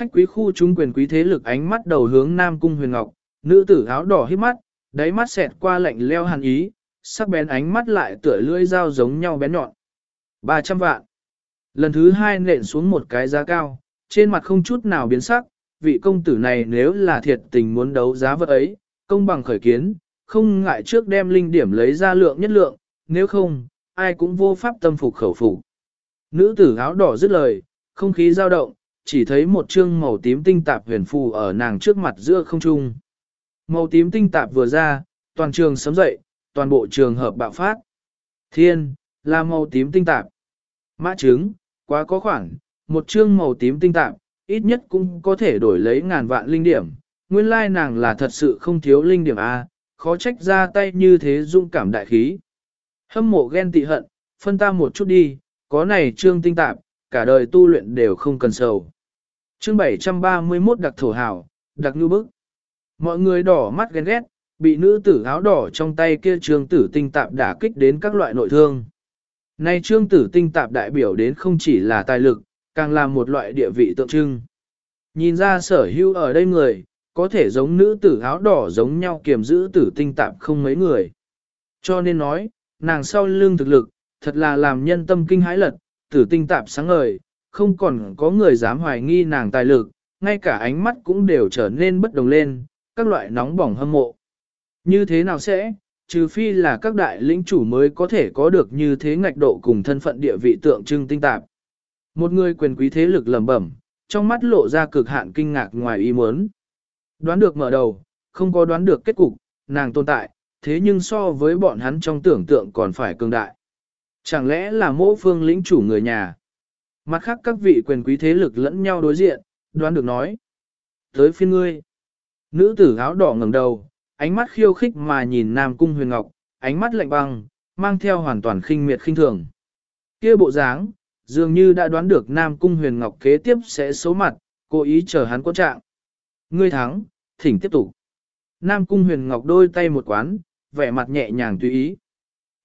Khách quý khu chúng quyền quý thế lực ánh mắt đầu hướng Nam Cung Huyền Ngọc, nữ tử áo đỏ hít mắt, đáy mắt xẹt qua lạnh leo hàn ý, sắc bén ánh mắt lại tựa lưỡi dao giống nhau bén nhọn. 300 vạn. Lần thứ hai nện xuống một cái giá cao, trên mặt không chút nào biến sắc, vị công tử này nếu là thiệt tình muốn đấu giá vật ấy, công bằng khởi kiến, không ngại trước đem linh điểm lấy ra lượng nhất lượng, nếu không, ai cũng vô pháp tâm phục khẩu phục. Nữ tử áo đỏ dứt lời, không khí dao động, chỉ thấy một chương màu tím tinh tạp huyền phù ở nàng trước mặt giữa không trung. Màu tím tinh tạp vừa ra, toàn trường sấm dậy, toàn bộ trường hợp bạo phát. Thiên, là màu tím tinh tạp. Mã trứng, quá có khoảng, một chương màu tím tinh tạp, ít nhất cũng có thể đổi lấy ngàn vạn linh điểm. Nguyên lai nàng là thật sự không thiếu linh điểm A, khó trách ra tay như thế dung cảm đại khí. Hâm mộ ghen tị hận, phân ta một chút đi, có này trương tinh tạp, cả đời tu luyện đều không cần sầu. Chương 731 đặc thổ hảo, đặc như bức. Mọi người đỏ mắt ghen ghét, bị nữ tử áo đỏ trong tay kia trương tử tinh tạp đả kích đến các loại nội thương. Nay trương tử tinh tạp đại biểu đến không chỉ là tài lực, càng là một loại địa vị tượng trưng. Nhìn ra sở hữu ở đây người, có thể giống nữ tử áo đỏ giống nhau kiềm giữ tử tinh tạp không mấy người. Cho nên nói, nàng sau lương thực lực, thật là làm nhân tâm kinh hãi lật, tử tinh tạp sáng ngời, không còn có người dám hoài nghi nàng tài lực, ngay cả ánh mắt cũng đều trở nên bất đồng lên, các loại nóng bỏng hâm mộ. Như thế nào sẽ, trừ phi là các đại lĩnh chủ mới có thể có được như thế ngạch độ cùng thân phận địa vị tượng trưng tinh tạp. Một người quyền quý thế lực lẩm bẩm, trong mắt lộ ra cực hạn kinh ngạc ngoài ý muốn. Đoán được mở đầu, không có đoán được kết cục, nàng tồn tại, thế nhưng so với bọn hắn trong tưởng tượng còn phải cường đại. Chẳng lẽ là mỗ phương lĩnh chủ người nhà? Mặt khác các vị quyền quý thế lực lẫn nhau đối diện, đoán được nói. Tới phiên ngươi. Nữ tử áo đỏ ngẩng đầu, ánh mắt khiêu khích mà nhìn Nam Cung Huyền Ngọc, ánh mắt lạnh băng, mang theo hoàn toàn khinh miệt khinh thường. Kia bộ dáng, dường như đã đoán được Nam Cung Huyền Ngọc kế tiếp sẽ xấu mặt, cố ý chờ hắn có trạng. Ngươi thắng, thỉnh tiếp tục. Nam Cung Huyền Ngọc đôi tay một quán, vẻ mặt nhẹ nhàng tùy ý.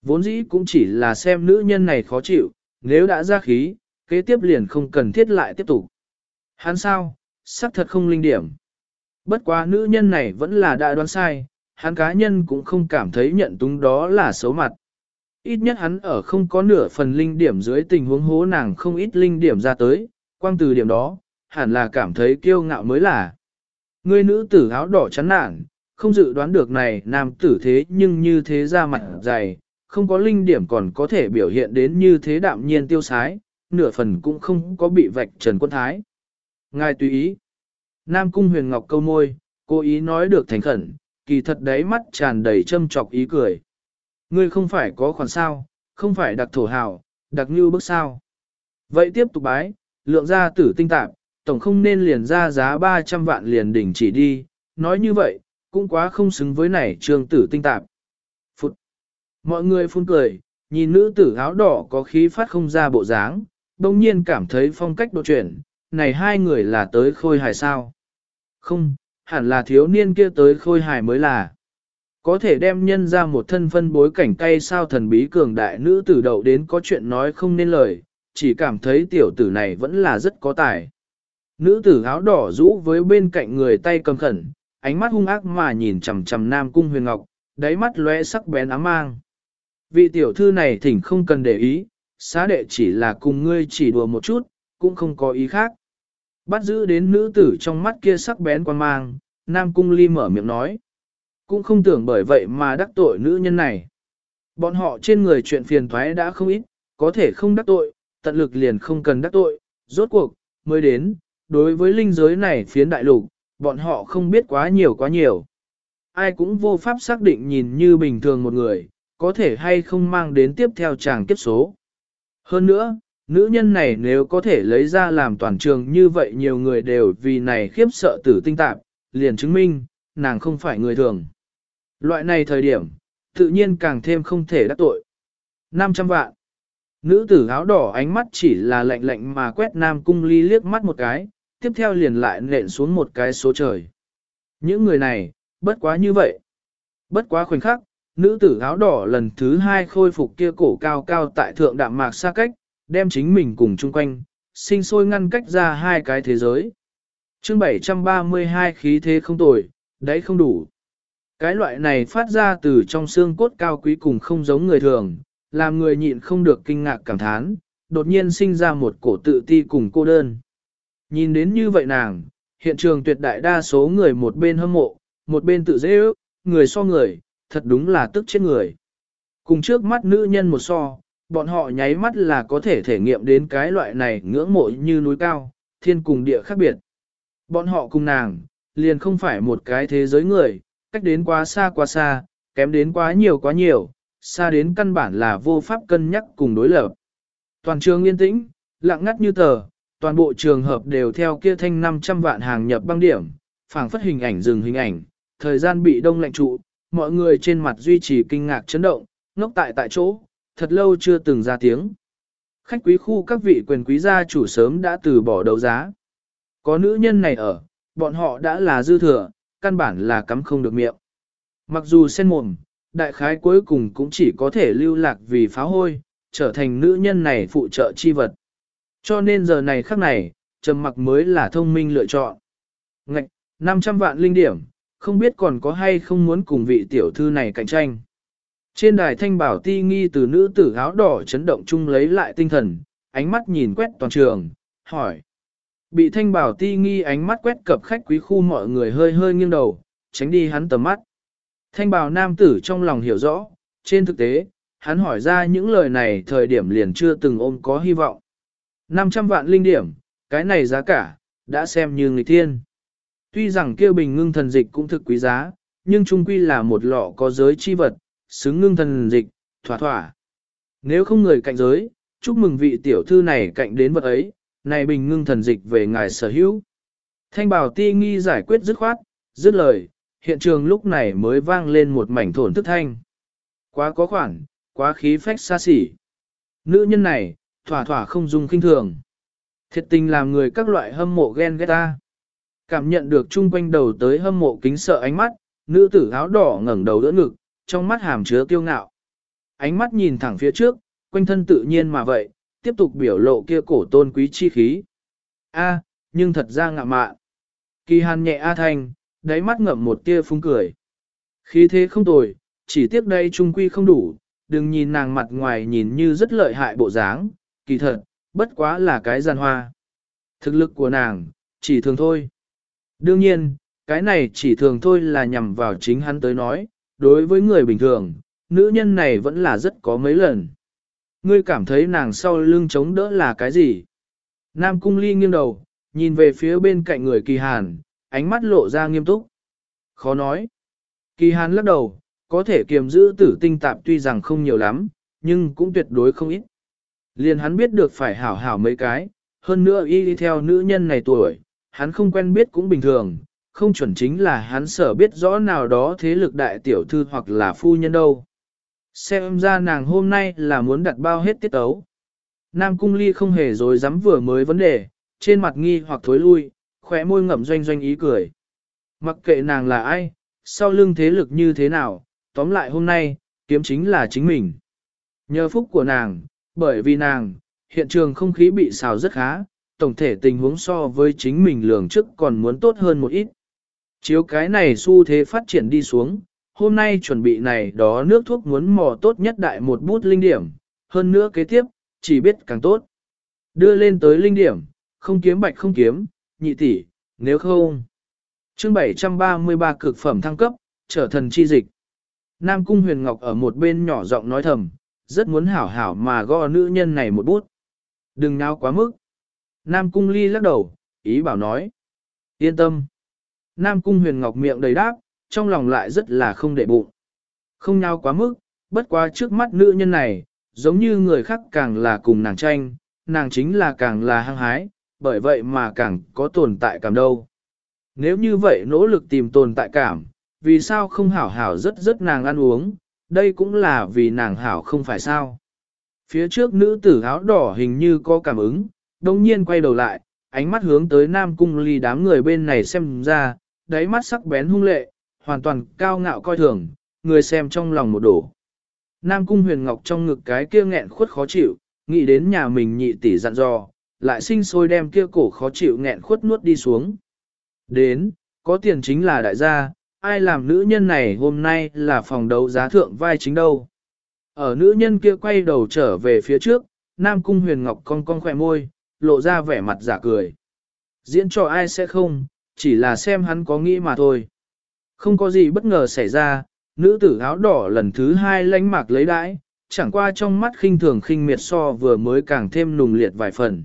Vốn dĩ cũng chỉ là xem nữ nhân này khó chịu, nếu đã ra khí, kế tiếp liền không cần thiết lại tiếp tục. Hắn sao, sắc thật không linh điểm. Bất quá nữ nhân này vẫn là đã đoán sai, hắn cá nhân cũng không cảm thấy nhận túng đó là xấu mặt. Ít nhất hắn ở không có nửa phần linh điểm dưới tình huống hố nàng không ít linh điểm ra tới, quang từ điểm đó, hẳn là cảm thấy kiêu ngạo mới là. Người nữ tử áo đỏ chán nản, không dự đoán được này nam tử thế nhưng như thế ra mặt dày, không có linh điểm còn có thể biểu hiện đến như thế đạm nhiên tiêu sái, nửa phần cũng không có bị vạch trần quân thái. Ngài tùy ý. Nam cung huyền ngọc câu môi, cố ý nói được thành khẩn, kỳ thật đấy mắt tràn đầy châm trọc ý cười. Ngươi không phải có khoản sao, không phải đặc thổ hào, đặc như bức sao. Vậy tiếp tục bái, lượng ra tử tinh tạp, tổng không nên liền ra giá 300 vạn liền đỉnh chỉ đi, nói như vậy, cũng quá không xứng với này trường tử tinh tạp. Mọi người phun cười, nhìn nữ tử áo đỏ có khí phát không ra bộ dáng, đồng nhiên cảm thấy phong cách độ chuyển, này hai người là tới khôi hài sao. Không, hẳn là thiếu niên kia tới khôi hài mới là. Có thể đem nhân ra một thân phân bối cảnh cay sao thần bí cường đại nữ tử đầu đến có chuyện nói không nên lời, chỉ cảm thấy tiểu tử này vẫn là rất có tài. Nữ tử áo đỏ rũ với bên cạnh người tay cầm khẩn, ánh mắt hung ác mà nhìn chằm chằm Nam Cung Huyền Ngọc, đáy mắt lóe sắc bén ám mang. Vị tiểu thư này thỉnh không cần để ý, xá đệ chỉ là cùng ngươi chỉ đùa một chút, cũng không có ý khác. Bắt giữ đến nữ tử trong mắt kia sắc bén quan mang, Nam Cung Ly mở miệng nói. Cũng không tưởng bởi vậy mà đắc tội nữ nhân này. Bọn họ trên người chuyện phiền thoái đã không ít, có thể không đắc tội, tận lực liền không cần đắc tội, rốt cuộc, mới đến, đối với linh giới này phiến đại lục, bọn họ không biết quá nhiều quá nhiều. Ai cũng vô pháp xác định nhìn như bình thường một người, có thể hay không mang đến tiếp theo chàng kiếp số. Hơn nữa, nữ nhân này nếu có thể lấy ra làm toàn trường như vậy nhiều người đều vì này khiếp sợ tử tinh tạp, liền chứng minh, nàng không phải người thường. Loại này thời điểm, tự nhiên càng thêm không thể đắc tội. 500 vạn. Nữ tử áo đỏ ánh mắt chỉ là lạnh lạnh mà quét Nam Cung Ly liếc mắt một cái, tiếp theo liền lại nện xuống một cái số trời. Những người này, bất quá như vậy. Bất quá khoảnh khắc, nữ tử áo đỏ lần thứ hai khôi phục kia cổ cao cao tại thượng đạm mạc xa cách, đem chính mình cùng chung quanh, sinh sôi ngăn cách ra hai cái thế giới. chương 732 khí thế không tồi, đấy không đủ. Cái loại này phát ra từ trong xương cốt cao quý cùng không giống người thường, làm người nhịn không được kinh ngạc cảm thán, đột nhiên sinh ra một cổ tự ti cùng cô đơn. Nhìn đến như vậy nàng, hiện trường tuyệt đại đa số người một bên hâm mộ, một bên tự dễ ước, người so người, thật đúng là tức chết người. Cùng trước mắt nữ nhân một so, bọn họ nháy mắt là có thể thể nghiệm đến cái loại này ngưỡng mộ như núi cao, thiên cùng địa khác biệt. Bọn họ cùng nàng, liền không phải một cái thế giới người, cách đến quá xa quá xa, kém đến quá nhiều quá nhiều, xa đến căn bản là vô pháp cân nhắc cùng đối lập. Toàn trường yên tĩnh, lặng ngắt như tờ, toàn bộ trường hợp đều theo kia thanh 500 vạn hàng nhập băng điểm, phảng phất hình ảnh dừng hình ảnh, thời gian bị đông lạnh trụ, mọi người trên mặt duy trì kinh ngạc chấn động, ngốc tại tại chỗ, thật lâu chưa từng ra tiếng. Khách quý khu các vị quyền quý gia chủ sớm đã từ bỏ đấu giá. Có nữ nhân này ở, bọn họ đã là dư thừa, căn bản là cắm không được miệng. Mặc dù sen mồm, đại khái cuối cùng cũng chỉ có thể lưu lạc vì phá hôi, trở thành nữ nhân này phụ trợ chi vật. Cho nên giờ này khắc này, trầm mặc mới là thông minh lựa chọn. Ngạch, 500 vạn linh điểm, không biết còn có hay không muốn cùng vị tiểu thư này cạnh tranh. Trên đài thanh bảo ti nghi từ nữ tử áo đỏ chấn động chung lấy lại tinh thần, ánh mắt nhìn quét toàn trường, hỏi. Bị thanh bảo ti nghi ánh mắt quét cập khách quý khu mọi người hơi hơi nghiêng đầu, tránh đi hắn tầm mắt. Thanh bảo nam tử trong lòng hiểu rõ, trên thực tế, hắn hỏi ra những lời này thời điểm liền chưa từng ôm có hy vọng. 500 vạn linh điểm, cái này giá cả, đã xem như người thiên. Tuy rằng kia bình ngưng thần dịch cũng thực quý giá, nhưng trung quy là một lọ có giới chi vật, xứng ngưng thần dịch, thỏa thỏa. Nếu không người cạnh giới, chúc mừng vị tiểu thư này cạnh đến vật ấy, này bình ngưng thần dịch về ngài sở hữu. Thanh bảo ti nghi giải quyết dứt khoát, dứt lời, hiện trường lúc này mới vang lên một mảnh thổn thức thanh. Quá có khoản, quá khí phách xa xỉ. Nữ nhân này, thỏa thỏa không dùng kinh thường. Thiệt tình làm người các loại hâm mộ ghen ghét ta. Cảm nhận được chung quanh đầu tới hâm mộ kính sợ ánh mắt, nữ tử áo đỏ ngẩng đầu đỡ ngực, trong mắt hàm chứa kiêu ngạo. Ánh mắt nhìn thẳng phía trước, quanh thân tự nhiên mà vậy, tiếp tục biểu lộ kia cổ tôn quý chi khí. A, nhưng thật ra ngạ mạn. Kỳ hàn nhẹ A thanh, đáy mắt ngậm một tia phúng cười. Khí thế không tồi, chỉ tiếc đây trung quy không đủ, đừng nhìn nàng mặt ngoài nhìn như rất lợi hại bộ dáng, kỳ thật, bất quá là cái gian hoa. Thực lực của nàng, chỉ thường thôi. Đương nhiên, cái này chỉ thường thôi là nhằm vào chính hắn tới nói, đối với người bình thường, nữ nhân này vẫn là rất có mấy lần. Ngươi cảm thấy nàng sau lưng chống đỡ là cái gì? Nam cung ly nghiêng đầu, nhìn về phía bên cạnh người kỳ hàn, ánh mắt lộ ra nghiêm túc. Khó nói. Kỳ hàn lắc đầu, có thể kiềm giữ tử tinh tạp tuy rằng không nhiều lắm, nhưng cũng tuyệt đối không ít. Liền hắn biết được phải hảo hảo mấy cái, hơn nữa y đi theo nữ nhân này tuổi, hắn không quen biết cũng bình thường, không chuẩn chính là hắn sở biết rõ nào đó thế lực đại tiểu thư hoặc là phu nhân đâu. Xem ra nàng hôm nay là muốn đặt bao hết tiết ấu. Nam cung ly không hề dối dám vừa mới vấn đề, trên mặt nghi hoặc thối lui, khỏe môi ngậm doanh doanh ý cười. Mặc kệ nàng là ai, sau lưng thế lực như thế nào, tóm lại hôm nay, kiếm chính là chính mình. Nhờ phúc của nàng, bởi vì nàng, hiện trường không khí bị xào rất khá, tổng thể tình huống so với chính mình lường trước còn muốn tốt hơn một ít. Chiếu cái này xu thế phát triển đi xuống, hôm nay chuẩn bị này đó nước thuốc muốn mò tốt nhất đại một bút linh điểm, hơn nữa kế tiếp, chỉ biết càng tốt. Đưa lên tới linh điểm, không kiếm bạch không kiếm, nhị tỷ, nếu không. Chương 733 cực phẩm thăng cấp, trở thần chi dịch. Nam Cung Huyền Ngọc ở một bên nhỏ giọng nói thầm, rất muốn hảo hảo mà gõ nữ nhân này một bút. Đừng nào quá mức. Nam Cung Ly lắc đầu, ý bảo nói. Yên tâm. Nam Cung Huyền Ngọc miệng đầy đáp, trong lòng lại rất là không để bụng. Không nhau quá mức, bất quá trước mắt nữ nhân này, giống như người khác càng là cùng nàng tranh, nàng chính là càng là hăng hái, bởi vậy mà càng có tồn tại cảm đâu. Nếu như vậy nỗ lực tìm tồn tại cảm, vì sao không hảo hảo rất rất nàng ăn uống, đây cũng là vì nàng hảo không phải sao. Phía trước nữ tử áo đỏ hình như có cảm ứng, đồng nhiên quay đầu lại, ánh mắt hướng tới Nam Cung Ly đám người bên này xem ra, đáy mắt sắc bén hung lệ, hoàn toàn cao ngạo coi thường, người xem trong lòng một đổ. Nam Cung Huyền Ngọc trong ngực cái kia nghẹn khuất khó chịu, nghĩ đến nhà mình nhị tỷ dặn dò, lại sinh sôi đem kia cổ khó chịu nghẹn khuất nuốt đi xuống. Đến, có tiền chính là đại gia, ai làm nữ nhân này hôm nay là phòng đấu giá thượng vai chính đâu. Ở nữ nhân kia quay đầu trở về phía trước, Nam Cung Huyền Ngọc cong cong khỏe môi, lộ ra vẻ mặt giả cười. Diễn cho ai sẽ không, chỉ là xem hắn có nghĩ mà thôi. Không có gì bất ngờ xảy ra, nữ tử áo đỏ lần thứ hai lánh mạc lấy đãi, chẳng qua trong mắt khinh thường khinh miệt so vừa mới càng thêm nùng liệt vài phần.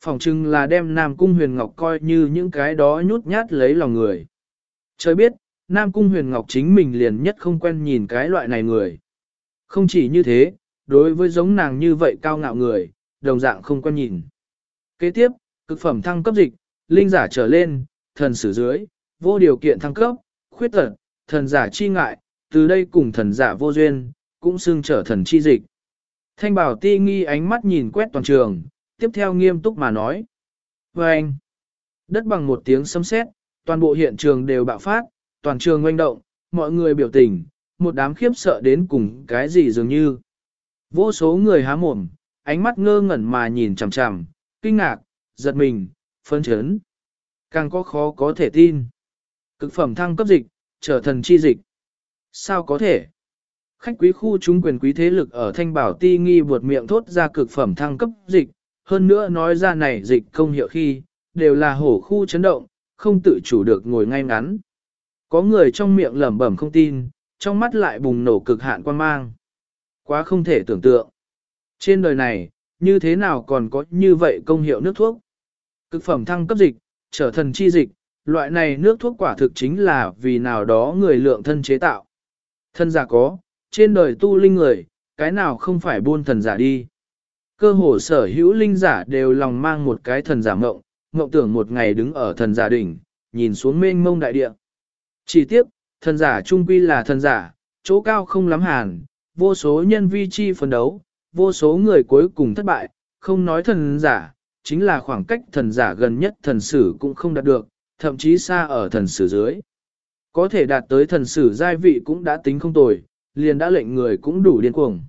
Phòng trưng là đem Nam Cung Huyền Ngọc coi như những cái đó nhút nhát lấy lòng người. Trời biết, Nam Cung Huyền Ngọc chính mình liền nhất không quen nhìn cái loại này người. Không chỉ như thế, đối với giống nàng như vậy cao ngạo người, đồng dạng không quen nhìn. Kế tiếp, cực phẩm thăng cấp dịch, linh giả trở lên, thần sử dưới, vô điều kiện thăng cấp, khuyết tật, thần giả chi ngại, từ đây cùng thần giả vô duyên, cũng xưng trở thần chi dịch. Thanh bảo ti nghi ánh mắt nhìn quét toàn trường, tiếp theo nghiêm túc mà nói. Và anh, đất bằng một tiếng sấm sét, toàn bộ hiện trường đều bạo phát, toàn trường ngoanh động, mọi người biểu tình, một đám khiếp sợ đến cùng cái gì dường như. Vô số người há mồm, ánh mắt ngơ ngẩn mà nhìn chằm chằm, kinh ngạc, giật mình, phân chấn. Càng có khó có thể tin. Cực phẩm thăng cấp dịch, trở thần chi dịch. Sao có thể? Khách quý khu chúng quyền quý thế lực ở Thanh Bảo Ti nghi vượt miệng thốt ra cực phẩm thăng cấp dịch, hơn nữa nói ra này dịch công hiệu khi, đều là hổ khu chấn động, không tự chủ được ngồi ngay ngắn. Có người trong miệng lẩm bẩm không tin, trong mắt lại bùng nổ cực hạn quan mang. Quá không thể tưởng tượng. Trên đời này, như thế nào còn có như vậy công hiệu nước thuốc? Cực phẩm thăng cấp dịch, trở thần chi dịch, loại này nước thuốc quả thực chính là vì nào đó người lượng thân chế tạo. Thân giả có, trên đời tu linh người, cái nào không phải buôn thần giả đi. Cơ hồ sở hữu linh giả đều lòng mang một cái thần giả mộng, mộng tưởng một ngày đứng ở thần giả đỉnh, nhìn xuống mênh mông đại địa. Chỉ tiếc, thần giả trung quy là thần giả, chỗ cao không lắm hàn, vô số nhân vi chi phấn đấu, vô số người cuối cùng thất bại, không nói thần giả, chính là khoảng cách thần giả gần nhất thần sử cũng không đạt được, thậm chí xa ở thần sử dưới. Có thể đạt tới thần sử giai vị cũng đã tính không tồi, liền đã lệnh người cũng đủ điên cuồng.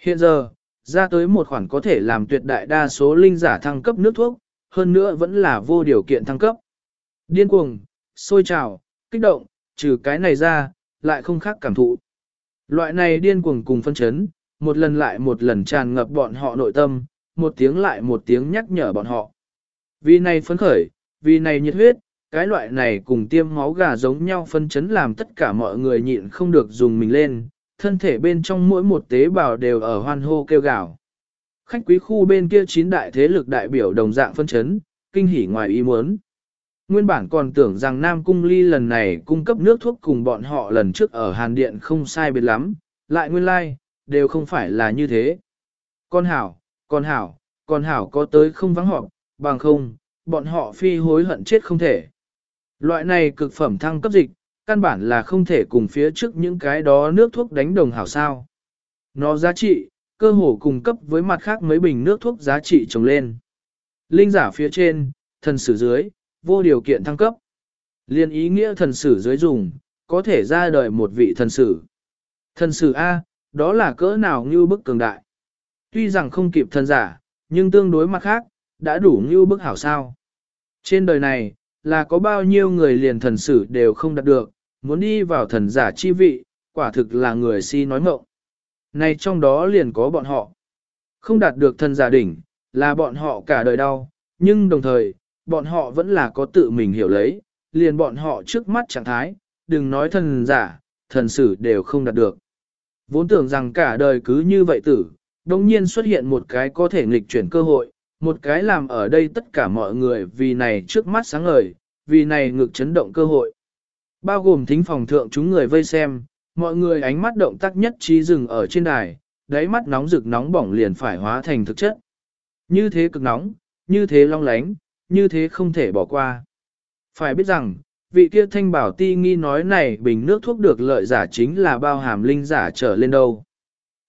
Hiện giờ, ra tới một khoản có thể làm tuyệt đại đa số linh giả thăng cấp nước thuốc, hơn nữa vẫn là vô điều kiện thăng cấp. Điên cuồng, sôi trào, kích động, trừ cái này ra, lại không khác cảm thụ. Loại này điên cuồng cùng phân chấn, một lần lại một lần tràn ngập bọn họ nội tâm, một tiếng lại một tiếng nhắc nhở bọn họ. Vì này phấn khởi, vì này nhiệt huyết, cái loại này cùng tiêm máu gà giống nhau phân chấn làm tất cả mọi người nhịn không được dùng mình lên, thân thể bên trong mỗi một tế bào đều ở hoan hô kêu gào. Khách quý khu bên kia chín đại thế lực đại biểu đồng dạng phân chấn, kinh hỉ ngoài ý muốn. Nguyên bản còn tưởng rằng Nam Cung Ly lần này cung cấp nước thuốc cùng bọn họ lần trước ở Hàn Điện không sai biệt lắm, lại nguyên lai, like, đều không phải là như thế. Con hảo, con hảo, con hảo có tới không vắng họp, bằng không, bọn họ phi hối hận chết không thể. Loại này cực phẩm thăng cấp dịch, căn bản là không thể cùng phía trước những cái đó nước thuốc đánh đồng hảo sao. Nó giá trị, cơ hồ cùng cấp với mặt khác mấy bình nước thuốc giá trị trồng lên. Linh giả phía trên, thần sử dưới, vô điều kiện thăng cấp. Liên ý nghĩa thần sử dưới dùng, có thể ra đời một vị thần sử. Thần sử A, đó là cỡ nào như bức cường đại. Tuy rằng không kịp thần giả, nhưng tương đối mặt khác, đã đủ như bức hảo sao. Trên đời này, là có bao nhiêu người liền thần sử đều không đạt được, muốn đi vào thần giả chi vị, quả thực là người si nói mộng. Này trong đó liền có bọn họ. Không đạt được thần giả đỉnh, là bọn họ cả đời đau, nhưng đồng thời, bọn họ vẫn là có tự mình hiểu lấy, liền bọn họ trước mắt trạng thái, đừng nói thần giả, thần sử đều không đạt được. Vốn tưởng rằng cả đời cứ như vậy tử, đồng nhiên xuất hiện một cái có thể nghịch chuyển cơ hội, một cái làm ở đây tất cả mọi người vì này trước mắt sáng ngời, vì này ngực chấn động cơ hội. Bao gồm thính phòng thượng chúng người vây xem, mọi người ánh mắt động tác nhất trí dừng ở trên đài, đáy mắt nóng rực nóng bỏng liền phải hóa thành thực chất. Như thế cực nóng, như thế long lánh, như thế không thể bỏ qua. Phải biết rằng, vị kia thanh bảo ti nghi nói này bình nước thuốc được lợi giả chính là bao hàm linh giả trở lên đâu.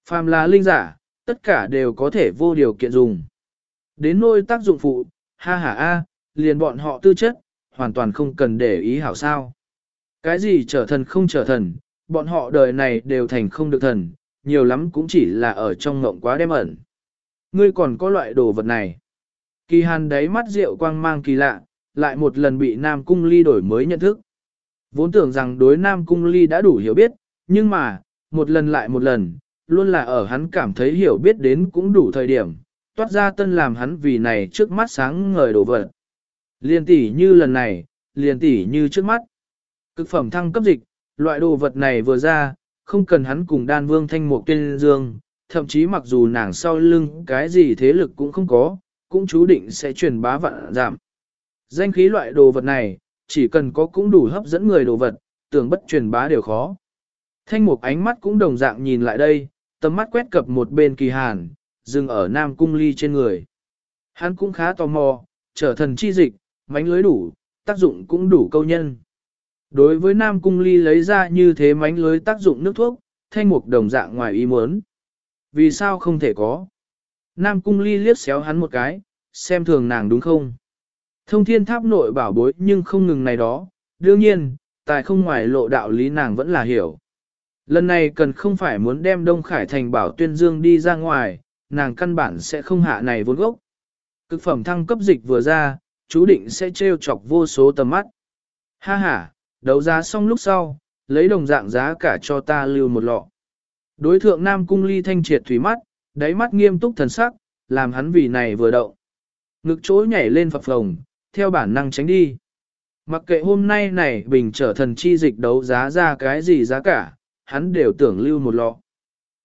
Phàm là linh giả, tất cả đều có thể vô điều kiện dùng. Đến nôi tác dụng phụ, ha ha a, liền bọn họ tư chất, hoàn toàn không cần để ý hảo sao. Cái gì trở thần không trở thần, bọn họ đời này đều thành không được thần, nhiều lắm cũng chỉ là ở trong ngộng quá đem ẩn. Ngươi còn có loại đồ vật này. Kỳ hàn đáy mắt rượu quang mang kỳ lạ, lại một lần bị Nam Cung Ly đổi mới nhận thức. Vốn tưởng rằng đối Nam Cung Ly đã đủ hiểu biết, nhưng mà, một lần lại một lần, luôn là ở hắn cảm thấy hiểu biết đến cũng đủ thời điểm, toát ra tân làm hắn vì này trước mắt sáng ngời đổ vật. Liên tỷ như lần này, liền tỷ như trước mắt. Cực phẩm thăng cấp dịch, loại đồ vật này vừa ra, không cần hắn cùng đan vương thanh mục tuyên dương, thậm chí mặc dù nàng sau lưng cái gì thế lực cũng không có, cũng chú định sẽ truyền bá vạn giảm. Danh khí loại đồ vật này, chỉ cần có cũng đủ hấp dẫn người đồ vật, tưởng bất truyền bá đều khó. Thanh mục ánh mắt cũng đồng dạng nhìn lại đây, tầm mắt quét cập một bên kỳ hàn, dừng ở nam cung ly trên người. Hắn cũng khá tò mò, trở thần chi dịch, mánh lưới đủ, tác dụng cũng đủ câu nhân. Đối với nam cung ly lấy ra như thế mánh lưới tác dụng nước thuốc, thanh mục đồng dạng ngoài ý muốn. Vì sao không thể có? Nam cung ly liếc xéo hắn một cái, xem thường nàng đúng không? Thông thiên tháp nội bảo bối nhưng không ngừng này đó, đương nhiên, tài không ngoài lộ đạo lý nàng vẫn là hiểu. Lần này cần không phải muốn đem Đông Khải Thành bảo tuyên dương đi ra ngoài, nàng căn bản sẽ không hạ này vốn gốc. Cực phẩm thăng cấp dịch vừa ra, chú định sẽ trêu chọc vô số tầm mắt. Ha ha, đấu giá xong lúc sau, lấy đồng dạng giá cả cho ta lưu một lọ. Đối thượng Nam Cung Ly thanh triệt thủy mắt, đáy mắt nghiêm túc thần sắc, làm hắn vì này vừa động. Ngực chối nhảy lên phập phồng, theo bản năng tránh đi. Mặc kệ hôm nay này bình trở thần chi dịch đấu giá ra cái gì giá cả, hắn đều tưởng lưu một lọ.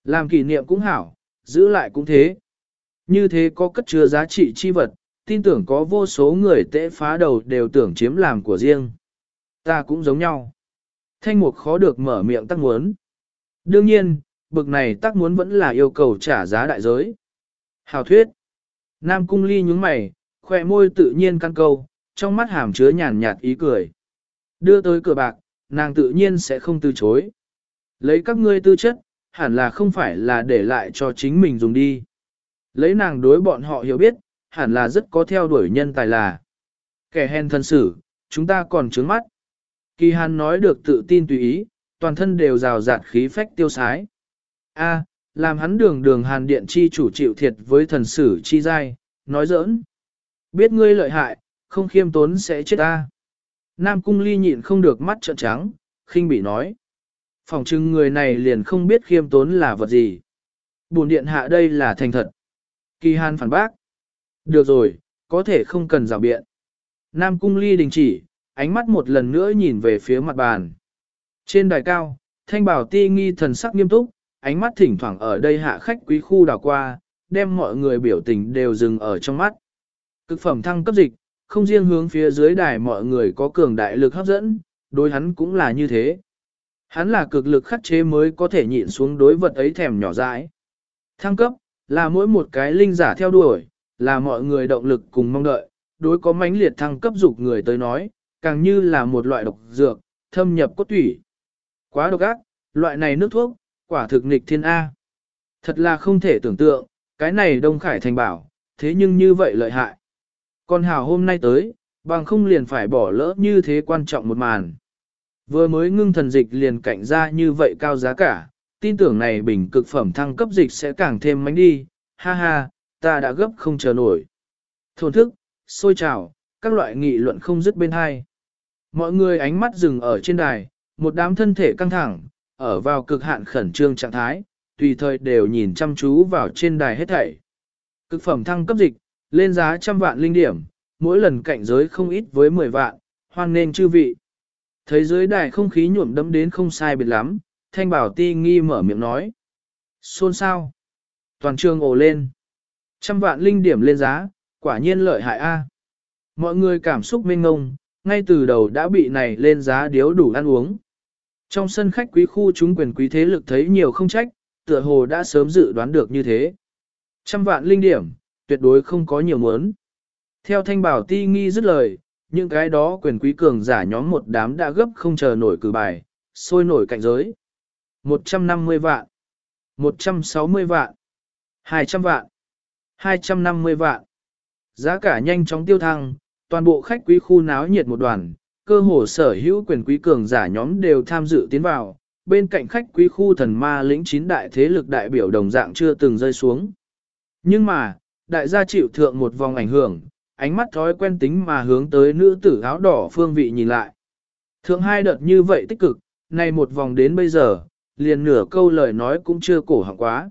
Làm kỷ niệm cũng hảo, giữ lại cũng thế. Như thế có cất chứa giá trị chi vật, tin tưởng có vô số người tệ phá đầu đều tưởng chiếm làm của riêng. Ta cũng giống nhau. Thanh mục khó được mở miệng tắc muốn. Đương nhiên, bực này tắc muốn vẫn là yêu cầu trả giá đại giới. Hào thuyết. Nam cung ly nhúng mày, khoe môi tự nhiên căn câu, trong mắt hàm chứa nhàn nhạt ý cười. Đưa tới cửa bạc, nàng tự nhiên sẽ không từ chối. Lấy các ngươi tư chất, hẳn là không phải là để lại cho chính mình dùng đi. Lấy nàng đối bọn họ hiểu biết, hẳn là rất có theo đuổi nhân tài là. Kẻ hèn thân xử, chúng ta còn trướng mắt. Kỳ hàn nói được tự tin tùy ý, toàn thân đều rào rạt khí phách tiêu sái. A, làm hắn đường đường hàn điện chi chủ chịu thiệt với thần sử chi giai, nói giỡn. Biết ngươi lợi hại, không khiêm tốn sẽ chết ta. Nam cung ly nhịn không được mắt trợn trắng, khinh bị nói. Phòng trưng người này liền không biết khiêm tốn là vật gì. Bùn điện hạ đây là thành thật. Kỳ hàn phản bác. Được rồi, có thể không cần rào biện. Nam cung ly đình chỉ, ánh mắt một lần nữa nhìn về phía mặt bàn. Trên đài cao, thanh bảo ti nghi thần sắc nghiêm túc, ánh mắt thỉnh thoảng ở đây hạ khách quý khu đảo qua, đem mọi người biểu tình đều dừng ở trong mắt. Cực phẩm thăng cấp dịch, không riêng hướng phía dưới đài mọi người có cường đại lực hấp dẫn, đối hắn cũng là như thế. Hắn là cực lực khắc chế mới có thể nhịn xuống đối vật ấy thèm nhỏ dãi. Thăng cấp, là mỗi một cái linh giả theo đuổi, là mọi người động lực cùng mong đợi, đối có mãnh liệt thăng cấp dục người tới nói, càng như là một loại độc dược, thâm nhập cốt tủy. Quá độc ác, loại này nước thuốc, quả thực nghịch thiên A. Thật là không thể tưởng tượng, cái này Đông Khải thành bảo, thế nhưng như vậy lợi hại. Con hào hôm nay tới, bằng không liền phải bỏ lỡ như thế quan trọng một màn. Vừa mới ngưng thần dịch liền cạnh ra như vậy cao giá cả, tin tưởng này bình cực phẩm thăng cấp dịch sẽ càng thêm mánh đi, ha ha, ta đã gấp không chờ nổi. Thổn thức, sôi trào, các loại nghị luận không dứt bên hai. Mọi người ánh mắt dừng ở trên đài, một đám thân thể căng thẳng, ở vào cực hạn khẩn trương trạng thái, tùy thời đều nhìn chăm chú vào trên đài hết thảy. Cực phẩm thăng cấp dịch, lên giá trăm vạn linh điểm, mỗi lần cạnh giới không ít với 10 vạn, hoan nên chư vị. Thấy dưới đài không khí nhuộm đấm đến không sai biệt lắm, thanh bảo ti nghi mở miệng nói. Xôn sao? Toàn trường ồ lên. Trăm vạn linh điểm lên giá, quả nhiên lợi hại a. Mọi người cảm xúc mênh ngông, ngay từ đầu đã bị này lên giá điếu đủ ăn uống. Trong sân khách quý khu chúng quyền quý thế lực thấy nhiều không trách, tựa hồ đã sớm dự đoán được như thế. Trăm vạn linh điểm, tuyệt đối không có nhiều muốn. Theo thanh bảo ti nghi dứt lời, những cái đó quyền quý cường giả nhóm một đám đã gấp không chờ nổi cử bài, sôi nổi cạnh giới. 150 vạn, 160 vạn, 200 vạn, 250 vạn. Giá cả nhanh chóng tiêu thăng, toàn bộ khách quý khu náo nhiệt một đoàn, cơ hồ sở hữu quyền quý cường giả nhóm đều tham dự tiến vào, bên cạnh khách quý khu thần ma lĩnh chín đại thế lực đại biểu đồng dạng chưa từng rơi xuống. Nhưng mà, đại gia chịu thượng một vòng ảnh hưởng, ánh mắt thói quen tính mà hướng tới nữ tử áo đỏ phương vị nhìn lại. Thượng hai đợt như vậy tích cực, nay một vòng đến bây giờ, liền nửa câu lời nói cũng chưa cổ họng quá.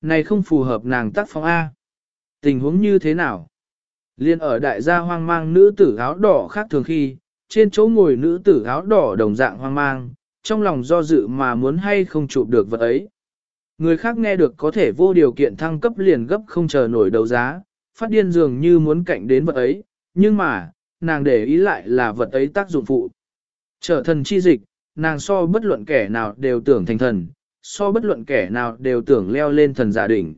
Này không phù hợp nàng tác phong A. Tình huống như thế nào? Liên ở đại gia hoang mang nữ tử áo đỏ khác thường khi, trên chỗ ngồi nữ tử áo đỏ đồng dạng hoang mang, trong lòng do dự mà muốn hay không chụp được vật ấy. Người khác nghe được có thể vô điều kiện thăng cấp liền gấp không chờ nổi đấu giá, phát điên dường như muốn cạnh đến vật ấy, nhưng mà, nàng để ý lại là vật ấy tác dụng phụ. Trở thần chi dịch, nàng so bất luận kẻ nào đều tưởng thành thần, so bất luận kẻ nào đều tưởng leo lên thần giả đỉnh.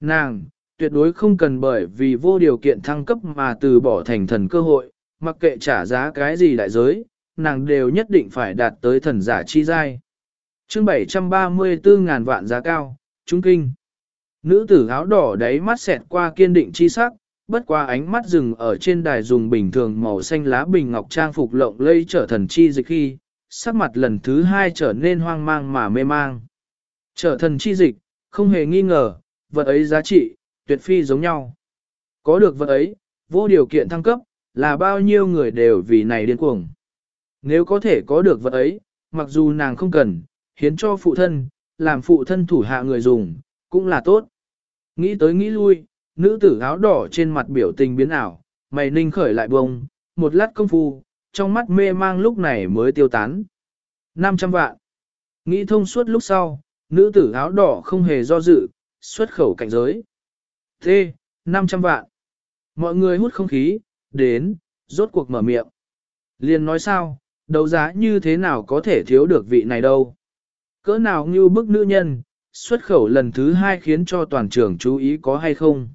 Nàng, tuyệt đối không cần bởi vì vô điều kiện thăng cấp mà từ bỏ thành thần cơ hội, mặc kệ trả giá cái gì đại giới, nàng đều nhất định phải đạt tới thần giả chi giai chương 734 ngàn vạn giá cao, trung kinh. Nữ tử áo đỏ đáy mắt xẹt qua kiên định chi sắc, bất qua ánh mắt rừng ở trên đài dùng bình thường màu xanh lá bình ngọc trang phục lộng lây trở thần chi dịch khi, sắc mặt lần thứ hai trở nên hoang mang mà mê mang. Trở thần chi dịch, không hề nghi ngờ, vật ấy giá trị, tuyệt phi giống nhau. Có được vật ấy, vô điều kiện thăng cấp, là bao nhiêu người đều vì này điên cuồng. Nếu có thể có được vật ấy, mặc dù nàng không cần, hiến cho phụ thân, làm phụ thân thủ hạ người dùng, cũng là tốt. Nghĩ tới nghĩ lui, nữ tử áo đỏ trên mặt biểu tình biến ảo, mày ninh khởi lại bông, một lát công phu, trong mắt mê mang lúc này mới tiêu tán. 500 vạn. Nghĩ thông suốt lúc sau, nữ tử áo đỏ không hề do dự, xuất khẩu cạnh giới. Thế, 500 vạn. Mọi người hút không khí, đến, rốt cuộc mở miệng. Liền nói sao, đấu giá như thế nào có thể thiếu được vị này đâu. Cỡ nào như bức nữ nhân, xuất khẩu lần thứ hai khiến cho toàn trường chú ý có hay không.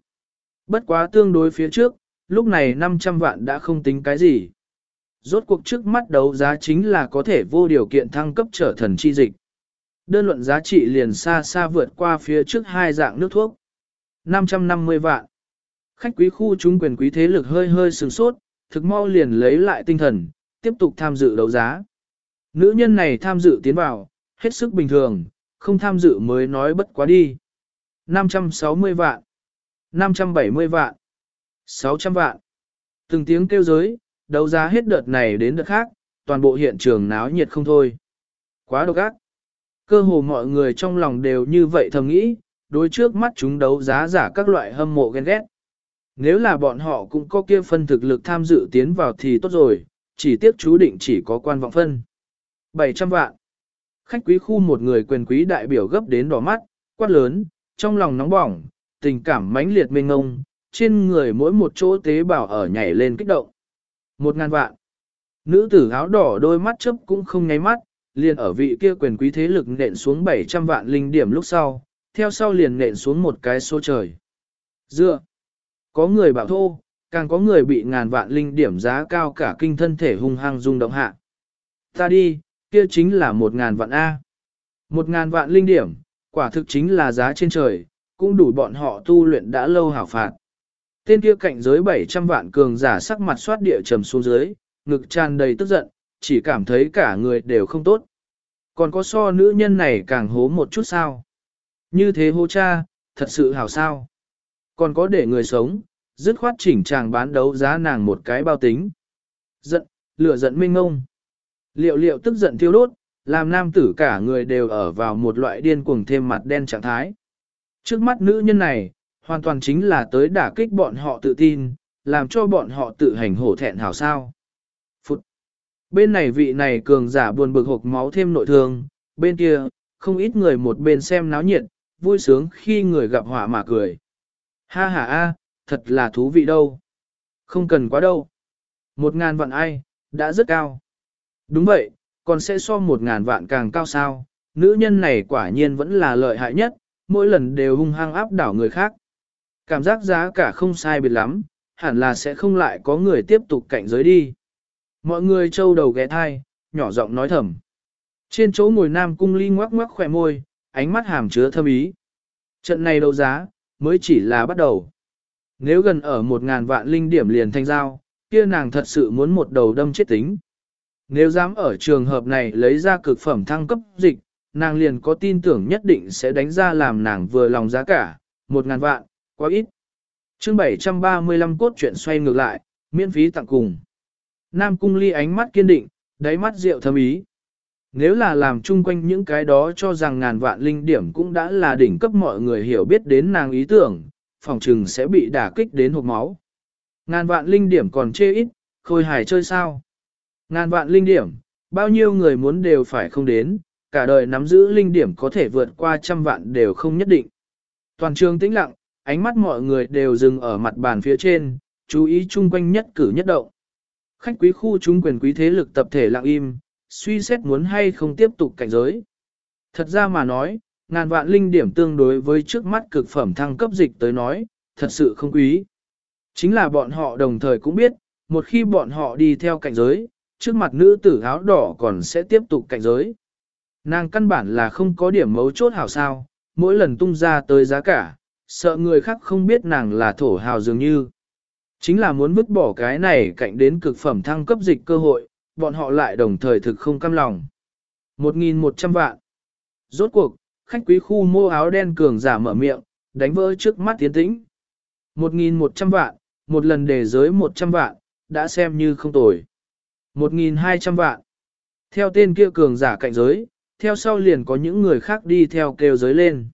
Bất quá tương đối phía trước, lúc này 500 vạn đã không tính cái gì. Rốt cuộc trước mắt đấu giá chính là có thể vô điều kiện thăng cấp trở thần chi dịch. Đơn luận giá trị liền xa xa vượt qua phía trước hai dạng nước thuốc. 550 vạn. Khách quý khu chúng quyền quý thế lực hơi hơi sừng sốt, thực mau liền lấy lại tinh thần, tiếp tục tham dự đấu giá. Nữ nhân này tham dự tiến vào, hết sức bình thường, không tham dự mới nói bất quá đi. 560 vạn, 570 vạn, 600 vạn. Từng tiếng kêu giới, đấu giá hết đợt này đến đợt khác, toàn bộ hiện trường náo nhiệt không thôi. Quá độc ác. Cơ hồ mọi người trong lòng đều như vậy thầm nghĩ, đối trước mắt chúng đấu giá giả các loại hâm mộ ghen ghét. Nếu là bọn họ cũng có kia phân thực lực tham dự tiến vào thì tốt rồi, chỉ tiếc chú định chỉ có quan vọng phân. 700 vạn. Khách quý khu một người quyền quý đại biểu gấp đến đỏ mắt, quát lớn, trong lòng nóng bỏng, tình cảm mãnh liệt mênh ngông, trên người mỗi một chỗ tế bào ở nhảy lên kích động. Một ngàn vạn. Nữ tử áo đỏ đôi mắt chấp cũng không nháy mắt, liền ở vị kia quyền quý thế lực nện xuống 700 vạn linh điểm lúc sau, theo sau liền nện xuống một cái số trời. Dựa. Có người bảo thô, càng có người bị ngàn vạn linh điểm giá cao cả kinh thân thể hung hăng rung động hạ. Ta đi, kia chính là một ngàn vạn A. Một ngàn vạn linh điểm, quả thực chính là giá trên trời, cũng đủ bọn họ tu luyện đã lâu hảo phạt. Tên kia cạnh giới 700 vạn cường giả sắc mặt xoát địa trầm xuống dưới, ngực tràn đầy tức giận, chỉ cảm thấy cả người đều không tốt. Còn có so nữ nhân này càng hố một chút sao? Như thế hô cha, thật sự hảo sao? Còn có để người sống, dứt khoát chỉnh chàng bán đấu giá nàng một cái bao tính. Giận, lửa giận minh ngông. Liệu liệu tức giận thiêu đốt, làm nam tử cả người đều ở vào một loại điên cuồng thêm mặt đen trạng thái. Trước mắt nữ nhân này, hoàn toàn chính là tới đả kích bọn họ tự tin, làm cho bọn họ tự hành hổ thẹn hào sao. Phụt! Bên này vị này cường giả buồn bực hộp máu thêm nội thương, bên kia, không ít người một bên xem náo nhiệt, vui sướng khi người gặp họa mà cười. Ha ha a, thật là thú vị đâu. Không cần quá đâu. Một ngàn vạn ai, đã rất cao. Đúng vậy, còn sẽ so một ngàn vạn càng cao sao. Nữ nhân này quả nhiên vẫn là lợi hại nhất, mỗi lần đều hung hăng áp đảo người khác. Cảm giác giá cả không sai biệt lắm, hẳn là sẽ không lại có người tiếp tục cạnh giới đi. Mọi người trâu đầu ghé thai, nhỏ giọng nói thầm. Trên chỗ ngồi nam cung ly ngoắc ngoắc khỏe môi, ánh mắt hàm chứa thâm ý. Trận này đấu giá, mới chỉ là bắt đầu. Nếu gần ở một ngàn vạn linh điểm liền thanh giao, kia nàng thật sự muốn một đầu đâm chết tính. Nếu dám ở trường hợp này lấy ra cực phẩm thăng cấp dịch, nàng liền có tin tưởng nhất định sẽ đánh ra làm nàng vừa lòng giá cả, một ngàn vạn, quá ít. chương 735 cốt chuyện xoay ngược lại, miễn phí tặng cùng. Nam cung ly ánh mắt kiên định, đáy mắt rượu thâm ý. Nếu là làm chung quanh những cái đó cho rằng ngàn vạn linh điểm cũng đã là đỉnh cấp mọi người hiểu biết đến nàng ý tưởng, phòng trừng sẽ bị đả kích đến hộp máu. Ngàn vạn linh điểm còn chê ít, khôi hài chơi sao? Ngàn vạn linh điểm, bao nhiêu người muốn đều phải không đến, cả đời nắm giữ linh điểm có thể vượt qua trăm vạn đều không nhất định. Toàn trường tĩnh lặng, ánh mắt mọi người đều dừng ở mặt bàn phía trên, chú ý chung quanh nhất cử nhất động. Khách quý khu chúng quyền quý thế lực tập thể lặng im, suy xét muốn hay không tiếp tục cảnh giới. Thật ra mà nói, ngàn vạn linh điểm tương đối với trước mắt cực phẩm thăng cấp dịch tới nói, thật sự không quý. Chính là bọn họ đồng thời cũng biết, một khi bọn họ đi theo cảnh giới, trước mặt nữ tử áo đỏ còn sẽ tiếp tục cạnh giới. Nàng căn bản là không có điểm mấu chốt hảo sao, mỗi lần tung ra tới giá cả, sợ người khác không biết nàng là thổ hào dường như. Chính là muốn vứt bỏ cái này cạnh đến cực phẩm thăng cấp dịch cơ hội, bọn họ lại đồng thời thực không cam lòng. 1.100 vạn. Rốt cuộc, khách quý khu mua áo đen cường giả mở miệng, đánh vỡ trước mắt tiến tĩnh. 1.100 vạn, một lần để giới 100 vạn, đã xem như không tồi. 1.200 vạn. Theo tên kia cường giả cạnh giới, theo sau liền có những người khác đi theo kêu giới lên.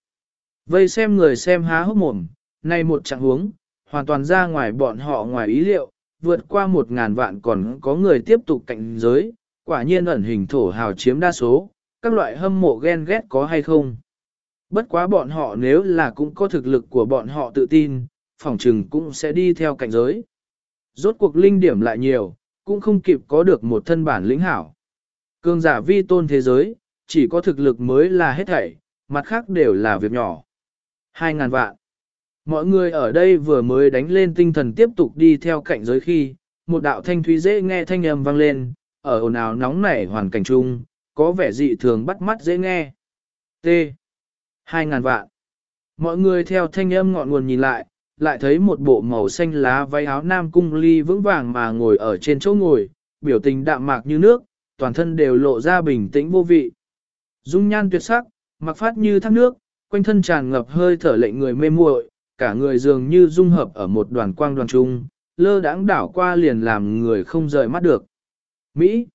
Vây xem người xem há hốc mồm, nay một trạng huống, hoàn toàn ra ngoài bọn họ ngoài ý liệu, vượt qua 1.000 vạn còn có người tiếp tục cạnh giới, quả nhiên ẩn hình thổ hào chiếm đa số, các loại hâm mộ ghen ghét có hay không. Bất quá bọn họ nếu là cũng có thực lực của bọn họ tự tin, phỏng trừng cũng sẽ đi theo cạnh giới. Rốt cuộc linh điểm lại nhiều, cũng không kịp có được một thân bản lĩnh hảo. Cương giả vi tôn thế giới, chỉ có thực lực mới là hết thảy, mặt khác đều là việc nhỏ. 2.000 vạn. Mọi người ở đây vừa mới đánh lên tinh thần tiếp tục đi theo cạnh giới khi, một đạo thanh thúy dễ nghe thanh âm vang lên, ở ồn ào nóng nảy hoàn cảnh chung, có vẻ dị thường bắt mắt dễ nghe. T. 2.000 vạn. Mọi người theo thanh âm ngọn nguồn nhìn lại, lại thấy một bộ màu xanh lá váy áo nam cung ly vững vàng mà ngồi ở trên chỗ ngồi, biểu tình đạm mạc như nước, toàn thân đều lộ ra bình tĩnh vô vị. Dung nhan tuyệt sắc, mặc phát như thác nước, quanh thân tràn ngập hơi thở lệnh người mê muội, cả người dường như dung hợp ở một đoàn quang đoàn trung, lơ đãng đảo qua liền làm người không rời mắt được. Mỹ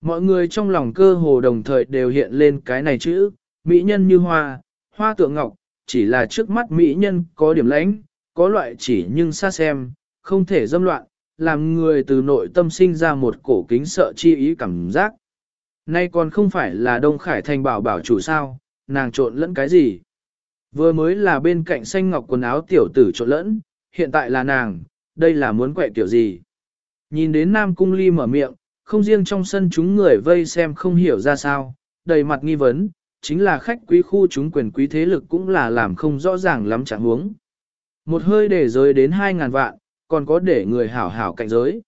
Mọi người trong lòng cơ hồ đồng thời đều hiện lên cái này chữ, Mỹ nhân như hoa, hoa tượng ngọc, chỉ là trước mắt Mỹ nhân có điểm lãnh, có loại chỉ nhưng xa xem, không thể dâm loạn, làm người từ nội tâm sinh ra một cổ kính sợ chi ý cảm giác. Nay còn không phải là Đông Khải Thành bảo bảo chủ sao, nàng trộn lẫn cái gì? Vừa mới là bên cạnh xanh ngọc quần áo tiểu tử trộn lẫn, hiện tại là nàng, đây là muốn quậy tiểu gì? Nhìn đến Nam Cung Ly mở miệng, không riêng trong sân chúng người vây xem không hiểu ra sao, đầy mặt nghi vấn, chính là khách quý khu chúng quyền quý thế lực cũng là làm không rõ ràng lắm chẳng huống. Một hơi để giới đến 2.000 vạn, còn có để người hảo hảo cạnh giới.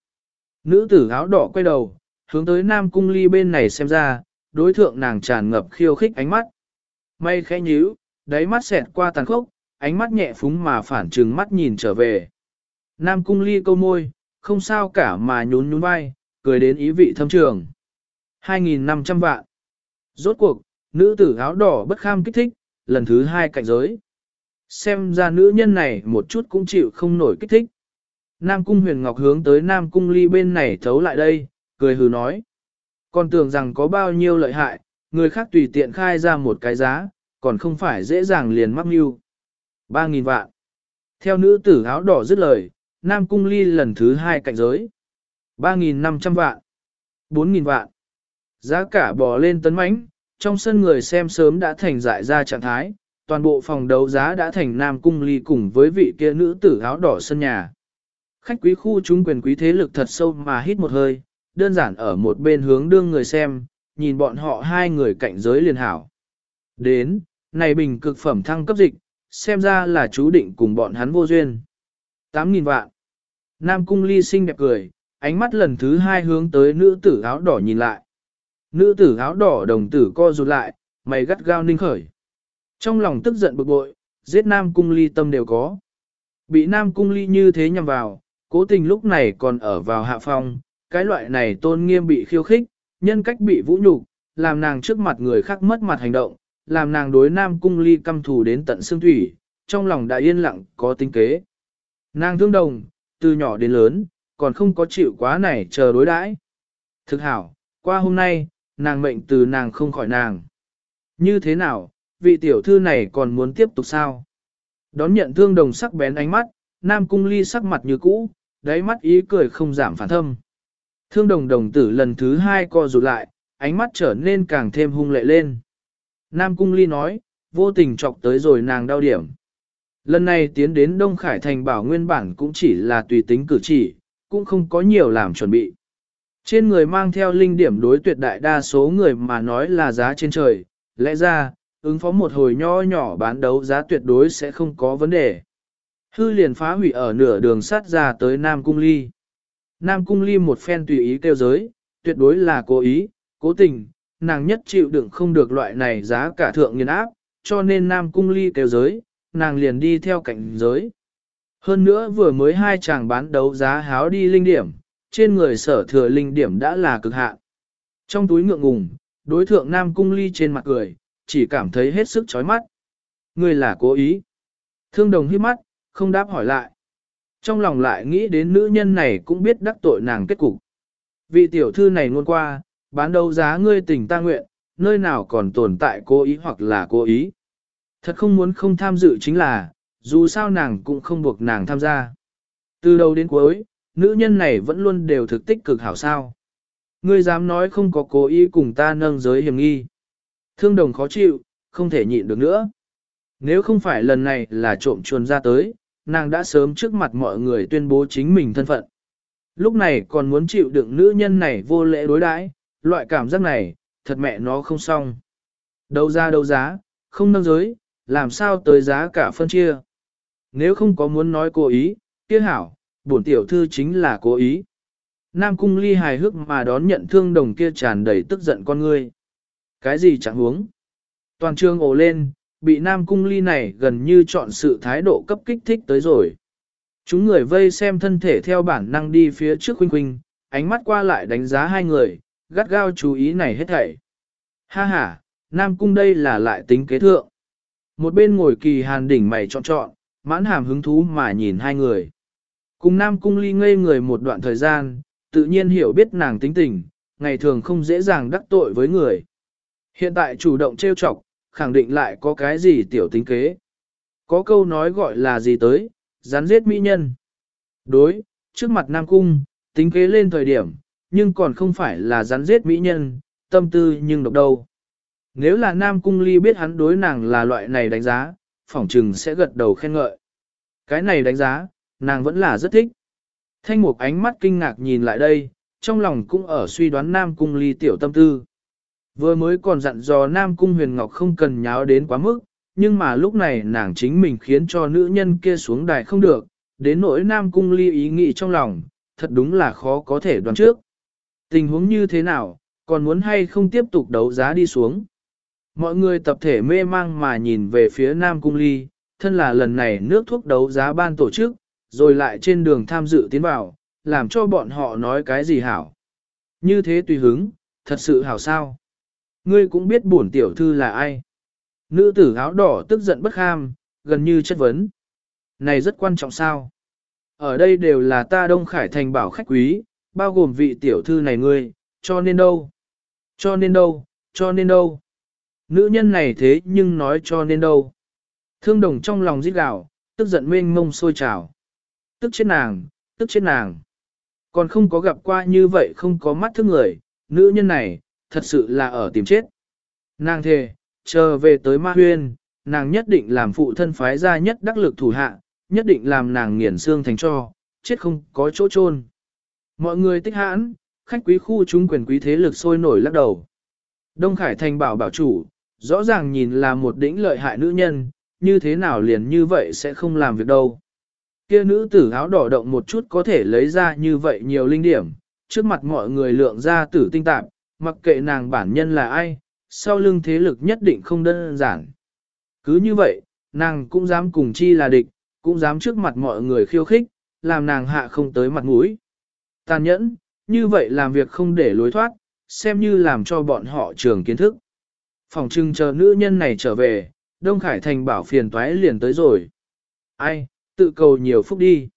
Nữ tử áo đỏ quay đầu, hướng tới Nam Cung Ly bên này xem ra, đối thượng nàng tràn ngập khiêu khích ánh mắt. Mây khẽ nhíu, đáy mắt xẹt qua tàn khốc, ánh mắt nhẹ phúng mà phản trừng mắt nhìn trở về. Nam Cung Ly câu môi, không sao cả mà nhún nhún vai, cười đến ý vị thâm trường. 2.500 vạn. Rốt cuộc, nữ tử áo đỏ bất kham kích thích, lần thứ hai cạnh giới. Xem ra nữ nhân này một chút cũng chịu không nổi kích thích. Nam Cung Huyền Ngọc hướng tới Nam Cung Ly bên này thấu lại đây, cười hừ nói. Còn tưởng rằng có bao nhiêu lợi hại, người khác tùy tiện khai ra một cái giá, còn không phải dễ dàng liền mắc mưu. 3.000 vạn. Theo nữ tử áo đỏ dứt lời, Nam Cung Ly lần thứ hai cạnh giới. 3.500 vạn. 4.000 vạn. Giá cả bò lên tấn mãnh, trong sân người xem sớm đã thành dại ra trạng thái, toàn bộ phòng đấu giá đã thành Nam Cung Ly cùng với vị kia nữ tử áo đỏ sân nhà. Khách quý khu chúng quyền quý thế lực thật sâu mà hít một hơi, đơn giản ở một bên hướng đương người xem, nhìn bọn họ hai người cạnh giới liền hảo. Đến, này bình cực phẩm thăng cấp dịch, xem ra là chú định cùng bọn hắn vô duyên. 8.000 vạn. Nam cung ly xinh đẹp cười, ánh mắt lần thứ hai hướng tới nữ tử áo đỏ nhìn lại. Nữ tử áo đỏ đồng tử co rụt lại, mày gắt gao ninh khởi. Trong lòng tức giận bực bội, giết Nam cung ly tâm đều có. Bị Nam cung ly như thế nhằm vào, cố tình lúc này còn ở vào hạ phong, cái loại này tôn nghiêm bị khiêu khích, nhân cách bị vũ nhục, làm nàng trước mặt người khác mất mặt hành động, làm nàng đối nam cung ly căm thù đến tận xương thủy, trong lòng đã yên lặng có tính kế. Nàng thương đồng, từ nhỏ đến lớn, còn không có chịu quá này chờ đối đãi. Thực hảo, qua hôm nay, nàng mệnh từ nàng không khỏi nàng. Như thế nào, vị tiểu thư này còn muốn tiếp tục sao? Đón nhận thương đồng sắc bén ánh mắt, Nam Cung Ly sắc mặt như cũ, đáy mắt ý cười không giảm phản thâm. Thương đồng đồng tử lần thứ hai co rụt lại, ánh mắt trở nên càng thêm hung lệ lên. Nam Cung Ly nói, vô tình chọc tới rồi nàng đau điểm. Lần này tiến đến Đông Khải Thành bảo nguyên bản cũng chỉ là tùy tính cử chỉ, cũng không có nhiều làm chuẩn bị. Trên người mang theo linh điểm đối tuyệt đại đa số người mà nói là giá trên trời, lẽ ra, ứng phó một hồi nho nhỏ bán đấu giá tuyệt đối sẽ không có vấn đề. Hư liền phá hủy ở nửa đường sát ra tới Nam Cung Ly. Nam Cung Ly một phen tùy ý kêu giới, tuyệt đối là cố ý, cố tình, nàng nhất chịu đựng không được loại này giá cả thượng nghiên áp, cho nên Nam Cung Ly kêu giới, nàng liền đi theo cảnh giới. Hơn nữa vừa mới hai chàng bán đấu giá háo đi linh điểm, trên người sở thừa linh điểm đã là cực hạn. Trong túi ngượng ngùng, đối thượng Nam Cung Ly trên mặt cười, chỉ cảm thấy hết sức chói mắt. Người là cố ý. Thương đồng hiếp mắt, không đáp hỏi lại. Trong lòng lại nghĩ đến nữ nhân này cũng biết đắc tội nàng kết cục. Vị tiểu thư này luôn qua, bán đấu giá ngươi tình ta nguyện, nơi nào còn tồn tại cố ý hoặc là cố ý. Thật không muốn không tham dự chính là, dù sao nàng cũng không buộc nàng tham gia. Từ đầu đến cuối, nữ nhân này vẫn luôn đều thực tích cực hảo sao. Ngươi dám nói không có cố ý cùng ta nâng giới hiểm nghi. Thương đồng khó chịu, không thể nhịn được nữa. Nếu không phải lần này là trộm chuồn ra tới, nàng đã sớm trước mặt mọi người tuyên bố chính mình thân phận. Lúc này còn muốn chịu đựng nữ nhân này vô lễ đối đãi, loại cảm giác này, thật mẹ nó không xong. Đâu ra đâu giá, không nâng giới, làm sao tới giá cả phân chia. Nếu không có muốn nói cố ý, kia hảo, bổn tiểu thư chính là cố ý. Nam cung ly hài hước mà đón nhận thương đồng kia tràn đầy tức giận con ngươi. Cái gì chẳng huống? Toàn trường ồ lên, bị Nam cung ly này gần như chọn sự thái độ cấp kích thích tới rồi. Chúng người vây xem thân thể theo bản năng đi phía trước huynh huynh, ánh mắt qua lại đánh giá hai người, gắt gao chú ý này hết thảy. Ha ha, Nam cung đây là lại tính kế thượng. Một bên ngồi kỳ hàn đỉnh mày chọn chọn, mãn hàm hứng thú mà nhìn hai người. Cùng Nam Cung Ly ngây người một đoạn thời gian, tự nhiên hiểu biết nàng tính tình, ngày thường không dễ dàng đắc tội với người. Hiện tại chủ động trêu chọc, khẳng định lại có cái gì tiểu tính kế. Có câu nói gọi là gì tới, rắn giết mỹ nhân. Đối, trước mặt Nam Cung, tính kế lên thời điểm, nhưng còn không phải là rắn giết mỹ nhân, tâm tư nhưng độc đâu. Nếu là Nam Cung Ly biết hắn đối nàng là loại này đánh giá, phỏng trừng sẽ gật đầu khen ngợi. Cái này đánh giá, nàng vẫn là rất thích. Thanh Mục ánh mắt kinh ngạc nhìn lại đây, trong lòng cũng ở suy đoán Nam Cung Ly tiểu tâm tư. Vừa mới còn dặn dò Nam Cung Huyền Ngọc không cần nháo đến quá mức, nhưng mà lúc này nàng chính mình khiến cho nữ nhân kia xuống đài không được, đến nỗi Nam Cung Ly ý nghĩ trong lòng, thật đúng là khó có thể đoán trước. Tình huống như thế nào, còn muốn hay không tiếp tục đấu giá đi xuống. Mọi người tập thể mê mang mà nhìn về phía Nam Cung Ly, thân là lần này nước thuốc đấu giá ban tổ chức, rồi lại trên đường tham dự tiến vào, làm cho bọn họ nói cái gì hảo. Như thế tùy hứng, thật sự hảo sao. Ngươi cũng biết bổn tiểu thư là ai. Nữ tử áo đỏ tức giận bất kham, gần như chất vấn. Này rất quan trọng sao. Ở đây đều là ta Đông Khải Thành bảo khách quý, bao gồm vị tiểu thư này ngươi, cho nên đâu? Cho nên đâu? Cho nên đâu? Nữ nhân này thế nhưng nói cho nên đâu. Thương đồng trong lòng giết gạo, tức giận mênh mông sôi trào. Tức chết nàng, tức chết nàng. Còn không có gặp qua như vậy không có mắt thương người, nữ nhân này, thật sự là ở tìm chết. Nàng thề, chờ về tới ma huyên, nàng nhất định làm phụ thân phái ra nhất đắc lực thủ hạ, nhất định làm nàng nghiền xương thành cho, chết không có chỗ chôn. Mọi người tích hãn, khách quý khu chúng quyền quý thế lực sôi nổi lắc đầu. Đông Khải Thành bảo bảo chủ, rõ ràng nhìn là một đỉnh lợi hại nữ nhân, như thế nào liền như vậy sẽ không làm việc đâu. Kia nữ tử áo đỏ động một chút có thể lấy ra như vậy nhiều linh điểm, trước mặt mọi người lượng ra tử tinh tạp, mặc kệ nàng bản nhân là ai, sau lưng thế lực nhất định không đơn giản. Cứ như vậy, nàng cũng dám cùng chi là địch, cũng dám trước mặt mọi người khiêu khích, làm nàng hạ không tới mặt mũi. Tàn nhẫn, như vậy làm việc không để lối thoát, xem như làm cho bọn họ trường kiến thức phòng trưng chờ nữ nhân này trở về, Đông Khải Thành bảo phiền toái liền tới rồi. Ai, tự cầu nhiều phúc đi.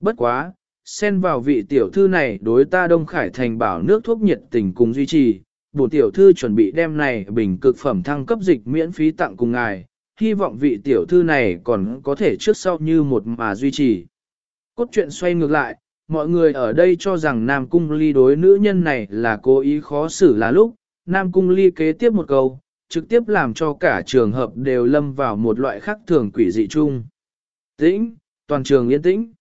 Bất quá, xen vào vị tiểu thư này đối ta Đông Khải Thành bảo nước thuốc nhiệt tình cùng duy trì, bổ tiểu thư chuẩn bị đem này bình cực phẩm thăng cấp dịch miễn phí tặng cùng ngài, hy vọng vị tiểu thư này còn có thể trước sau như một mà duy trì. Cốt truyện xoay ngược lại, mọi người ở đây cho rằng Nam Cung Ly đối nữ nhân này là cố ý khó xử là lúc, Nam Cung Ly kế tiếp một câu, trực tiếp làm cho cả trường hợp đều lâm vào một loại khắc thường quỷ dị chung. Tĩnh, toàn trường yên tĩnh.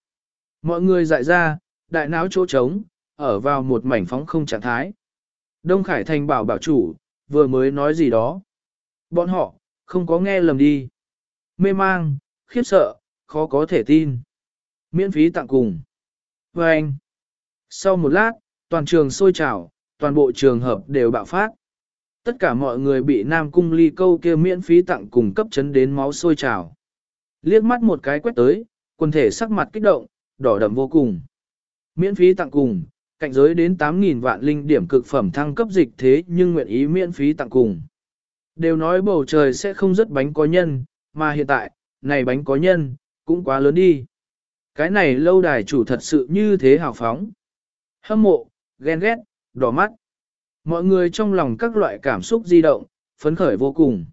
Mọi người dại ra, đại não chỗ trống, ở vào một mảnh phóng không trạng thái. Đông Khải Thành bảo bảo chủ, vừa mới nói gì đó. Bọn họ, không có nghe lầm đi. Mê mang, khiếp sợ, khó có thể tin. Miễn phí tặng cùng. Và anh. Sau một lát, toàn trường sôi trào, toàn bộ trường hợp đều bạo phát. Tất cả mọi người bị Nam Cung ly câu kia miễn phí tặng cùng cấp chấn đến máu sôi trào. Liếc mắt một cái quét tới, quần thể sắc mặt kích động, đỏ đậm vô cùng. Miễn phí tặng cùng, cạnh giới đến 8.000 vạn linh điểm cực phẩm thăng cấp dịch thế nhưng nguyện ý miễn phí tặng cùng. Đều nói bầu trời sẽ không rất bánh có nhân, mà hiện tại, này bánh có nhân, cũng quá lớn đi. Cái này lâu đài chủ thật sự như thế hào phóng. Hâm mộ, ghen ghét, đỏ mắt. Mọi người trong lòng các loại cảm xúc di động, phấn khởi vô cùng.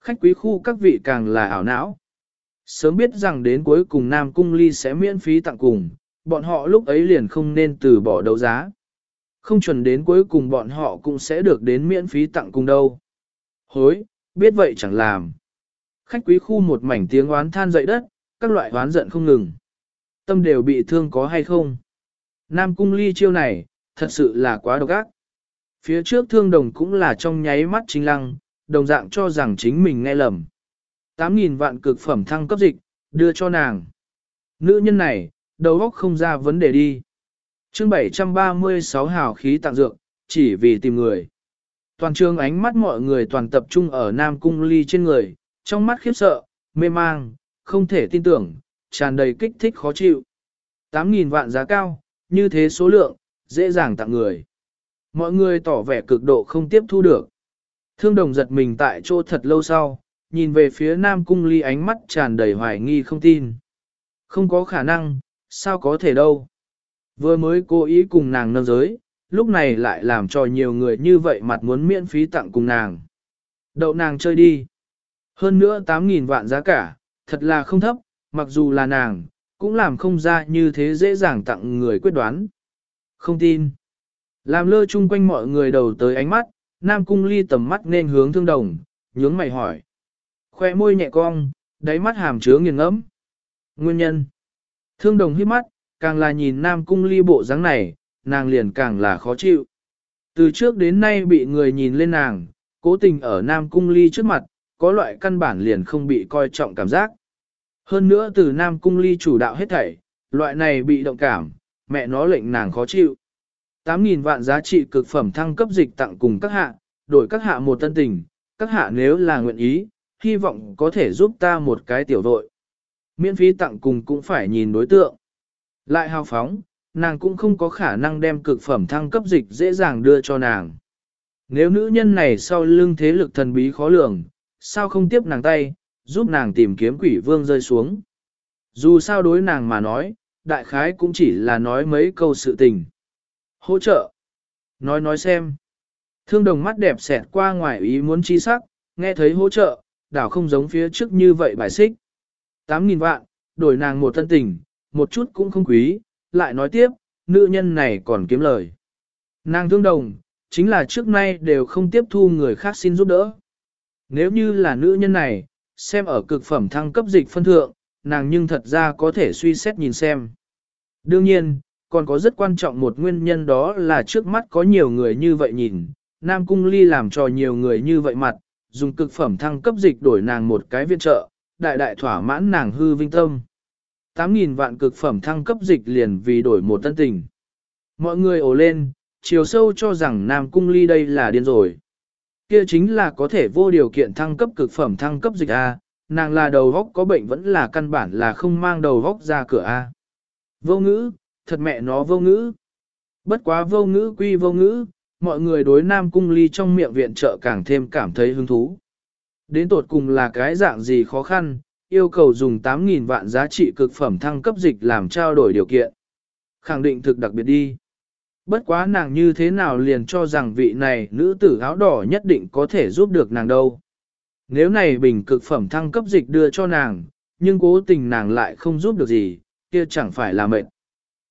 Khách quý khu các vị càng là ảo não. Sớm biết rằng đến cuối cùng Nam Cung Ly sẽ miễn phí tặng cùng, bọn họ lúc ấy liền không nên từ bỏ đấu giá. Không chuẩn đến cuối cùng bọn họ cũng sẽ được đến miễn phí tặng cùng đâu. Hối, biết vậy chẳng làm. Khách quý khu một mảnh tiếng oán than dậy đất, các loại oán giận không ngừng. Tâm đều bị thương có hay không? Nam cung ly chiêu này, thật sự là quá độc ác. Phía trước thương đồng cũng là trong nháy mắt chính lăng, đồng dạng cho rằng chính mình nghe lầm. 8.000 vạn cực phẩm thăng cấp dịch, đưa cho nàng. Nữ nhân này, đầu óc không ra vấn đề đi. chương 736 hào khí tặng dược, chỉ vì tìm người. Toàn trường ánh mắt mọi người toàn tập trung ở Nam Cung Ly trên người, trong mắt khiếp sợ, mê mang, không thể tin tưởng, tràn đầy kích thích khó chịu. 8.000 vạn giá cao, như thế số lượng, dễ dàng tặng người. Mọi người tỏ vẻ cực độ không tiếp thu được. Thương đồng giật mình tại chỗ thật lâu sau, nhìn về phía Nam Cung Ly ánh mắt tràn đầy hoài nghi không tin. Không có khả năng, sao có thể đâu. Vừa mới cố ý cùng nàng nâng giới, lúc này lại làm cho nhiều người như vậy mặt muốn miễn phí tặng cùng nàng. Đậu nàng chơi đi. Hơn nữa 8.000 vạn giá cả, thật là không thấp, mặc dù là nàng, cũng làm không ra như thế dễ dàng tặng người quyết đoán. Không tin. Làm lơ chung quanh mọi người đầu tới ánh mắt, Nam Cung Ly tầm mắt nên hướng thương đồng, nhướng mày hỏi. Khoe môi nhẹ cong, đáy mắt hàm chứa nghiền ngẫm. Nguyên nhân. Thương đồng hít mắt, càng là nhìn Nam Cung Ly bộ dáng này, nàng liền càng là khó chịu. Từ trước đến nay bị người nhìn lên nàng, cố tình ở Nam Cung Ly trước mặt, có loại căn bản liền không bị coi trọng cảm giác. Hơn nữa từ Nam Cung Ly chủ đạo hết thảy, loại này bị động cảm, mẹ nó lệnh nàng khó chịu. 8.000 vạn giá trị cực phẩm thăng cấp dịch tặng cùng các hạ, đổi các hạ một tân tình, các hạ nếu là nguyện ý, hy vọng có thể giúp ta một cái tiểu đội. Miễn phí tặng cùng cũng phải nhìn đối tượng. Lại hào phóng, nàng cũng không có khả năng đem cực phẩm thăng cấp dịch dễ dàng đưa cho nàng. Nếu nữ nhân này sau lưng thế lực thần bí khó lường, sao không tiếp nàng tay, giúp nàng tìm kiếm quỷ vương rơi xuống. Dù sao đối nàng mà nói, đại khái cũng chỉ là nói mấy câu sự tình. Hỗ trợ. Nói nói xem. Thương đồng mắt đẹp xẹt qua ngoài ý muốn chi sắc, nghe thấy hỗ trợ, đảo không giống phía trước như vậy bài xích. 8.000 vạn, đổi nàng một thân tình, một chút cũng không quý, lại nói tiếp, nữ nhân này còn kiếm lời. Nàng thương đồng, chính là trước nay đều không tiếp thu người khác xin giúp đỡ. Nếu như là nữ nhân này, xem ở cực phẩm thăng cấp dịch phân thượng, nàng nhưng thật ra có thể suy xét nhìn xem. Đương nhiên, còn có rất quan trọng một nguyên nhân đó là trước mắt có nhiều người như vậy nhìn, Nam Cung Ly làm cho nhiều người như vậy mặt, dùng cực phẩm thăng cấp dịch đổi nàng một cái viện trợ, đại đại thỏa mãn nàng hư vinh tâm. 8.000 vạn cực phẩm thăng cấp dịch liền vì đổi một tân tình. Mọi người ồ lên, chiều sâu cho rằng Nam Cung Ly đây là điên rồi. Kia chính là có thể vô điều kiện thăng cấp cực phẩm thăng cấp dịch A, nàng là đầu góc có bệnh vẫn là căn bản là không mang đầu góc ra cửa A. Vô ngữ, thật mẹ nó vô ngữ. Bất quá vô ngữ quy vô ngữ, mọi người đối Nam Cung Ly trong miệng viện trợ càng thêm cảm thấy hứng thú. Đến tột cùng là cái dạng gì khó khăn, yêu cầu dùng 8.000 vạn giá trị cực phẩm thăng cấp dịch làm trao đổi điều kiện. Khẳng định thực đặc biệt đi. Bất quá nàng như thế nào liền cho rằng vị này nữ tử áo đỏ nhất định có thể giúp được nàng đâu. Nếu này bình cực phẩm thăng cấp dịch đưa cho nàng, nhưng cố tình nàng lại không giúp được gì, kia chẳng phải là mệt.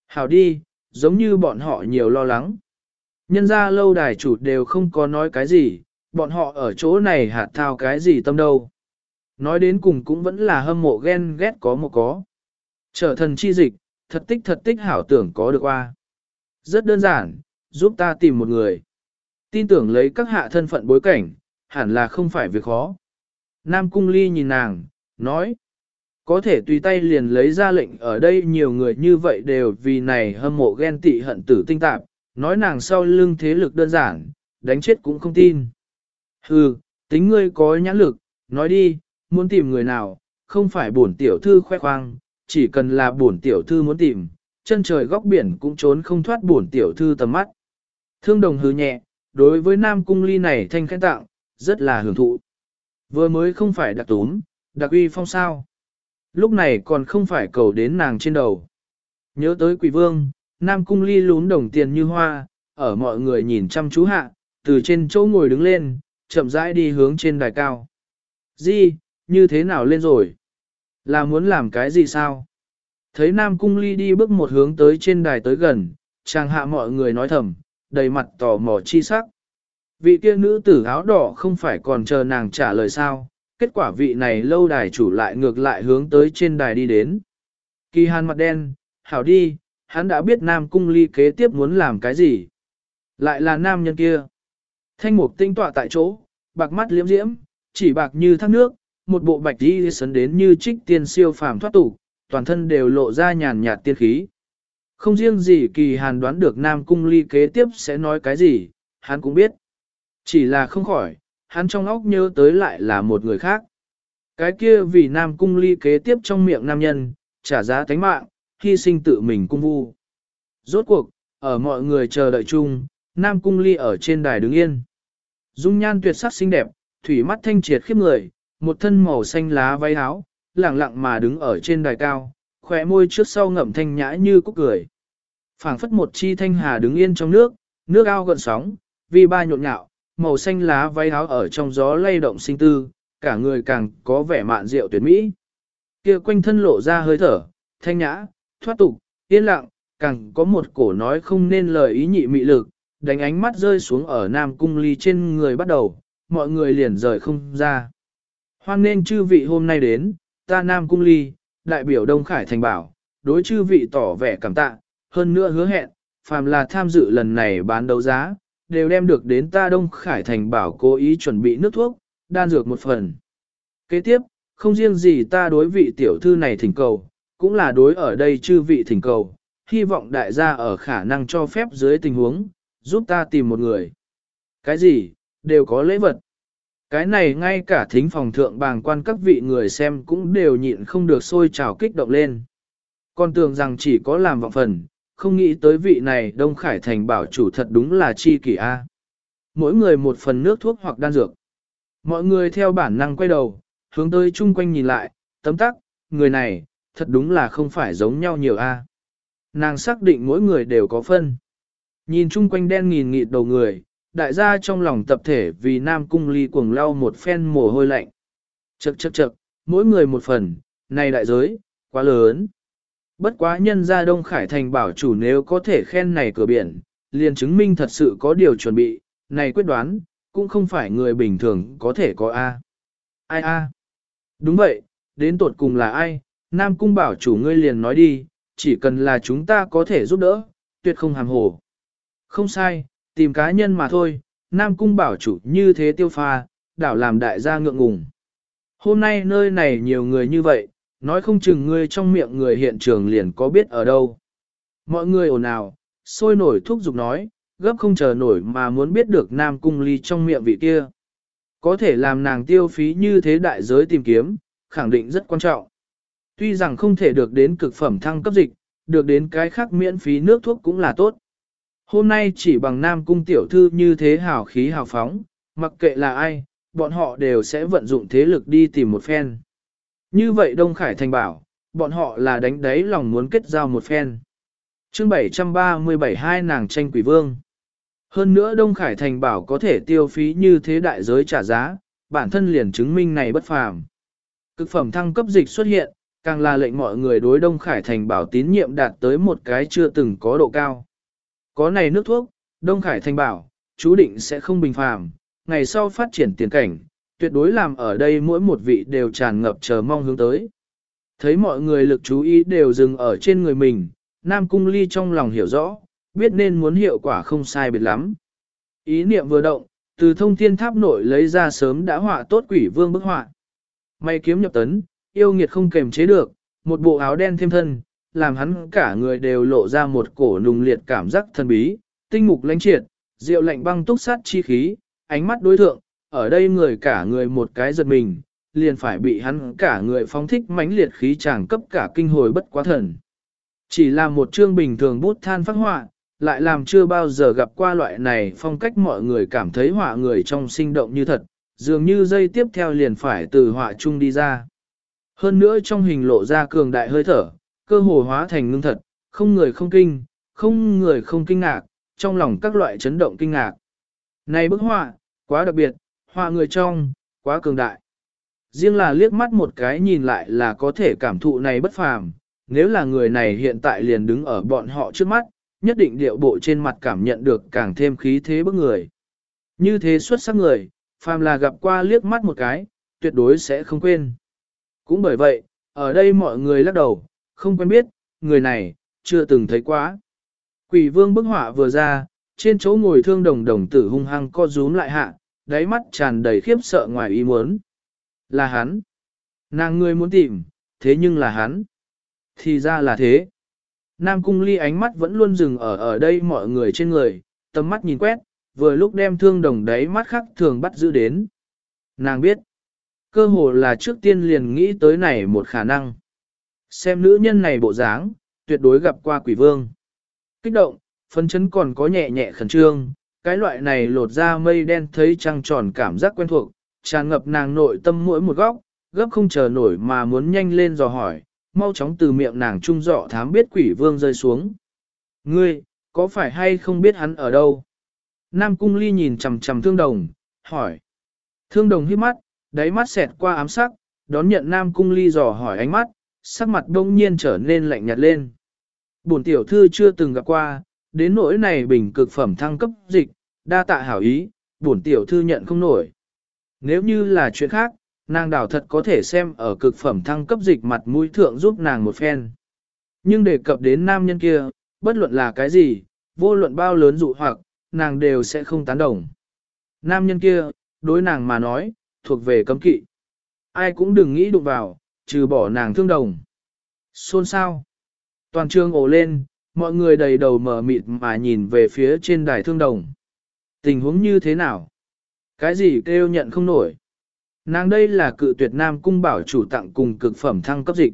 Hảo đi, giống như bọn họ nhiều lo lắng. Nhân ra lâu đài chủ đều không có nói cái gì, bọn họ ở chỗ này hạt thao cái gì tâm đâu. Nói đến cùng cũng vẫn là hâm mộ ghen ghét có một có. Trở thần chi dịch, thật tích thật tích hảo tưởng có được qua. Rất đơn giản, giúp ta tìm một người. Tin tưởng lấy các hạ thân phận bối cảnh, hẳn là không phải việc khó. Nam Cung Ly nhìn nàng, nói. Có thể tùy tay liền lấy ra lệnh ở đây nhiều người như vậy đều vì này hâm mộ ghen tị hận tử tinh tạp, nói nàng sau lưng thế lực đơn giản, đánh chết cũng không tin. Hừ, tính ngươi có nhãn lực, nói đi, muốn tìm người nào, không phải bổn tiểu thư khoe khoang, chỉ cần là bổn tiểu thư muốn tìm, chân trời góc biển cũng trốn không thoát bổn tiểu thư tầm mắt. Thương đồng hừ nhẹ, đối với nam cung ly này thanh khen tặng, rất là hưởng thụ. Vừa mới không phải đặc túm, đặc uy phong sao. Lúc này còn không phải cầu đến nàng trên đầu. Nhớ tới quỷ vương, nam cung ly lún đồng tiền như hoa, ở mọi người nhìn chăm chú hạ, từ trên chỗ ngồi đứng lên, chậm rãi đi hướng trên đài cao. Di, như thế nào lên rồi? Là muốn làm cái gì sao? Thấy Nam Cung Ly đi bước một hướng tới trên đài tới gần, chàng hạ mọi người nói thầm, đầy mặt tò mò chi sắc. Vị kia nữ tử áo đỏ không phải còn chờ nàng trả lời sao, kết quả vị này lâu đài chủ lại ngược lại hướng tới trên đài đi đến. Kỳ hàn mặt đen, hảo đi, hắn đã biết Nam Cung Ly kế tiếp muốn làm cái gì. Lại là nam nhân kia. Thanh mục tinh tọa tại chỗ, bạc mắt liễm diễm, chỉ bạc như thác nước, một bộ bạch đi sấn đến như trích tiên siêu phàm thoát tục, toàn thân đều lộ ra nhàn nhạt tiên khí. Không riêng gì kỳ hàn đoán được Nam Cung Ly kế tiếp sẽ nói cái gì, hắn cũng biết. Chỉ là không khỏi, hắn trong óc nhớ tới lại là một người khác. Cái kia vì Nam Cung Ly kế tiếp trong miệng nam nhân, trả giá tánh mạng, hy sinh tự mình cung vu. Rốt cuộc, ở mọi người chờ đợi chung, Nam Cung Ly ở trên đài đứng yên. Dung nhan tuyệt sắc xinh đẹp, thủy mắt thanh triệt khiếp người, một thân màu xanh lá váy áo, lẳng lặng mà đứng ở trên đài cao, khỏe môi trước sau ngậm thanh nhã như cúc cười. phảng phất một chi thanh hà đứng yên trong nước, nước ao gần sóng, vì ba nhộn nhạo, màu xanh lá váy áo ở trong gió lay động sinh tư, cả người càng có vẻ mạn diệu tuyệt mỹ. Kia quanh thân lộ ra hơi thở, thanh nhã, thoát tục, yên lặng, càng có một cổ nói không nên lời ý nhị mị lực, đánh ánh mắt rơi xuống ở Nam Cung Ly trên người bắt đầu, mọi người liền rời không ra. Hoan nên chư vị hôm nay đến, ta Nam Cung Ly, đại biểu Đông Khải Thành Bảo, đối chư vị tỏ vẻ cảm tạ, hơn nữa hứa hẹn, phàm là tham dự lần này bán đấu giá, đều đem được đến ta Đông Khải Thành Bảo cố ý chuẩn bị nước thuốc, đan dược một phần. Kế tiếp, không riêng gì ta đối vị tiểu thư này thỉnh cầu, cũng là đối ở đây chư vị thỉnh cầu, hy vọng đại gia ở khả năng cho phép dưới tình huống, giúp ta tìm một người. Cái gì, đều có lễ vật. Cái này ngay cả thính phòng thượng bàng quan các vị người xem cũng đều nhịn không được sôi trào kích động lên. Con tưởng rằng chỉ có làm vọng phần, không nghĩ tới vị này Đông Khải Thành bảo chủ thật đúng là chi kỷ A. Mỗi người một phần nước thuốc hoặc đan dược. Mọi người theo bản năng quay đầu, hướng tới chung quanh nhìn lại, tấm tắc, người này, thật đúng là không phải giống nhau nhiều A. Nàng xác định mỗi người đều có phân. Nhìn chung quanh đen nghìn nghịt đầu người, đại gia trong lòng tập thể vì Nam Cung Ly cuồng lau một phen mồ hôi lạnh. Chậc chậc chậc, mỗi người một phần, này đại giới, quá lớn. Bất quá nhân gia Đông Khải Thành bảo chủ nếu có thể khen này cửa biển, liền chứng minh thật sự có điều chuẩn bị, này quyết đoán, cũng không phải người bình thường có thể có A. Ai A? Đúng vậy, đến tột cùng là ai? Nam Cung bảo chủ ngươi liền nói đi, chỉ cần là chúng ta có thể giúp đỡ, tuyệt không hàm hồ. Không sai, tìm cá nhân mà thôi, Nam Cung bảo chủ như thế tiêu pha, đảo làm đại gia ngượng ngùng. Hôm nay nơi này nhiều người như vậy, nói không chừng ngươi trong miệng người hiện trường liền có biết ở đâu. Mọi người ồn ào, sôi nổi thúc giục nói, gấp không chờ nổi mà muốn biết được Nam Cung ly trong miệng vị kia. Có thể làm nàng tiêu phí như thế đại giới tìm kiếm, khẳng định rất quan trọng. Tuy rằng không thể được đến cực phẩm thăng cấp dịch, được đến cái khác miễn phí nước thuốc cũng là tốt. Hôm nay chỉ bằng nam cung tiểu thư như thế hào khí hào phóng, mặc kệ là ai, bọn họ đều sẽ vận dụng thế lực đi tìm một phen. Như vậy Đông Khải Thành bảo, bọn họ là đánh đáy lòng muốn kết giao một phen. chương 737 hai nàng tranh quỷ vương. Hơn nữa Đông Khải Thành bảo có thể tiêu phí như thế đại giới trả giá, bản thân liền chứng minh này bất phàm. Cực phẩm thăng cấp dịch xuất hiện, càng là lệnh mọi người đối Đông Khải Thành bảo tín nhiệm đạt tới một cái chưa từng có độ cao. Có này nước thuốc, Đông Khải Thành bảo, chú định sẽ không bình phàm, ngày sau phát triển tiền cảnh, tuyệt đối làm ở đây mỗi một vị đều tràn ngập chờ mong hướng tới. Thấy mọi người lực chú ý đều dừng ở trên người mình, Nam Cung Ly trong lòng hiểu rõ, biết nên muốn hiệu quả không sai biệt lắm. Ý niệm vừa động, từ thông thiên tháp nội lấy ra sớm đã họa tốt quỷ vương bức họa. May kiếm nhập tấn, yêu nghiệt không kềm chế được, một bộ áo đen thêm thân, làm hắn cả người đều lộ ra một cổ nùng liệt cảm giác thần bí, tinh mục lãnh triệt, diệu lạnh băng túc sát chi khí, ánh mắt đối thượng, ở đây người cả người một cái giật mình, liền phải bị hắn cả người phóng thích mãnh liệt khí chàng cấp cả kinh hồi bất quá thần. Chỉ là một chương bình thường bút than phát họa, lại làm chưa bao giờ gặp qua loại này phong cách mọi người cảm thấy họa người trong sinh động như thật, dường như dây tiếp theo liền phải từ họa chung đi ra. Hơn nữa trong hình lộ ra cường đại hơi thở, cơ hồ hóa thành ngưng thật, không người không kinh, không người không kinh ngạc, trong lòng các loại chấn động kinh ngạc. Này bức họa, quá đặc biệt, họa người trong, quá cường đại. Riêng là liếc mắt một cái nhìn lại là có thể cảm thụ này bất phàm, nếu là người này hiện tại liền đứng ở bọn họ trước mắt, nhất định điệu bộ trên mặt cảm nhận được càng thêm khí thế bức người. Như thế xuất sắc người, phàm là gặp qua liếc mắt một cái, tuyệt đối sẽ không quên. Cũng bởi vậy, ở đây mọi người lắc đầu, không quen biết, người này, chưa từng thấy quá. Quỷ vương bức họa vừa ra, trên chỗ ngồi thương đồng đồng tử hung hăng co rúm lại hạ, đáy mắt tràn đầy khiếp sợ ngoài ý muốn. Là hắn. Nàng ngươi muốn tìm, thế nhưng là hắn. Thì ra là thế. Nam cung ly ánh mắt vẫn luôn dừng ở ở đây mọi người trên người, tầm mắt nhìn quét, vừa lúc đem thương đồng đáy mắt khắc thường bắt giữ đến. Nàng biết, cơ hồ là trước tiên liền nghĩ tới này một khả năng. Xem nữ nhân này bộ dáng, tuyệt đối gặp qua quỷ vương. Kích động, phấn chấn còn có nhẹ nhẹ khẩn trương, cái loại này lột ra mây đen thấy trăng tròn cảm giác quen thuộc, tràn ngập nàng nội tâm mỗi một góc, gấp không chờ nổi mà muốn nhanh lên dò hỏi, mau chóng từ miệng nàng trung dọ thám biết quỷ vương rơi xuống. Ngươi, có phải hay không biết hắn ở đâu? Nam cung ly nhìn chầm chầm thương đồng, hỏi. Thương đồng hiếp mắt, đáy mắt xẹt qua ám sắc, đón nhận Nam cung ly dò hỏi ánh mắt, sắc mặt đông nhiên trở nên lạnh nhạt lên. Bổn tiểu thư chưa từng gặp qua, đến nỗi này bình cực phẩm thăng cấp dịch, đa tạ hảo ý, bổn tiểu thư nhận không nổi. Nếu như là chuyện khác, nàng đảo thật có thể xem ở cực phẩm thăng cấp dịch mặt mũi thượng giúp nàng một phen. Nhưng đề cập đến nam nhân kia, bất luận là cái gì, vô luận bao lớn dụ hoặc, nàng đều sẽ không tán đồng. Nam nhân kia, đối nàng mà nói, thuộc về cấm kỵ. Ai cũng đừng nghĩ đụng vào, trừ bỏ nàng thương đồng. Xôn sao? Toàn trường ổ lên, mọi người đầy đầu mở mịt mà nhìn về phía trên đài thương đồng. Tình huống như thế nào? Cái gì kêu nhận không nổi? Nàng đây là cự tuyệt nam cung bảo chủ tặng cùng cực phẩm thăng cấp dịch.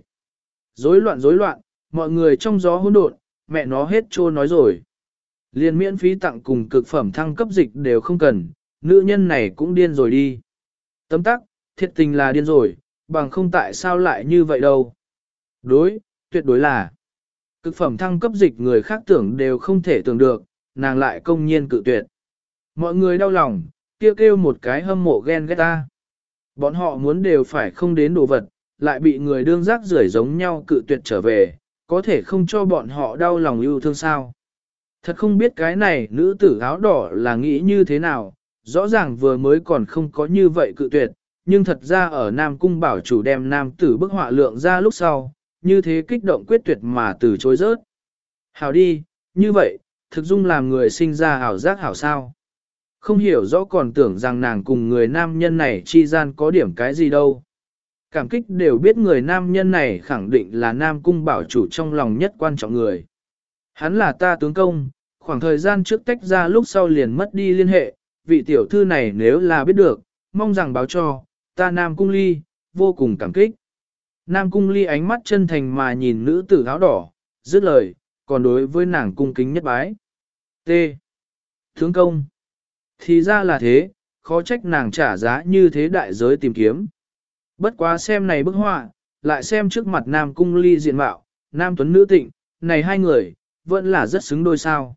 Rối loạn rối loạn, mọi người trong gió hỗn độn, mẹ nó hết trô nói rồi. Liên miễn phí tặng cùng cực phẩm thăng cấp dịch đều không cần, nữ nhân này cũng điên rồi đi. Tấm tắc, thiệt tình là điên rồi, bằng không tại sao lại như vậy đâu. Đối, tuyệt đối là. Cực phẩm thăng cấp dịch người khác tưởng đều không thể tưởng được, nàng lại công nhiên cự tuyệt. Mọi người đau lòng, kêu kêu một cái hâm mộ ghen ghét ta. Bọn họ muốn đều phải không đến đồ vật, lại bị người đương rác rưởi giống nhau cự tuyệt trở về, có thể không cho bọn họ đau lòng yêu thương sao. Thật không biết cái này nữ tử áo đỏ là nghĩ như thế nào, rõ ràng vừa mới còn không có như vậy cự tuyệt, nhưng thật ra ở Nam Cung bảo chủ đem Nam tử bức họa lượng ra lúc sau, như thế kích động quyết tuyệt mà từ chối rớt. Hảo đi, như vậy, thực dung làm người sinh ra hảo giác hảo sao. Không hiểu rõ còn tưởng rằng nàng cùng người nam nhân này chi gian có điểm cái gì đâu. Cảm kích đều biết người nam nhân này khẳng định là nam cung bảo chủ trong lòng nhất quan trọng người. Hắn là ta tướng công, khoảng thời gian trước tách ra lúc sau liền mất đi liên hệ, vị tiểu thư này nếu là biết được, mong rằng báo cho, ta nam cung ly, vô cùng cảm kích. Nam cung ly ánh mắt chân thành mà nhìn nữ tử áo đỏ, dứt lời, còn đối với nàng cung kính nhất bái. T. Thướng công. Thì ra là thế, khó trách nàng trả giá như thế đại giới tìm kiếm. Bất quá xem này bức họa, lại xem trước mặt Nam Cung Ly diện mạo, Nam Tuấn Nữ Tịnh, này hai người, vẫn là rất xứng đôi sao.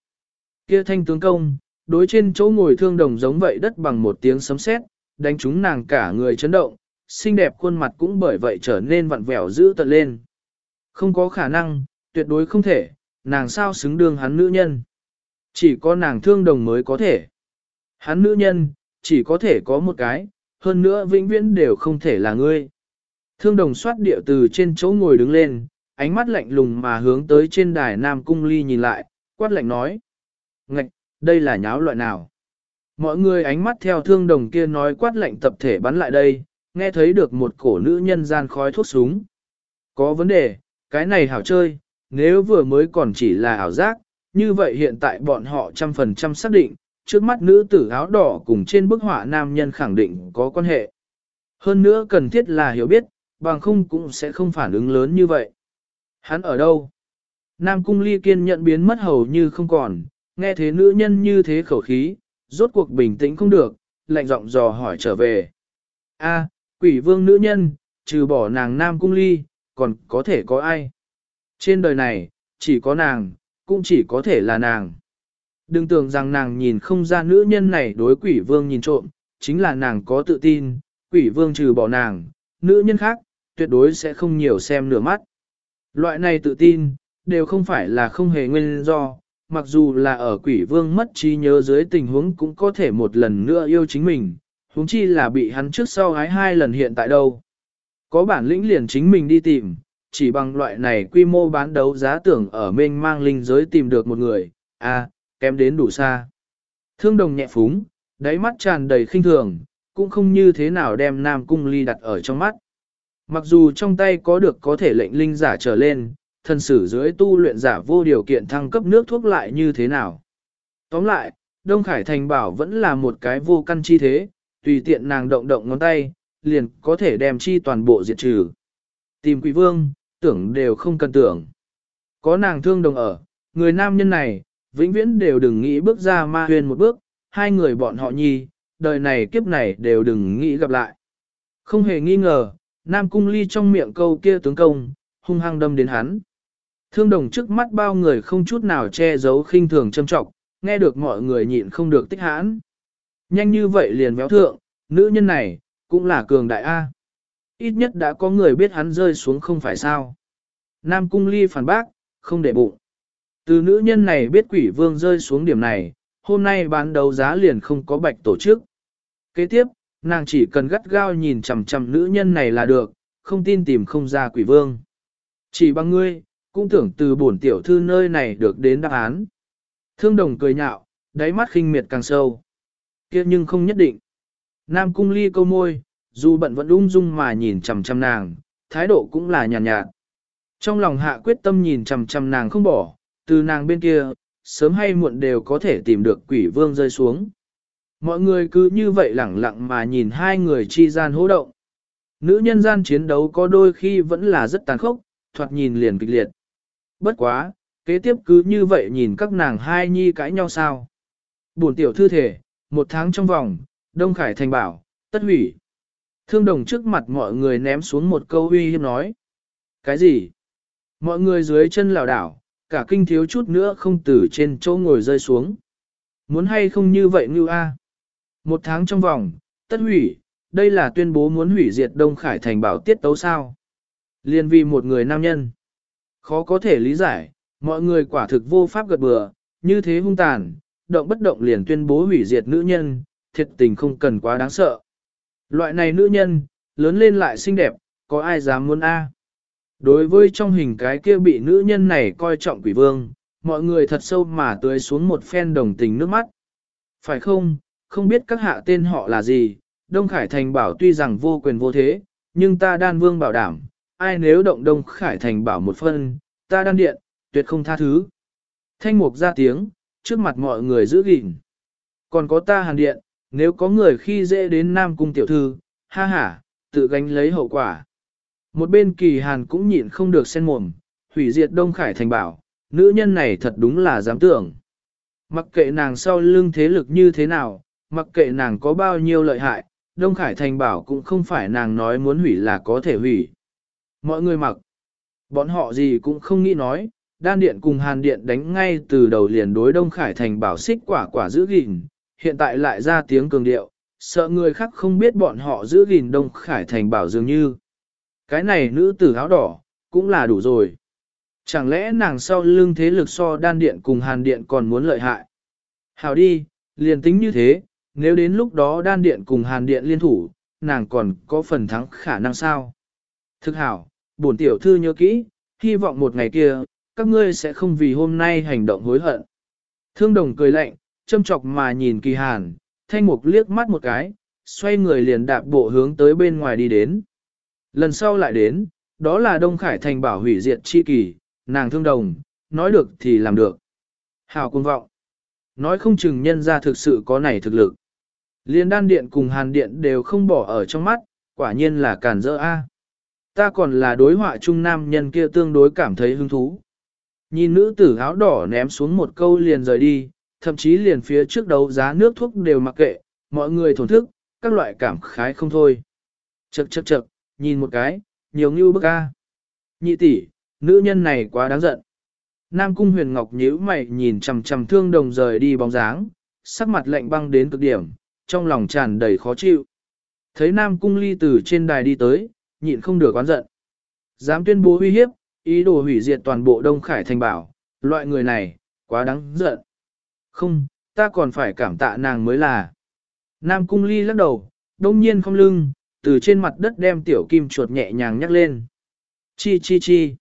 Kia thanh tướng công, đối trên chỗ ngồi thương đồng giống vậy đất bằng một tiếng sấm sét, đánh chúng nàng cả người chấn động, xinh đẹp khuôn mặt cũng bởi vậy trở nên vặn vẹo dữ tợn lên. Không có khả năng, tuyệt đối không thể, nàng sao xứng đương hắn nữ nhân. Chỉ có nàng thương đồng mới có thể. Hắn nữ nhân, chỉ có thể có một cái, hơn nữa vĩnh viễn đều không thể là ngươi. Thương đồng soát địa từ trên chỗ ngồi đứng lên, ánh mắt lạnh lùng mà hướng tới trên đài Nam Cung Ly nhìn lại, quát lạnh nói. Ngạch, đây là nháo loại nào? Mọi người ánh mắt theo thương đồng kia nói quát lệnh tập thể bắn lại đây, nghe thấy được một cổ nữ nhân gian khói thuốc súng. Có vấn đề, cái này hảo chơi, nếu vừa mới còn chỉ là ảo giác, như vậy hiện tại bọn họ trăm phần trăm xác định, trước mắt nữ tử áo đỏ cùng trên bức họa nam nhân khẳng định có quan hệ. Hơn nữa cần thiết là hiểu biết, bằng không cũng sẽ không phản ứng lớn như vậy. Hắn ở đâu? Nam cung ly kiên nhận biến mất hầu như không còn, nghe thế nữ nhân như thế khẩu khí, rốt cuộc bình tĩnh không được, lạnh giọng dò hỏi trở về. A, quỷ vương nữ nhân, trừ bỏ nàng Nam cung ly, còn có thể có ai? Trên đời này, chỉ có nàng, cũng chỉ có thể là nàng. Đừng tưởng rằng nàng nhìn không ra nữ nhân này đối quỷ vương nhìn trộm, chính là nàng có tự tin, quỷ vương trừ bỏ nàng, nữ nhân khác, tuyệt đối sẽ không nhiều xem nửa mắt. Loại này tự tin, đều không phải là không hề nguyên do, mặc dù là ở quỷ vương mất trí nhớ dưới tình huống cũng có thể một lần nữa yêu chính mình, huống chi là bị hắn trước sau hái hai lần hiện tại đâu. Có bản lĩnh liền chính mình đi tìm, chỉ bằng loại này quy mô bán đấu giá tưởng ở mênh mang linh giới tìm được một người, à, kém đến đủ xa. Thương đồng nhẹ phúng, đáy mắt tràn đầy khinh thường, cũng không như thế nào đem Nam Cung Ly đặt ở trong mắt. Mặc dù trong tay có được có thể lệnh linh giả trở lên, thần sử dưới tu luyện giả vô điều kiện thăng cấp nước thuốc lại như thế nào. Tóm lại, Đông Khải Thành bảo vẫn là một cái vô căn chi thế, tùy tiện nàng động động ngón tay, liền có thể đem chi toàn bộ diệt trừ. Tìm quỷ vương, tưởng đều không cần tưởng. Có nàng thương đồng ở, người nam nhân này, vĩnh viễn đều đừng nghĩ bước ra ma huyền một bước, hai người bọn họ nhi, đời này kiếp này đều đừng nghĩ gặp lại. Không hề nghi ngờ, Nam Cung Ly trong miệng câu kia tướng công, hung hăng đâm đến hắn. Thương đồng trước mắt bao người không chút nào che giấu khinh thường châm trọng, nghe được mọi người nhịn không được tích hãn. Nhanh như vậy liền véo thượng, nữ nhân này, cũng là cường đại A. Ít nhất đã có người biết hắn rơi xuống không phải sao. Nam Cung Ly phản bác, không để bụng. Từ nữ nhân này biết quỷ vương rơi xuống điểm này, hôm nay bán đấu giá liền không có bạch tổ chức. Kế tiếp, nàng chỉ cần gắt gao nhìn chằm chằm nữ nhân này là được, không tin tìm không ra quỷ vương. Chỉ bằng ngươi, cũng tưởng từ bổn tiểu thư nơi này được đến đáp án. Thương đồng cười nhạo, đáy mắt khinh miệt càng sâu. kia nhưng không nhất định. Nam cung ly câu môi, dù bận vẫn ung dung mà nhìn chằm chằm nàng, thái độ cũng là nhàn nhạt, nhạt. Trong lòng hạ quyết tâm nhìn chằm chằm nàng không bỏ, từ nàng bên kia, sớm hay muộn đều có thể tìm được quỷ vương rơi xuống. Mọi người cứ như vậy lẳng lặng mà nhìn hai người chi gian hỗ động. Nữ nhân gian chiến đấu có đôi khi vẫn là rất tàn khốc, thoạt nhìn liền kịch liệt. Bất quá, kế tiếp cứ như vậy nhìn các nàng hai nhi cãi nhau sao. Buồn tiểu thư thể, một tháng trong vòng, Đông Khải thành bảo, tất hủy. Thương đồng trước mặt mọi người ném xuống một câu uy hiếp nói. Cái gì? Mọi người dưới chân lảo đảo, cả kinh thiếu chút nữa không từ trên chỗ ngồi rơi xuống. Muốn hay không như vậy như a? Một tháng trong vòng, tất hủy, đây là tuyên bố muốn hủy diệt Đông Khải thành bảo tiết tấu sao. Liên vì một người nam nhân. Khó có thể lý giải, mọi người quả thực vô pháp gật bừa, như thế hung tàn, động bất động liền tuyên bố hủy diệt nữ nhân, thiệt tình không cần quá đáng sợ. Loại này nữ nhân, lớn lên lại xinh đẹp, có ai dám muốn a? Đối với trong hình cái kia bị nữ nhân này coi trọng quỷ vương, mọi người thật sâu mà tưới xuống một phen đồng tình nước mắt. Phải không, không biết các hạ tên họ là gì, Đông Khải Thành bảo tuy rằng vô quyền vô thế, nhưng ta đan vương bảo đảm, ai nếu động Đông Khải Thành bảo một phân, ta đan điện, tuyệt không tha thứ. Thanh mục ra tiếng, trước mặt mọi người giữ gìn. Còn có ta hàn điện, nếu có người khi dễ đến Nam Cung tiểu thư, ha ha, tự gánh lấy hậu quả. Một bên kỳ hàn cũng nhịn không được sen mồm, hủy diệt Đông Khải thành bảo, nữ nhân này thật đúng là dám tưởng. Mặc kệ nàng sau lưng thế lực như thế nào, mặc kệ nàng có bao nhiêu lợi hại, Đông Khải thành bảo cũng không phải nàng nói muốn hủy là có thể hủy mọi người mặc. Bọn họ gì cũng không nghĩ nói, đan điện cùng hàn điện đánh ngay từ đầu liền đối Đông Khải Thành bảo xích quả quả giữ gìn, hiện tại lại ra tiếng cường điệu, sợ người khác không biết bọn họ giữ gìn Đông Khải Thành bảo dường như. Cái này nữ tử áo đỏ, cũng là đủ rồi. Chẳng lẽ nàng sau lưng thế lực so đan điện cùng hàn điện còn muốn lợi hại? Hào đi, liền tính như thế, nếu đến lúc đó đan điện cùng hàn điện liên thủ, nàng còn có phần thắng khả năng sao? Thực hảo, bổn tiểu thư nhớ kỹ, hy vọng một ngày kia, các ngươi sẽ không vì hôm nay hành động hối hận. Thương đồng cười lạnh, châm chọc mà nhìn kỳ hàn, thanh mục liếc mắt một cái, xoay người liền đạp bộ hướng tới bên ngoài đi đến. Lần sau lại đến, đó là Đông Khải Thành bảo hủy diệt chi kỳ, nàng thương đồng, nói được thì làm được. Hào cung vọng. Nói không chừng nhân ra thực sự có này thực lực. Liên đan điện cùng hàn điện đều không bỏ ở trong mắt, quả nhiên là cản dỡ A. Ta còn là đối họa trung nam nhân kia tương đối cảm thấy hứng thú. Nhìn nữ tử áo đỏ ném xuống một câu liền rời đi, thậm chí liền phía trước đấu giá nước thuốc đều mặc kệ, mọi người thổn thức, các loại cảm khái không thôi. Chậc chậc chậc, nhìn một cái, nhiều như bức a. Nhị tỷ, nữ nhân này quá đáng giận. Nam cung huyền ngọc nhíu mày nhìn chằm chằm thương đồng rời đi bóng dáng, sắc mặt lạnh băng đến cực điểm, trong lòng tràn đầy khó chịu. Thấy Nam cung ly từ trên đài đi tới, nhịn không được oán giận. Dám tuyên bố uy hiếp, ý đồ hủy diệt toàn bộ Đông Khải thành bảo, loại người này, quá đáng giận. Không, ta còn phải cảm tạ nàng mới là. Nam cung ly lắc đầu, đông nhiên không lưng, từ trên mặt đất đem tiểu kim chuột nhẹ nhàng nhắc lên. Chi chi chi.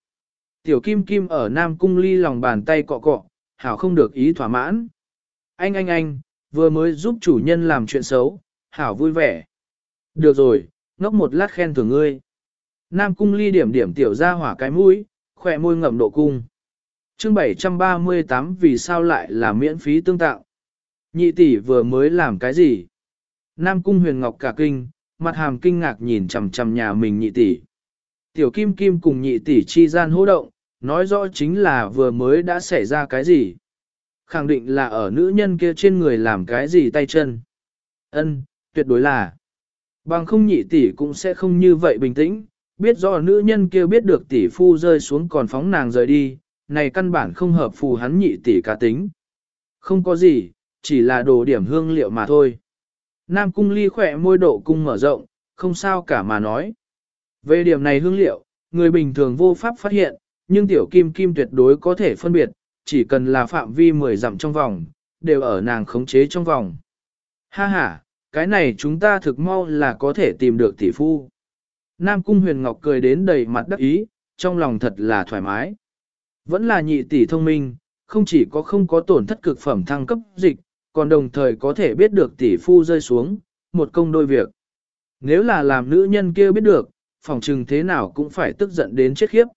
Tiểu kim kim ở Nam cung ly lòng bàn tay cọ cọ, hảo không được ý thỏa mãn. Anh anh anh, vừa mới giúp chủ nhân làm chuyện xấu, hảo vui vẻ. Được rồi, ngốc một lát khen thưởng ngươi. Nam cung ly điểm điểm tiểu ra hỏa cái mũi, khỏe môi ngậm độ cung. chương 738 vì sao lại là miễn phí tương tạo? Nhị tỷ vừa mới làm cái gì? Nam cung huyền ngọc cả kinh, mặt hàm kinh ngạc nhìn chầm chầm nhà mình nhị tỷ. Tiểu kim kim cùng nhị tỷ chi gian hô động, nói rõ chính là vừa mới đã xảy ra cái gì. Khẳng định là ở nữ nhân kia trên người làm cái gì tay chân. Ân, tuyệt đối là. Bằng không nhị tỷ cũng sẽ không như vậy bình tĩnh, biết rõ nữ nhân kia biết được tỷ phu rơi xuống còn phóng nàng rời đi, này căn bản không hợp phù hắn nhị tỷ cá tính. Không có gì, chỉ là đồ điểm hương liệu mà thôi. Nam cung ly khỏe môi độ cung mở rộng, không sao cả mà nói. Về điểm này hương liệu, người bình thường vô pháp phát hiện, nhưng tiểu kim kim tuyệt đối có thể phân biệt, chỉ cần là phạm vi 10 dặm trong vòng, đều ở nàng khống chế trong vòng. Ha ha, cái này chúng ta thực mau là có thể tìm được tỷ phu. Nam Cung Huyền Ngọc cười đến đầy mặt đắc ý, trong lòng thật là thoải mái. Vẫn là nhị tỷ thông minh, không chỉ có không có tổn thất cực phẩm thăng cấp dịch, còn đồng thời có thể biết được tỷ phu rơi xuống, một công đôi việc. Nếu là làm nữ nhân kia biết được, phòng trừng thế nào cũng phải tức giận đến chết khiếp.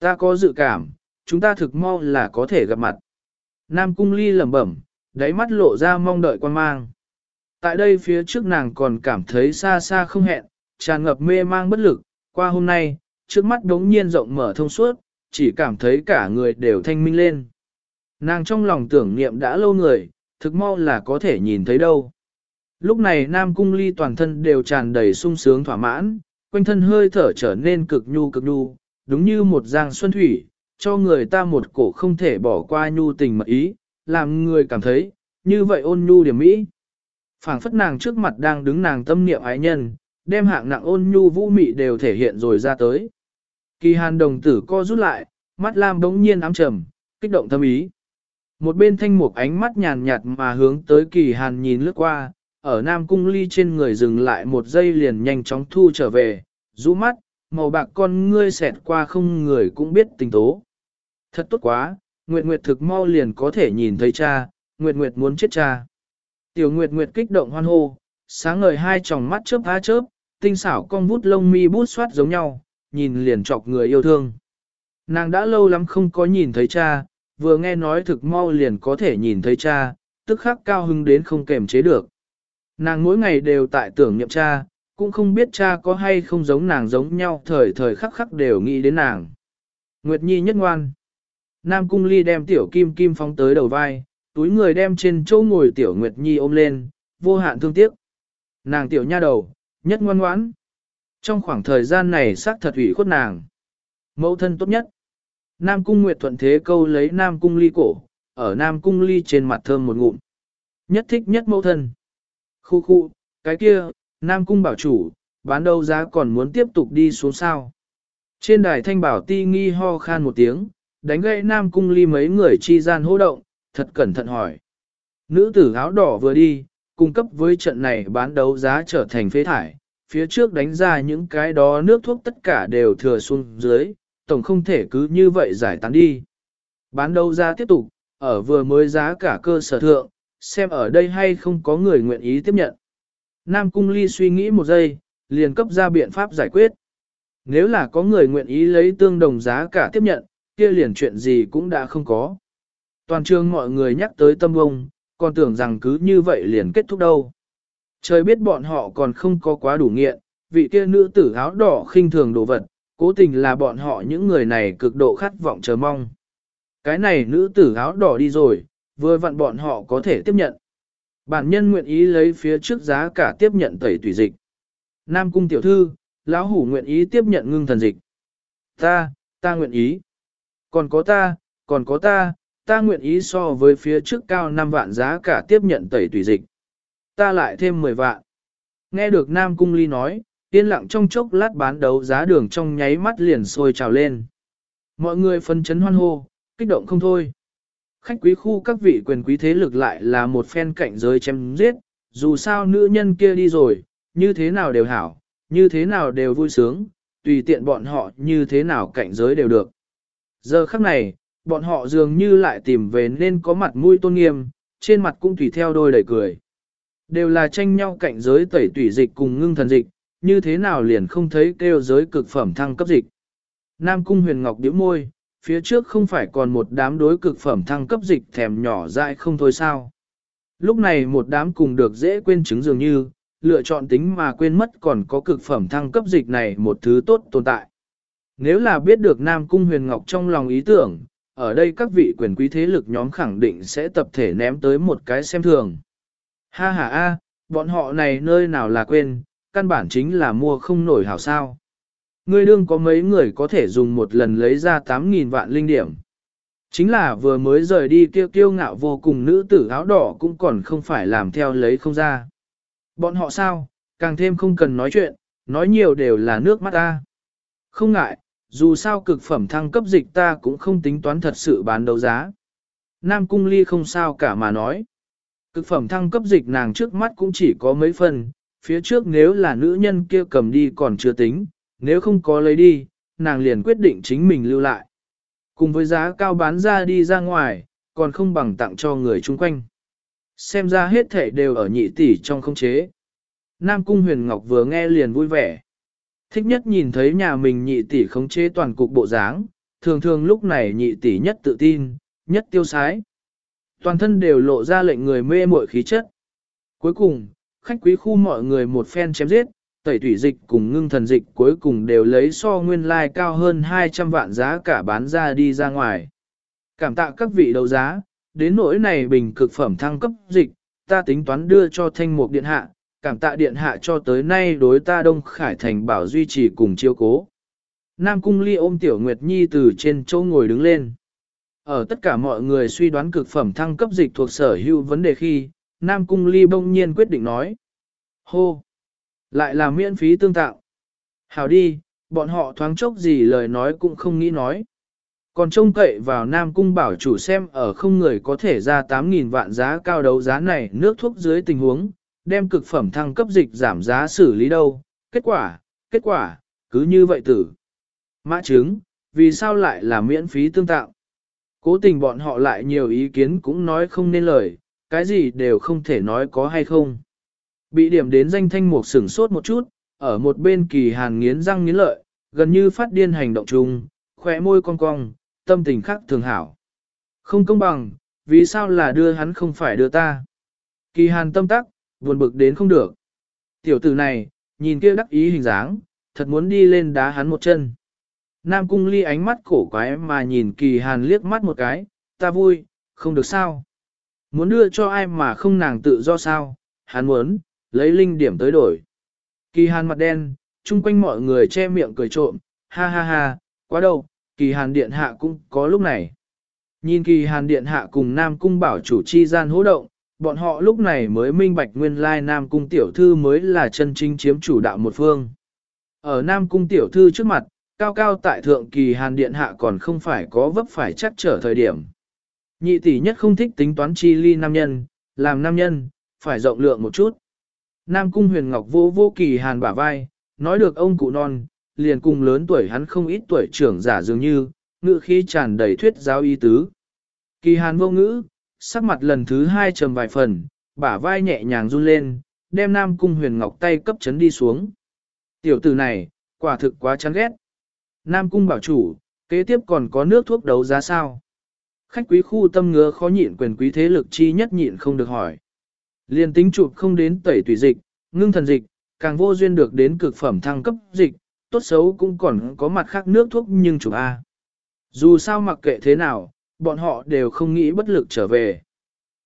Ta có dự cảm, chúng ta thực mau là có thể gặp mặt. Nam Cung Ly lẩm bẩm, đáy mắt lộ ra mong đợi quan mang. Tại đây phía trước nàng còn cảm thấy xa xa không hẹn, tràn ngập mê mang bất lực, qua hôm nay, trước mắt đống nhiên rộng mở thông suốt, chỉ cảm thấy cả người đều thanh minh lên. Nàng trong lòng tưởng niệm đã lâu người, thực mau là có thể nhìn thấy đâu. Lúc này Nam Cung Ly toàn thân đều tràn đầy sung sướng thỏa mãn, quanh thân hơi thở trở nên cực nhu cực nhu, đúng như một giang xuân thủy, cho người ta một cổ không thể bỏ qua nhu tình mật ý, làm người cảm thấy, như vậy ôn nhu điểm mỹ. phảng phất nàng trước mặt đang đứng nàng tâm niệm ái nhân, đem hạng nặng ôn nhu vũ mị đều thể hiện rồi ra tới. Kỳ hàn đồng tử co rút lại, mắt lam đống nhiên ám trầm, kích động thâm ý. Một bên thanh mục ánh mắt nhàn nhạt mà hướng tới kỳ hàn nhìn lướt qua, ở nam cung ly trên người dừng lại một giây liền nhanh chóng thu trở về, rũ mắt, màu bạc con ngươi xẹt qua không người cũng biết tình tố. Thật tốt quá, Nguyệt Nguyệt thực mau liền có thể nhìn thấy cha, Nguyệt Nguyệt muốn chết cha. Tiểu Nguyệt Nguyệt kích động hoan hô, sáng ngời hai tròng mắt chớp há chớp, tinh xảo con bút lông mi bút xoát giống nhau, nhìn liền chọc người yêu thương. Nàng đã lâu lắm không có nhìn thấy cha, vừa nghe nói thực mau liền có thể nhìn thấy cha, tức khắc cao hưng đến không kềm chế được. Nàng mỗi ngày đều tại tưởng niệm cha, cũng không biết cha có hay không giống nàng giống nhau thời thời khắc khắc đều nghĩ đến nàng. Nguyệt Nhi nhất ngoan. Nam Cung Ly đem tiểu kim kim phóng tới đầu vai, túi người đem trên chỗ ngồi tiểu Nguyệt Nhi ôm lên, vô hạn thương tiếc. Nàng tiểu nha đầu, nhất ngoan ngoãn. Trong khoảng thời gian này xác thật ủy khuất nàng. Mẫu thân tốt nhất. Nam Cung Nguyệt thuận thế câu lấy Nam Cung ly cổ, ở Nam Cung ly trên mặt thơm một ngụm. Nhất thích nhất mẫu thân. Khu khu, cái kia, Nam Cung bảo chủ, bán đâu giá còn muốn tiếp tục đi xuống sao. Trên đài thanh bảo ti nghi ho khan một tiếng, đánh gãy Nam Cung ly mấy người chi gian hô động, thật cẩn thận hỏi. Nữ tử áo đỏ vừa đi, cung cấp với trận này bán đấu giá trở thành phế thải, phía trước đánh ra những cái đó nước thuốc tất cả đều thừa xuống dưới, tổng không thể cứ như vậy giải tán đi. Bán đấu giá tiếp tục, ở vừa mới giá cả cơ sở thượng, xem ở đây hay không có người nguyện ý tiếp nhận. Nam Cung Ly suy nghĩ một giây, liền cấp ra biện pháp giải quyết. Nếu là có người nguyện ý lấy tương đồng giá cả tiếp nhận, kia liền chuyện gì cũng đã không có. Toàn trường mọi người nhắc tới tâm bông, còn tưởng rằng cứ như vậy liền kết thúc đâu. Trời biết bọn họ còn không có quá đủ nghiện, vị kia nữ tử áo đỏ khinh thường đồ vật, cố tình là bọn họ những người này cực độ khát vọng chờ mong. Cái này nữ tử áo đỏ đi rồi, vừa vặn bọn họ có thể tiếp nhận. Bản nhân nguyện ý lấy phía trước giá cả tiếp nhận tẩy tùy dịch. Nam cung tiểu thư, lão hủ nguyện ý tiếp nhận ngưng thần dịch. Ta, ta nguyện ý. Còn có ta, còn có ta, ta nguyện ý so với phía trước cao 5 vạn giá cả tiếp nhận tẩy tùy dịch. Ta lại thêm 10 vạn. Nghe được Nam Cung Ly nói, yên lặng trong chốc lát bán đấu giá đường trong nháy mắt liền sôi trào lên. Mọi người phân chấn hoan hô, kích động không thôi. Khách quý khu các vị quyền quý thế lực lại là một phen cạnh giới chém giết, dù sao nữ nhân kia đi rồi, như thế nào đều hảo, như thế nào đều vui sướng, tùy tiện bọn họ như thế nào cạnh giới đều được. Giờ khắc này, bọn họ dường như lại tìm về nên có mặt mũi tôn nghiêm, trên mặt cũng tùy theo đôi đầy cười. Đều là tranh nhau cạnh giới tẩy tủy dịch cùng ngưng thần dịch, như thế nào liền không thấy kêu giới cực phẩm thăng cấp dịch. Nam Cung Huyền Ngọc điếu môi, phía trước không phải còn một đám đối cực phẩm thăng cấp dịch thèm nhỏ dại không thôi sao. Lúc này một đám cùng được dễ quên chứng dường như, lựa chọn tính mà quên mất còn có cực phẩm thăng cấp dịch này một thứ tốt tồn tại. Nếu là biết được Nam Cung Huyền Ngọc trong lòng ý tưởng, ở đây các vị quyền quý thế lực nhóm khẳng định sẽ tập thể ném tới một cái xem thường. Ha ha a, bọn họ này nơi nào là quên, căn bản chính là mua không nổi hảo sao. Ngươi đương có mấy người có thể dùng một lần lấy ra 8.000 vạn linh điểm. Chính là vừa mới rời đi kêu kiêu ngạo vô cùng nữ tử áo đỏ cũng còn không phải làm theo lấy không ra. Bọn họ sao, càng thêm không cần nói chuyện, nói nhiều đều là nước mắt ta. Không ngại, dù sao cực phẩm thăng cấp dịch ta cũng không tính toán thật sự bán đấu giá. Nam Cung Ly không sao cả mà nói. Cực phẩm thăng cấp dịch nàng trước mắt cũng chỉ có mấy phần, phía trước nếu là nữ nhân kia cầm đi còn chưa tính, nếu không có lấy đi, nàng liền quyết định chính mình lưu lại. Cùng với giá cao bán ra đi ra ngoài, còn không bằng tặng cho người chung quanh. Xem ra hết thể đều ở nhị tỷ trong không chế. Nam Cung Huyền Ngọc vừa nghe liền vui vẻ. Thích nhất nhìn thấy nhà mình nhị tỷ khống chế toàn cục bộ dáng, thường thường lúc này nhị tỷ nhất tự tin, nhất tiêu sái. Toàn thân đều lộ ra lệnh người mê muội khí chất. Cuối cùng, khách quý khu mọi người một phen chém giết, tẩy thủy dịch cùng ngưng thần dịch cuối cùng đều lấy so nguyên lai like cao hơn 200 vạn giá cả bán ra đi ra ngoài. Cảm tạ các vị đấu giá, đến nỗi này bình cực phẩm thăng cấp dịch, ta tính toán đưa cho thanh mục điện hạ, cảm tạ điện hạ cho tới nay đối ta Đông Khải Thành bảo duy trì cùng chiêu cố. Nam Cung Ly ôm Tiểu Nguyệt Nhi từ trên chỗ ngồi đứng lên. Ở tất cả mọi người suy đoán cực phẩm thăng cấp dịch thuộc sở hữu vấn đề khi, Nam Cung Ly bỗng nhiên quyết định nói. Hô! Lại là miễn phí tương tạo. hào đi, bọn họ thoáng chốc gì lời nói cũng không nghĩ nói. Còn trông cậy vào Nam Cung bảo chủ xem ở không người có thể ra 8.000 vạn giá cao đấu giá này nước thuốc dưới tình huống, đem cực phẩm thăng cấp dịch giảm giá xử lý đâu. Kết quả, kết quả, cứ như vậy tử. Mã chứng, vì sao lại là miễn phí tương tạo? Cố tình bọn họ lại nhiều ý kiến cũng nói không nên lời, cái gì đều không thể nói có hay không. Bị điểm đến danh thanh mục sửng sốt một chút, ở một bên kỳ hàn nghiến răng nghiến lợi, gần như phát điên hành động chung, khỏe môi cong cong, tâm tình khác thường hảo. Không công bằng, vì sao là đưa hắn không phải đưa ta? Kỳ hàn tâm tắc, buồn bực đến không được. Tiểu tử này, nhìn kia đắc ý hình dáng, thật muốn đi lên đá hắn một chân. Nam cung ly ánh mắt cổ quái mà nhìn kỳ hàn liếc mắt một cái, ta vui, không được sao. Muốn đưa cho ai mà không nàng tự do sao, hắn muốn, lấy linh điểm tới đổi. Kỳ hàn mặt đen, chung quanh mọi người che miệng cười trộm, ha ha ha, quá đâu, kỳ hàn điện hạ cũng có lúc này. Nhìn kỳ hàn điện hạ cùng Nam Cung bảo chủ chi gian hỗ động, bọn họ lúc này mới minh bạch nguyên lai Nam Cung tiểu thư mới là chân chính chiếm chủ đạo một phương. Ở Nam Cung tiểu thư trước mặt, cao cao tại thượng kỳ hàn điện hạ còn không phải có vấp phải chắc trở thời điểm. Nhị tỷ nhất không thích tính toán chi ly nam nhân, làm nam nhân, phải rộng lượng một chút. Nam Cung huyền ngọc vô vô kỳ hàn bả vai, nói được ông cụ non, liền cùng lớn tuổi hắn không ít tuổi trưởng giả dường như, ngự khí tràn đầy thuyết giáo y tứ. Kỳ hàn vô ngữ, sắc mặt lần thứ hai trầm vài phần, bả vai nhẹ nhàng run lên, đem Nam Cung huyền ngọc tay cấp chấn đi xuống. Tiểu tử này, quả thực quá chán ghét. Nam Cung bảo chủ, kế tiếp còn có nước thuốc đấu giá sao? Khách quý khu tâm ngứa khó nhịn quyền quý thế lực chi nhất nhịn không được hỏi. Liên tính chụp không đến tẩy tùy dịch, ngưng thần dịch, càng vô duyên được đến cực phẩm thăng cấp dịch, tốt xấu cũng còn có mặt khác nước thuốc nhưng chụp A. Dù sao mặc kệ thế nào, bọn họ đều không nghĩ bất lực trở về.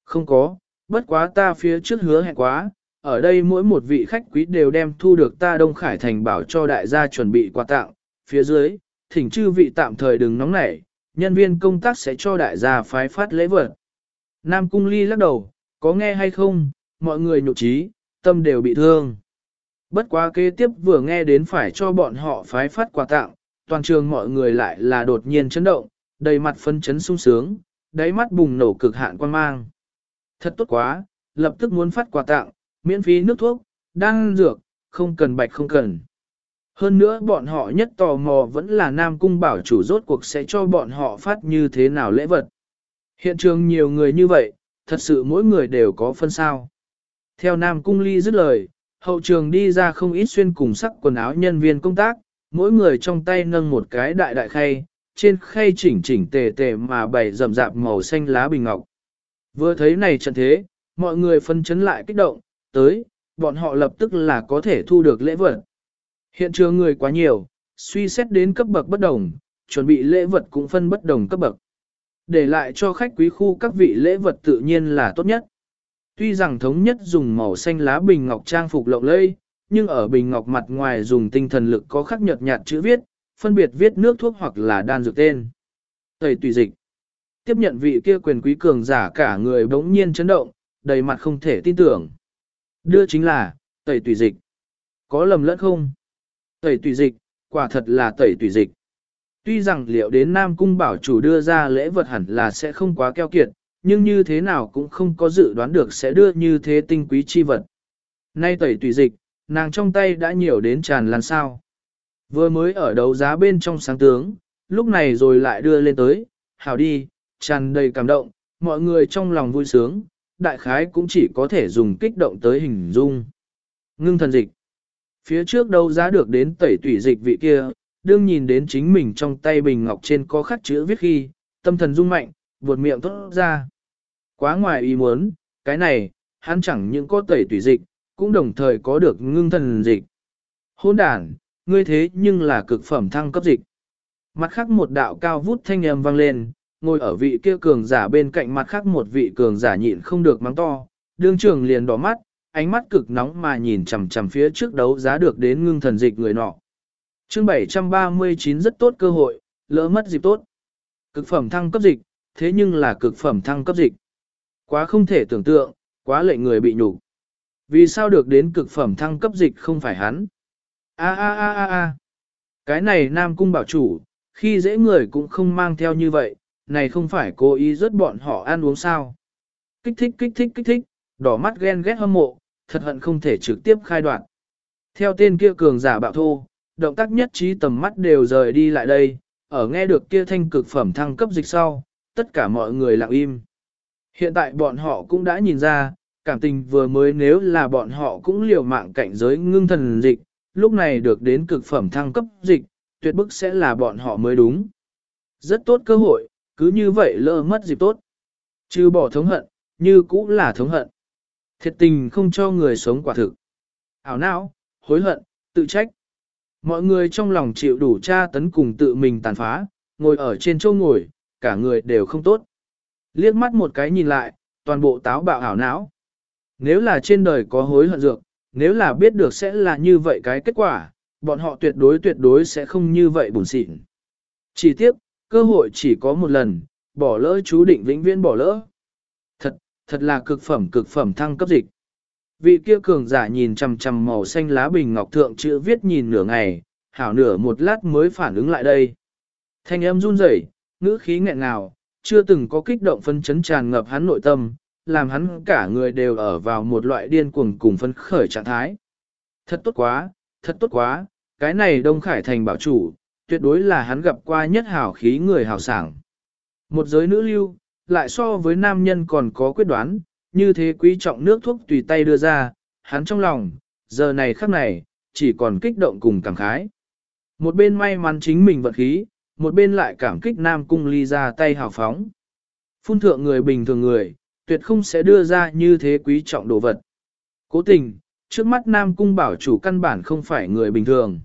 Không có, bất quá ta phía trước hứa hẹn quá, ở đây mỗi một vị khách quý đều đem thu được ta Đông Khải Thành bảo cho đại gia chuẩn bị quà tặng, phía dưới, thỉnh chư vị tạm thời đừng nóng nảy, nhân viên công tác sẽ cho đại gia phái phát lễ vật. Nam Cung Ly lắc đầu, có nghe hay không, mọi người nhục trí, tâm đều bị thương. Bất quá kế tiếp vừa nghe đến phải cho bọn họ phái phát quà tặng, toàn trường mọi người lại là đột nhiên chấn động, đầy mặt phân chấn sung sướng, đáy mắt bùng nổ cực hạn quan mang. Thật tốt quá, lập tức muốn phát quà tặng, miễn phí nước thuốc, đan dược, không cần bạch không cần. Hơn nữa bọn họ nhất tò mò vẫn là Nam Cung bảo chủ rốt cuộc sẽ cho bọn họ phát như thế nào lễ vật. Hiện trường nhiều người như vậy, thật sự mỗi người đều có phân sao. Theo Nam Cung ly dứt lời, hậu trường đi ra không ít xuyên cùng sắc quần áo nhân viên công tác, mỗi người trong tay nâng một cái đại đại khay, trên khay chỉnh chỉnh tề tề mà bày rậm rạp màu xanh lá bình ngọc. Vừa thấy này trận thế, mọi người phân chấn lại kích động, tới, bọn họ lập tức là có thể thu được lễ vật. Hiện trường người quá nhiều, suy xét đến cấp bậc bất đồng, chuẩn bị lễ vật cũng phân bất đồng cấp bậc. Để lại cho khách quý khu các vị lễ vật tự nhiên là tốt nhất. Tuy rằng thống nhất dùng màu xanh lá bình ngọc trang phục lộng lẫy, nhưng ở bình ngọc mặt ngoài dùng tinh thần lực có khắc nhợt nhạt chữ viết, phân biệt viết nước thuốc hoặc là đan dược tên. Tẩy tùy dịch. Tiếp nhận vị kia quyền quý cường giả cả người bỗng nhiên chấn động, đầy mặt không thể tin tưởng. Đưa chính là, tẩy tùy dịch. Có lầm lẫn không? Tẩy tùy dịch, quả thật là tẩy tùy dịch. Tuy rằng liệu đến Nam Cung bảo chủ đưa ra lễ vật hẳn là sẽ không quá keo kiệt, nhưng như thế nào cũng không có dự đoán được sẽ đưa như thế tinh quý chi vật. Nay tẩy tùy dịch, nàng trong tay đã nhiều đến tràn lan sao. Vừa mới ở đấu giá bên trong sáng tướng, lúc này rồi lại đưa lên tới, hảo đi, tràn đầy cảm động, mọi người trong lòng vui sướng, đại khái cũng chỉ có thể dùng kích động tới hình dung. Ngưng thần dịch. Phía trước đấu giá được đến tẩy tủy dịch vị kia, đương nhìn đến chính mình trong tay bình ngọc trên có khắc chữ viết khi, tâm thần rung mạnh, vượt miệng thốt ra. Quá ngoài ý muốn, cái này, hắn chẳng những có tẩy tủy dịch, cũng đồng thời có được ngưng thần dịch. Hôn đàn, ngươi thế nhưng là cực phẩm thăng cấp dịch. Mặt khác một đạo cao vút thanh âm vang lên, ngồi ở vị kia cường giả bên cạnh mặt khác một vị cường giả nhịn không được mắng to, đương trường liền đỏ mắt, ánh mắt cực nóng mà nhìn chằm chằm phía trước đấu giá được đến ngưng thần dịch người nọ. Chương 739 rất tốt cơ hội, lỡ mất dịp tốt. Cực phẩm thăng cấp dịch, thế nhưng là cực phẩm thăng cấp dịch. Quá không thể tưởng tượng, quá lệnh người bị nhục. Vì sao được đến cực phẩm thăng cấp dịch không phải hắn? A a a a a. Cái này Nam Cung bảo chủ, khi dễ người cũng không mang theo như vậy, này không phải cố ý rớt bọn họ ăn uống sao. Kích thích kích thích kích thích, đỏ mắt ghen ghét hâm mộ, thật hận không thể trực tiếp khai đoạn. Theo tên kia cường giả bạo thô, động tác nhất trí tầm mắt đều rời đi lại đây, ở nghe được kia thanh cực phẩm thăng cấp dịch sau, tất cả mọi người lặng im. Hiện tại bọn họ cũng đã nhìn ra, cảm tình vừa mới nếu là bọn họ cũng liều mạng cảnh giới ngưng thần dịch, lúc này được đến cực phẩm thăng cấp dịch, tuyệt bức sẽ là bọn họ mới đúng. Rất tốt cơ hội, cứ như vậy lỡ mất dịp tốt. Chứ bỏ thống hận, như cũng là thống hận. Thiệt tình không cho người sống quả thực. Ảo não, hối hận, tự trách. Mọi người trong lòng chịu đủ tra tấn cùng tự mình tàn phá, ngồi ở trên chỗ ngồi, cả người đều không tốt. Liếc mắt một cái nhìn lại, toàn bộ táo bạo ảo não. Nếu là trên đời có hối hận dược, nếu là biết được sẽ là như vậy cái kết quả, bọn họ tuyệt đối tuyệt đối sẽ không như vậy buồn xịn. Chỉ tiếc, cơ hội chỉ có một lần, bỏ lỡ chú định vĩnh viễn bỏ lỡ. Thật, thật là cực phẩm cực phẩm thăng cấp dịch. Vị kia cường giả nhìn chằm chằm màu xanh lá bình ngọc thượng chữ viết nhìn nửa ngày, hảo nửa một lát mới phản ứng lại đây. Thanh âm run rẩy, ngữ khí nghẹn ngào, chưa từng có kích động phân chấn tràn ngập hắn nội tâm, làm hắn cả người đều ở vào một loại điên cuồng cùng phấn khởi trạng thái. Thật tốt quá, thật tốt quá, cái này Đông Khải Thành bảo chủ, tuyệt đối là hắn gặp qua nhất hảo khí người hào sảng. Một giới nữ lưu, lại so với nam nhân còn có quyết đoán, như thế quý trọng nước thuốc tùy tay đưa ra, hắn trong lòng, giờ này khắc này, chỉ còn kích động cùng cảm khái. Một bên may mắn chính mình vận khí, một bên lại cảm kích nam cung ly ra tay hào phóng. Phun thượng người bình thường người, tuyệt không sẽ đưa ra như thế quý trọng đồ vật. Cố tình, trước mắt nam cung bảo chủ căn bản không phải người bình thường.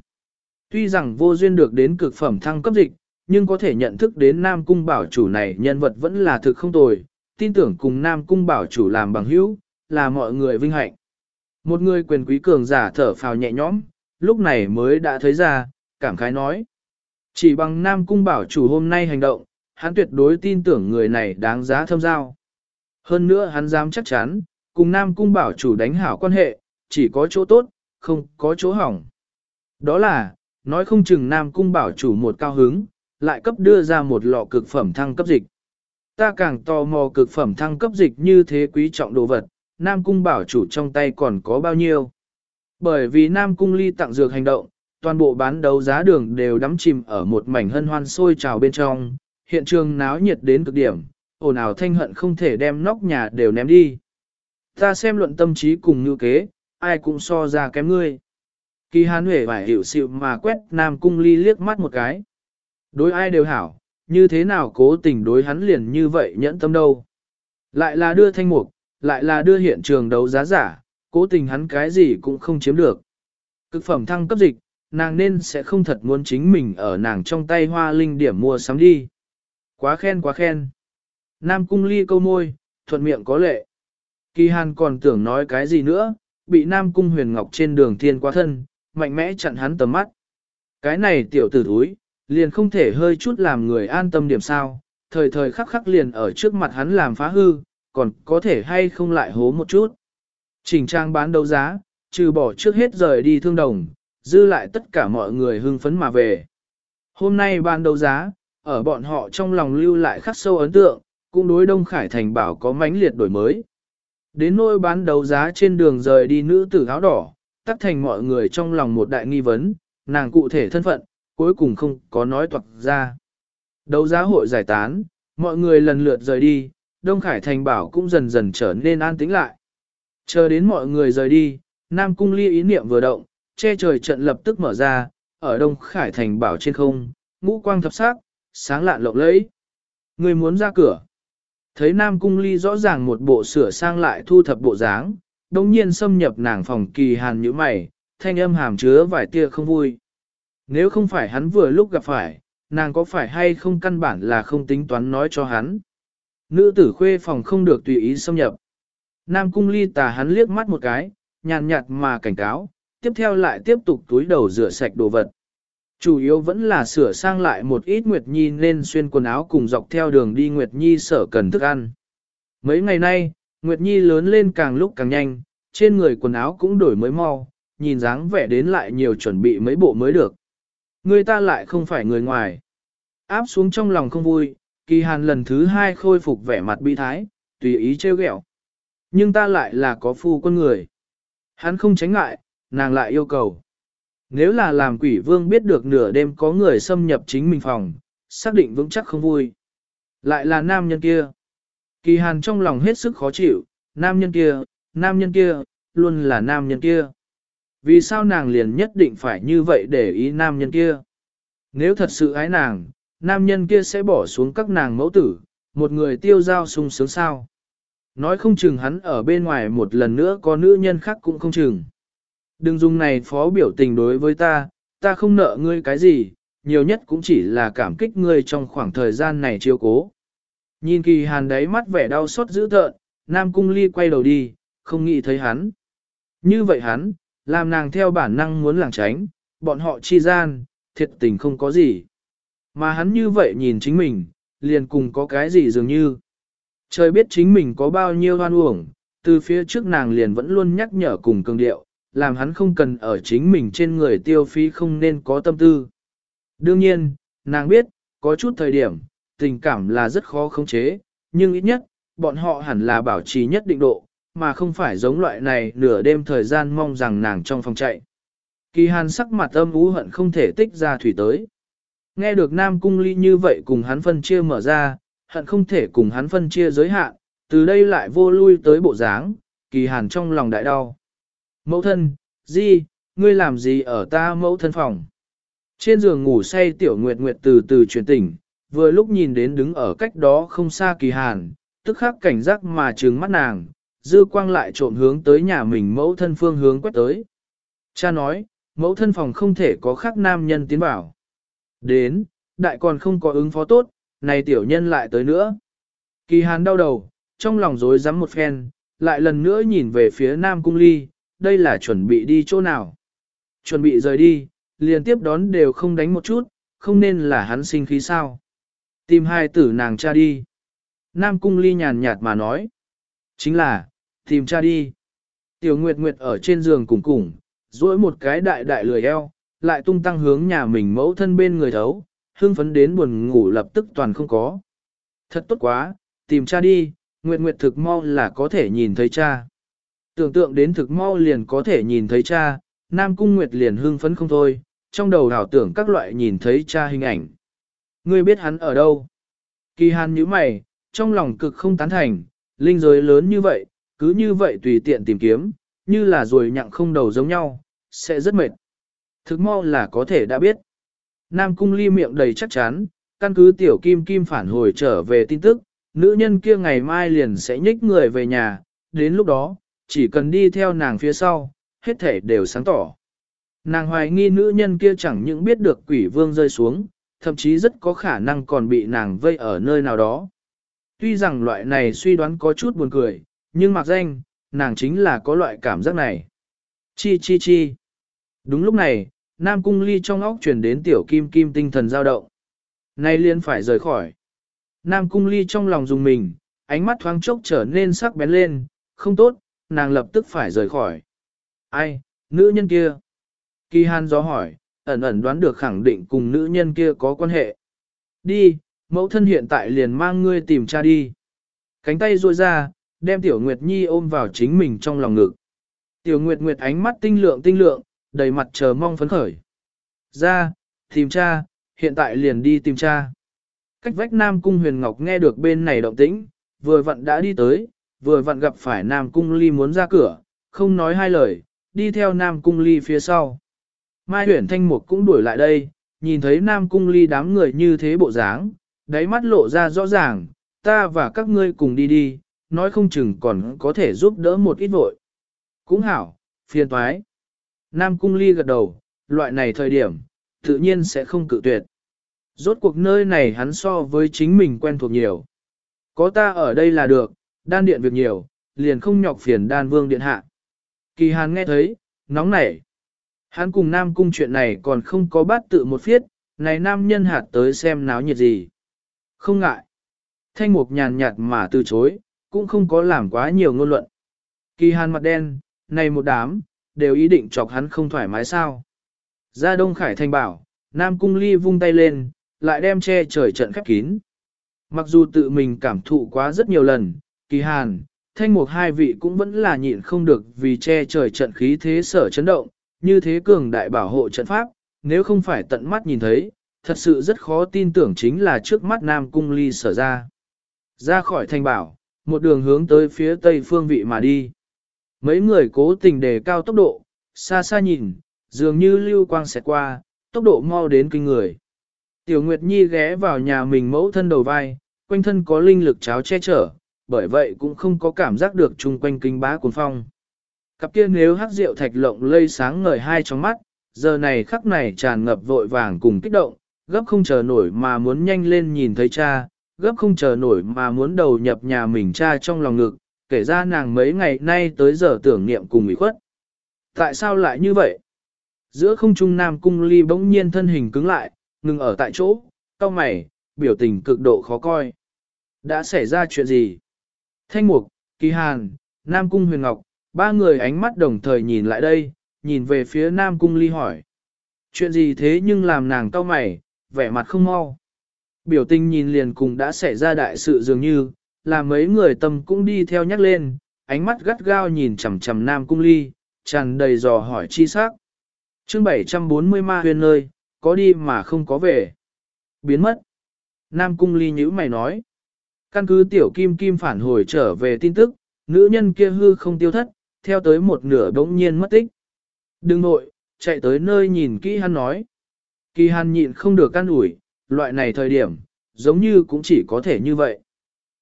Tuy rằng vô duyên được đến cực phẩm thăng cấp dịch, nhưng có thể nhận thức đến Nam Cung bảo chủ này nhân vật vẫn là thực không tồi, tin tưởng cùng Nam Cung bảo chủ làm bằng hữu, là mọi người vinh hạnh. Một người quyền quý cường giả thở phào nhẹ nhõm, lúc này mới đã thấy ra, cảm khái nói. Chỉ bằng Nam Cung bảo chủ hôm nay hành động, hắn tuyệt đối tin tưởng người này đáng giá thâm giao. Hơn nữa hắn dám chắc chắn, cùng Nam Cung bảo chủ đánh hảo quan hệ, chỉ có chỗ tốt, không có chỗ hỏng. Đó là, nói không chừng Nam Cung bảo chủ một cao hứng, lại cấp đưa ra một lọ cực phẩm thăng cấp dịch. Ta càng tò mò cực phẩm thăng cấp dịch như thế quý trọng đồ vật, Nam Cung bảo chủ trong tay còn có bao nhiêu. Bởi vì Nam Cung ly tặng dược hành động, toàn bộ bán đấu giá đường đều đắm chìm ở một mảnh hân hoan sôi trào bên trong, hiện trường náo nhiệt đến cực điểm, ồn ào thanh hận không thể đem nóc nhà đều ném đi. Ta xem luận tâm trí cùng như kế, ai cũng so ra kém ngươi. Kỳ hán huệ phải hiểu sự mà quét Nam Cung ly liếc mắt một cái. Đối ai đều hảo, như thế nào cố tình đối hắn liền như vậy nhẫn tâm đâu. Lại là đưa thanh mục, lại là đưa hiện trường đấu giá giả, cố tình hắn cái gì cũng không chiếm được. Cực phẩm thăng cấp dịch, nàng nên sẽ không thật muốn chính mình ở nàng trong tay hoa linh điểm mua sắm đi. Quá khen quá khen. Nam cung ly câu môi, thuận miệng có lệ. Kỳ hàn còn tưởng nói cái gì nữa, bị Nam cung huyền ngọc trên đường thiên qua thân, mạnh mẽ chặn hắn tầm mắt. Cái này tiểu tử thúi, liền không thể hơi chút làm người an tâm điểm sao, thời thời khắc khắc liền ở trước mặt hắn làm phá hư, còn có thể hay không lại hố một chút. Trình trang bán đấu giá, trừ bỏ trước hết rời đi thương đồng, dư lại tất cả mọi người hưng phấn mà về. Hôm nay bán đấu giá, ở bọn họ trong lòng lưu lại khắc sâu ấn tượng, cũng đối Đông Khải Thành bảo có mãnh liệt đổi mới. Đến nỗi bán đấu giá trên đường rời đi nữ tử áo đỏ, tắt thành mọi người trong lòng một đại nghi vấn, nàng cụ thể thân phận, cuối cùng không có nói toạc ra. Đấu giá hội giải tán, mọi người lần lượt rời đi, Đông Khải Thành bảo cũng dần dần trở nên an tĩnh lại. Chờ đến mọi người rời đi, Nam Cung Ly ý niệm vừa động, che trời trận lập tức mở ra, ở Đông Khải Thành bảo trên không, ngũ quang thập sắc, sáng lạn lộng lẫy. Người muốn ra cửa. Thấy Nam Cung Ly rõ ràng một bộ sửa sang lại thu thập bộ dáng, đồng nhiên xâm nhập nàng phòng kỳ hàn như mày, thanh âm hàm chứa vài tia không vui. Nếu không phải hắn vừa lúc gặp phải, nàng có phải hay không căn bản là không tính toán nói cho hắn. Nữ tử khuê phòng không được tùy ý xâm nhập. Nam cung ly tà hắn liếc mắt một cái, nhàn nhạt mà cảnh cáo, tiếp theo lại tiếp tục túi đầu rửa sạch đồ vật. Chủ yếu vẫn là sửa sang lại một ít Nguyệt Nhi nên xuyên quần áo cùng dọc theo đường đi Nguyệt Nhi sở cần thức ăn. Mấy ngày nay, Nguyệt Nhi lớn lên càng lúc càng nhanh, trên người quần áo cũng đổi mới mau, nhìn dáng vẻ đến lại nhiều chuẩn bị mấy bộ mới được. Người ta lại không phải người ngoài. Áp xuống trong lòng không vui, kỳ hàn lần thứ hai khôi phục vẻ mặt bi thái, tùy ý trêu ghẹo. Nhưng ta lại là có phu con người. Hắn không tránh ngại, nàng lại yêu cầu. Nếu là làm quỷ vương biết được nửa đêm có người xâm nhập chính mình phòng, xác định vững chắc không vui. Lại là nam nhân kia. Kỳ hàn trong lòng hết sức khó chịu, nam nhân kia, nam nhân kia, luôn là nam nhân kia. Vì sao nàng liền nhất định phải như vậy để ý nam nhân kia? Nếu thật sự ái nàng, nam nhân kia sẽ bỏ xuống các nàng mẫu tử, một người tiêu giao sung sướng sao. Nói không chừng hắn ở bên ngoài một lần nữa có nữ nhân khác cũng không chừng. Đừng dùng này phó biểu tình đối với ta, ta không nợ ngươi cái gì, nhiều nhất cũng chỉ là cảm kích ngươi trong khoảng thời gian này chiêu cố. Nhìn kỳ hàn đáy mắt vẻ đau xót dữ tợn, Nam Cung Ly quay đầu đi, không nghĩ thấy hắn. Như vậy hắn, làm nàng theo bản năng muốn lảng tránh, bọn họ chi gian, thiệt tình không có gì. Mà hắn như vậy nhìn chính mình, liền cùng có cái gì dường như. Trời biết chính mình có bao nhiêu hoan uổng, từ phía trước nàng liền vẫn luôn nhắc nhở cùng cường điệu, làm hắn không cần ở chính mình trên người tiêu phí không nên có tâm tư. Đương nhiên, nàng biết, có chút thời điểm, tình cảm là rất khó khống chế, nhưng ít nhất, bọn họ hẳn là bảo trì nhất định độ, mà không phải giống loại này nửa đêm thời gian mong rằng nàng trong phòng chạy. Kỳ hàn sắc mặt âm ú hận không thể tích ra thủy tới. Nghe được Nam Cung Ly như vậy cùng hắn phân chia mở ra, hận không thể cùng hắn phân chia giới hạn, từ đây lại vô lui tới bộ dáng, kỳ hàn trong lòng đại đau. Mẫu thân, Di, ngươi làm gì ở ta mẫu thân phòng? Trên giường ngủ say tiểu nguyệt nguyệt từ từ chuyển tỉnh, vừa lúc nhìn đến đứng ở cách đó không xa kỳ hàn, tức khắc cảnh giác mà trừng mắt nàng, dư quang lại trộm hướng tới nhà mình mẫu thân phương hướng quét tới. Cha nói, mẫu thân phòng không thể có khác nam nhân tiến bảo. Đến, đại còn không có ứng phó tốt, này tiểu nhân lại tới nữa. Kỳ hàn đau đầu, trong lòng rối rắm một phen, lại lần nữa nhìn về phía nam cung ly, đây là chuẩn bị đi chỗ nào. Chuẩn bị rời đi, liền tiếp đón đều không đánh một chút, không nên là hắn sinh khí sao. Tìm hai tử nàng cha đi. Nam cung ly nhàn nhạt mà nói. Chính là, tìm cha đi. Tiểu Nguyệt Nguyệt ở trên giường cùng cùng, duỗi một cái đại đại lười eo, lại tung tăng hướng nhà mình mẫu thân bên người thấu, hưng phấn đến buồn ngủ lập tức toàn không có. Thật tốt quá, tìm cha đi, Nguyệt Nguyệt thực mau là có thể nhìn thấy cha. Tưởng tượng đến thực mau liền có thể nhìn thấy cha, Nam Cung Nguyệt liền hưng phấn không thôi, trong đầu đảo tưởng các loại nhìn thấy cha hình ảnh. Ngươi biết hắn ở đâu? Kỳ hàn nhíu mày, trong lòng cực không tán thành, linh giới lớn như vậy, cứ như vậy tùy tiện tìm kiếm, như là rồi nhặng không đầu giống nhau, sẽ rất mệt. Thực mau là có thể đã biết. Nam cung ly miệng đầy chắc chắn, căn cứ tiểu kim kim phản hồi trở về tin tức, nữ nhân kia ngày mai liền sẽ nhích người về nhà, đến lúc đó, chỉ cần đi theo nàng phía sau, hết thể đều sáng tỏ. Nàng hoài nghi nữ nhân kia chẳng những biết được quỷ vương rơi xuống, thậm chí rất có khả năng còn bị nàng vây ở nơi nào đó. Tuy rằng loại này suy đoán có chút buồn cười, nhưng mặc danh, nàng chính là có loại cảm giác này. Chi chi chi. Đúng lúc này, Nam Cung Ly trong óc truyền đến tiểu kim kim tinh thần dao động. Nay liên phải rời khỏi. Nam Cung Ly trong lòng dùng mình, ánh mắt thoáng chốc trở nên sắc bén lên, không tốt, nàng lập tức phải rời khỏi. Ai, nữ nhân kia? Kỳ Hàn gió hỏi, ẩn ẩn đoán được khẳng định cùng nữ nhân kia có quan hệ. Đi, mẫu thân hiện tại liền mang ngươi tìm cha đi. Cánh tay ruôi ra, đem Tiểu Nguyệt Nhi ôm vào chính mình trong lòng ngực. Tiểu Nguyệt Nguyệt ánh mắt tinh lượng tinh lượng, đầy mặt chờ mong phấn khởi. Ra, tìm cha, hiện tại liền đi tìm cha. Cách vách Nam Cung Huyền Ngọc nghe được bên này động tĩnh, vừa vặn đã đi tới, vừa vặn gặp phải Nam Cung Ly muốn ra cửa, không nói hai lời, đi theo Nam Cung Ly phía sau. Mai Huyền Thanh Mục cũng đuổi lại đây, nhìn thấy Nam Cung Ly đám người như thế bộ dáng, đáy mắt lộ ra rõ ràng, ta và các ngươi cùng đi đi, nói không chừng còn có thể giúp đỡ một ít vội. Cũng hảo, phiền toái. Nam Cung Ly gật đầu, loại này thời điểm, tự nhiên sẽ không cự tuyệt. Rốt cuộc nơi này hắn so với chính mình quen thuộc nhiều. Có ta ở đây là được, đan điện việc nhiều, liền không nhọc phiền đan vương điện hạ. Kỳ hàn nghe thấy, nóng nảy. Hắn cùng Nam Cung chuyện này còn không có bát tự một phiết, này Nam nhân hạt tới xem náo nhiệt gì. Không ngại. Thanh mục nhàn nhạt mà từ chối, cũng không có làm quá nhiều ngôn luận. Kỳ hàn mặt đen, này một đám, đều ý định chọc hắn không thoải mái sao. Ra Đông Khải Thanh bảo, Nam Cung Ly vung tay lên, lại đem che trời trận khép kín. Mặc dù tự mình cảm thụ quá rất nhiều lần, kỳ hàn, thanh mục hai vị cũng vẫn là nhịn không được vì che trời trận khí thế sở chấn động, như thế cường đại bảo hộ trận pháp, nếu không phải tận mắt nhìn thấy, thật sự rất khó tin tưởng chính là trước mắt Nam Cung Ly sở ra. Ra khỏi thanh bảo, một đường hướng tới phía tây phương vị mà đi. Mấy người cố tình đề cao tốc độ, xa xa nhìn, dường như lưu quang xẹt qua, tốc độ mau đến kinh người. Tiểu Nguyệt Nhi ghé vào nhà mình mẫu thân đầu vai, quanh thân có linh lực cháo che chở, bởi vậy cũng không có cảm giác được chung quanh kinh bá cuốn phong. Cặp kia nếu hắc rượu thạch lộng lây sáng ngời hai trong mắt, giờ này khắc này tràn ngập vội vàng cùng kích động, gấp không chờ nổi mà muốn nhanh lên nhìn thấy cha, gấp không chờ nổi mà muốn đầu nhập nhà mình cha trong lòng ngực, kể ra nàng mấy ngày nay tới giờ tưởng niệm cùng ủy khuất. Tại sao lại như vậy? Giữa không trung Nam Cung Ly bỗng nhiên thân hình cứng lại, ngừng ở tại chỗ, cao mày, biểu tình cực độ khó coi. Đã xảy ra chuyện gì? Thanh Mục, Kỳ Hàn, Nam Cung Huyền Ngọc, ba người ánh mắt đồng thời nhìn lại đây, nhìn về phía Nam Cung Ly hỏi. Chuyện gì thế nhưng làm nàng cau mày, vẻ mặt không mau. Biểu tình nhìn liền cùng đã xảy ra đại sự dường như, là mấy người tâm cũng đi theo nhắc lên, ánh mắt gắt gao nhìn chằm chằm Nam Cung Ly, tràn đầy dò hỏi chi sắc. chương 740 ma huyền nơi, có đi mà không có về. Biến mất. Nam Cung Ly nhữ mày nói. Căn cứ tiểu kim kim phản hồi trở về tin tức, nữ nhân kia hư không tiêu thất, theo tới một nửa đống nhiên mất tích. Đừng nội, chạy tới nơi nhìn kỹ hắn nói. Kỳ hàn nhịn không được căn ủi, loại này thời điểm, giống như cũng chỉ có thể như vậy.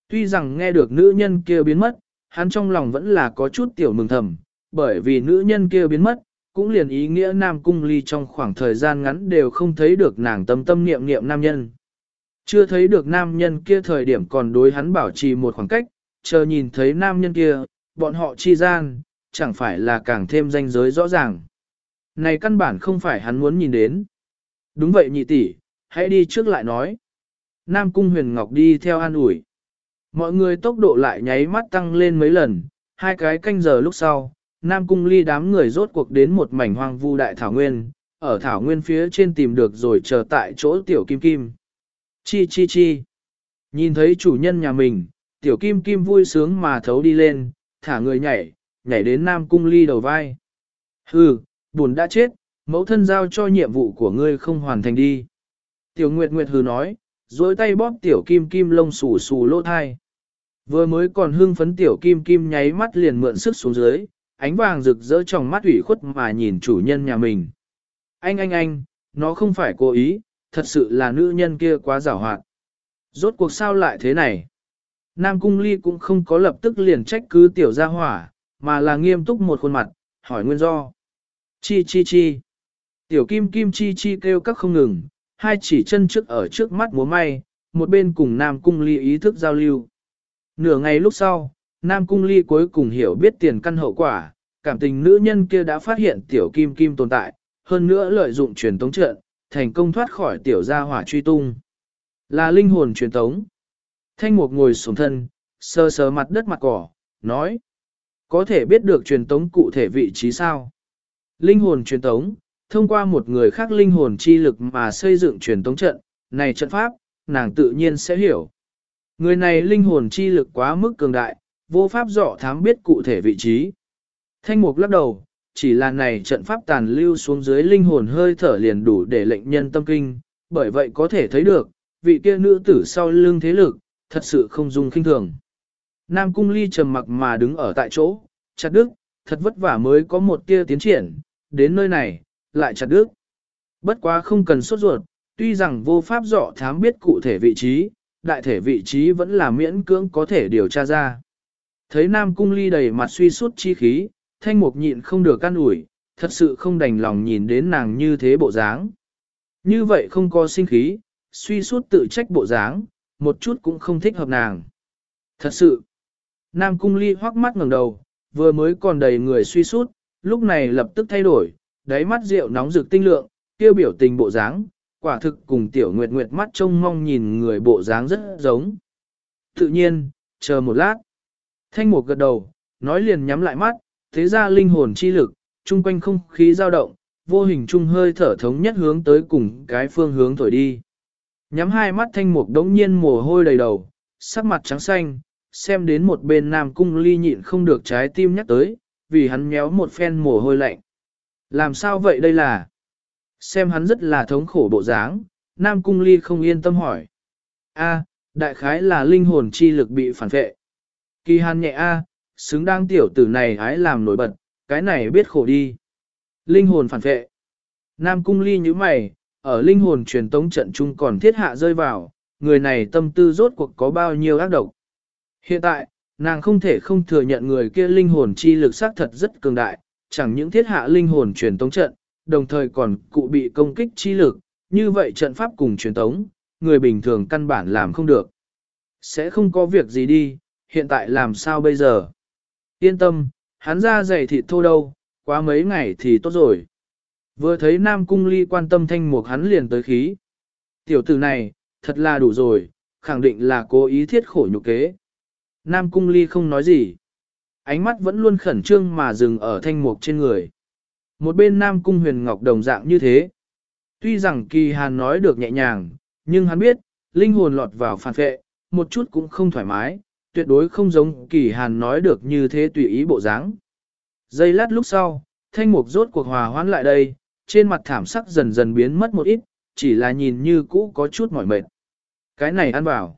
Tuy rằng nghe được nữ nhân kia biến mất, hắn trong lòng vẫn là có chút tiểu mừng thầm, bởi vì nữ nhân kia biến mất, cũng liền ý nghĩa Nam Cung Ly trong khoảng thời gian ngắn đều không thấy được nàng tâm tâm niệm niệm nam nhân. Chưa thấy được nam nhân kia thời điểm còn đối hắn bảo trì một khoảng cách, chờ nhìn thấy nam nhân kia, bọn họ chi gian, chẳng phải là càng thêm danh giới rõ ràng. Này căn bản không phải hắn muốn nhìn đến. Đúng vậy nhị tỷ, hãy đi trước lại nói. Nam Cung Huyền Ngọc đi theo an ủi. Mọi người tốc độ lại nháy mắt tăng lên mấy lần, hai cái canh giờ lúc sau, Nam Cung ly đám người rốt cuộc đến một mảnh hoang vu đại thảo nguyên, ở thảo nguyên phía trên tìm được rồi chờ tại chỗ tiểu kim kim. Chi chi chi. Nhìn thấy chủ nhân nhà mình, tiểu kim kim vui sướng mà thấu đi lên, thả người nhảy, nhảy đến Nam Cung ly đầu vai. Hừ, buồn đã chết, mẫu thân giao cho nhiệm vụ của ngươi không hoàn thành đi. Tiểu Nguyệt Nguyệt hừ nói, dối tay bóp tiểu kim kim lông xù xù lỗ thai. Vừa mới còn hưng phấn tiểu kim kim nháy mắt liền mượn sức xuống dưới, ánh vàng rực rỡ trong mắt ủy khuất mà nhìn chủ nhân nhà mình. Anh anh anh, nó không phải cố ý, thật sự là nữ nhân kia quá giảo hoạt. Rốt cuộc sao lại thế này? Nam Cung Ly cũng không có lập tức liền trách cứ tiểu gia hỏa, mà là nghiêm túc một khuôn mặt, hỏi nguyên do. Chi chi chi. Tiểu kim kim chi chi kêu các không ngừng, hai chỉ chân trước ở trước mắt múa may, một bên cùng Nam Cung Ly ý thức giao lưu. Nửa ngày lúc sau, Nam Cung Ly cuối cùng hiểu biết tiền căn hậu quả, cảm tình nữ nhân kia đã phát hiện tiểu kim kim tồn tại, hơn nữa lợi dụng truyền tống trận, thành công thoát khỏi tiểu gia hỏa truy tung. Là linh hồn truyền tống. Thanh Mục ngồi xuống thân, sờ sờ mặt đất mặt cỏ, nói. Có thể biết được truyền tống cụ thể vị trí sao? Linh hồn truyền tống, thông qua một người khác linh hồn chi lực mà xây dựng truyền tống trận, này trận pháp, nàng tự nhiên sẽ hiểu. Người này linh hồn chi lực quá mức cường đại, vô pháp dọ thám biết cụ thể vị trí. Thanh mục lắc đầu, chỉ là này trận pháp tàn lưu xuống dưới linh hồn hơi thở liền đủ để lệnh nhân tâm kinh, bởi vậy có thể thấy được, vị kia nữ tử sau lưng thế lực, thật sự không dung kinh thường. Nam cung ly trầm mặc mà đứng ở tại chỗ, chặt đức, thật vất vả mới có một tia tiến triển, đến nơi này, lại chặt đức. Bất quá không cần sốt ruột, tuy rằng vô pháp dọ thám biết cụ thể vị trí, đại thể vị trí vẫn là miễn cưỡng có thể điều tra ra. Thấy Nam Cung Ly đầy mặt suy suốt chi khí, thanh mục nhịn không được căn ủi, thật sự không đành lòng nhìn đến nàng như thế bộ dáng. Như vậy không có sinh khí, suy sút tự trách bộ dáng, một chút cũng không thích hợp nàng. Thật sự, Nam Cung Ly hoắc mắt ngẩng đầu, vừa mới còn đầy người suy sút, lúc này lập tức thay đổi, đáy mắt rượu nóng rực tinh lượng, tiêu biểu tình bộ dáng, quả thực cùng tiểu nguyệt nguyệt mắt trông mong nhìn người bộ dáng rất giống. Tự nhiên, chờ một lát. Thanh mục gật đầu, nói liền nhắm lại mắt, thế ra linh hồn chi lực, chung quanh không khí dao động, vô hình chung hơi thở thống nhất hướng tới cùng cái phương hướng thổi đi. Nhắm hai mắt thanh mục đống nhiên mồ hôi đầy đầu, sắc mặt trắng xanh, xem đến một bên nam cung ly nhịn không được trái tim nhắc tới, vì hắn nhéo một phen mồ hôi lạnh. Làm sao vậy đây là? Xem hắn rất là thống khổ bộ dáng, nam cung ly không yên tâm hỏi. A, đại khái là linh hồn chi lực bị phản vệ. Kỳ hàn nhẹ A, xứng đáng tiểu tử này hái làm nổi bật, cái này biết khổ đi. Linh hồn phản vệ. Nam cung ly như mày, ở linh hồn truyền tống trận chung còn thiết hạ rơi vào, người này tâm tư rốt cuộc có bao nhiêu ác độc. Hiện tại, nàng không thể không thừa nhận người kia linh hồn chi lực xác thật rất cường đại, chẳng những thiết hạ linh hồn truyền tống trận, đồng thời còn cụ bị công kích chi lực, như vậy trận pháp cùng truyền tống, người bình thường căn bản làm không được. Sẽ không có việc gì đi, hiện tại làm sao bây giờ? Yên tâm, hắn ra dày thịt thô đâu, quá mấy ngày thì tốt rồi. Vừa thấy Nam Cung Ly quan tâm thanh mục hắn liền tới khí. Tiểu tử này, thật là đủ rồi, khẳng định là cố ý thiết khổ nhục kế. Nam Cung Ly không nói gì. Ánh mắt vẫn luôn khẩn trương mà dừng ở thanh mục trên người. Một bên Nam Cung Huyền Ngọc đồng dạng như thế. Tuy rằng kỳ hàn nói được nhẹ nhàng, nhưng hắn biết, linh hồn lọt vào phản vệ, một chút cũng không thoải mái, tuyệt đối không giống kỳ hàn nói được như thế tùy ý bộ dáng. Giây lát lúc sau, thanh mục rốt cuộc hòa hoãn lại đây, trên mặt thảm sắc dần dần biến mất một ít, chỉ là nhìn như cũ có chút mỏi mệt. Cái này ăn vào.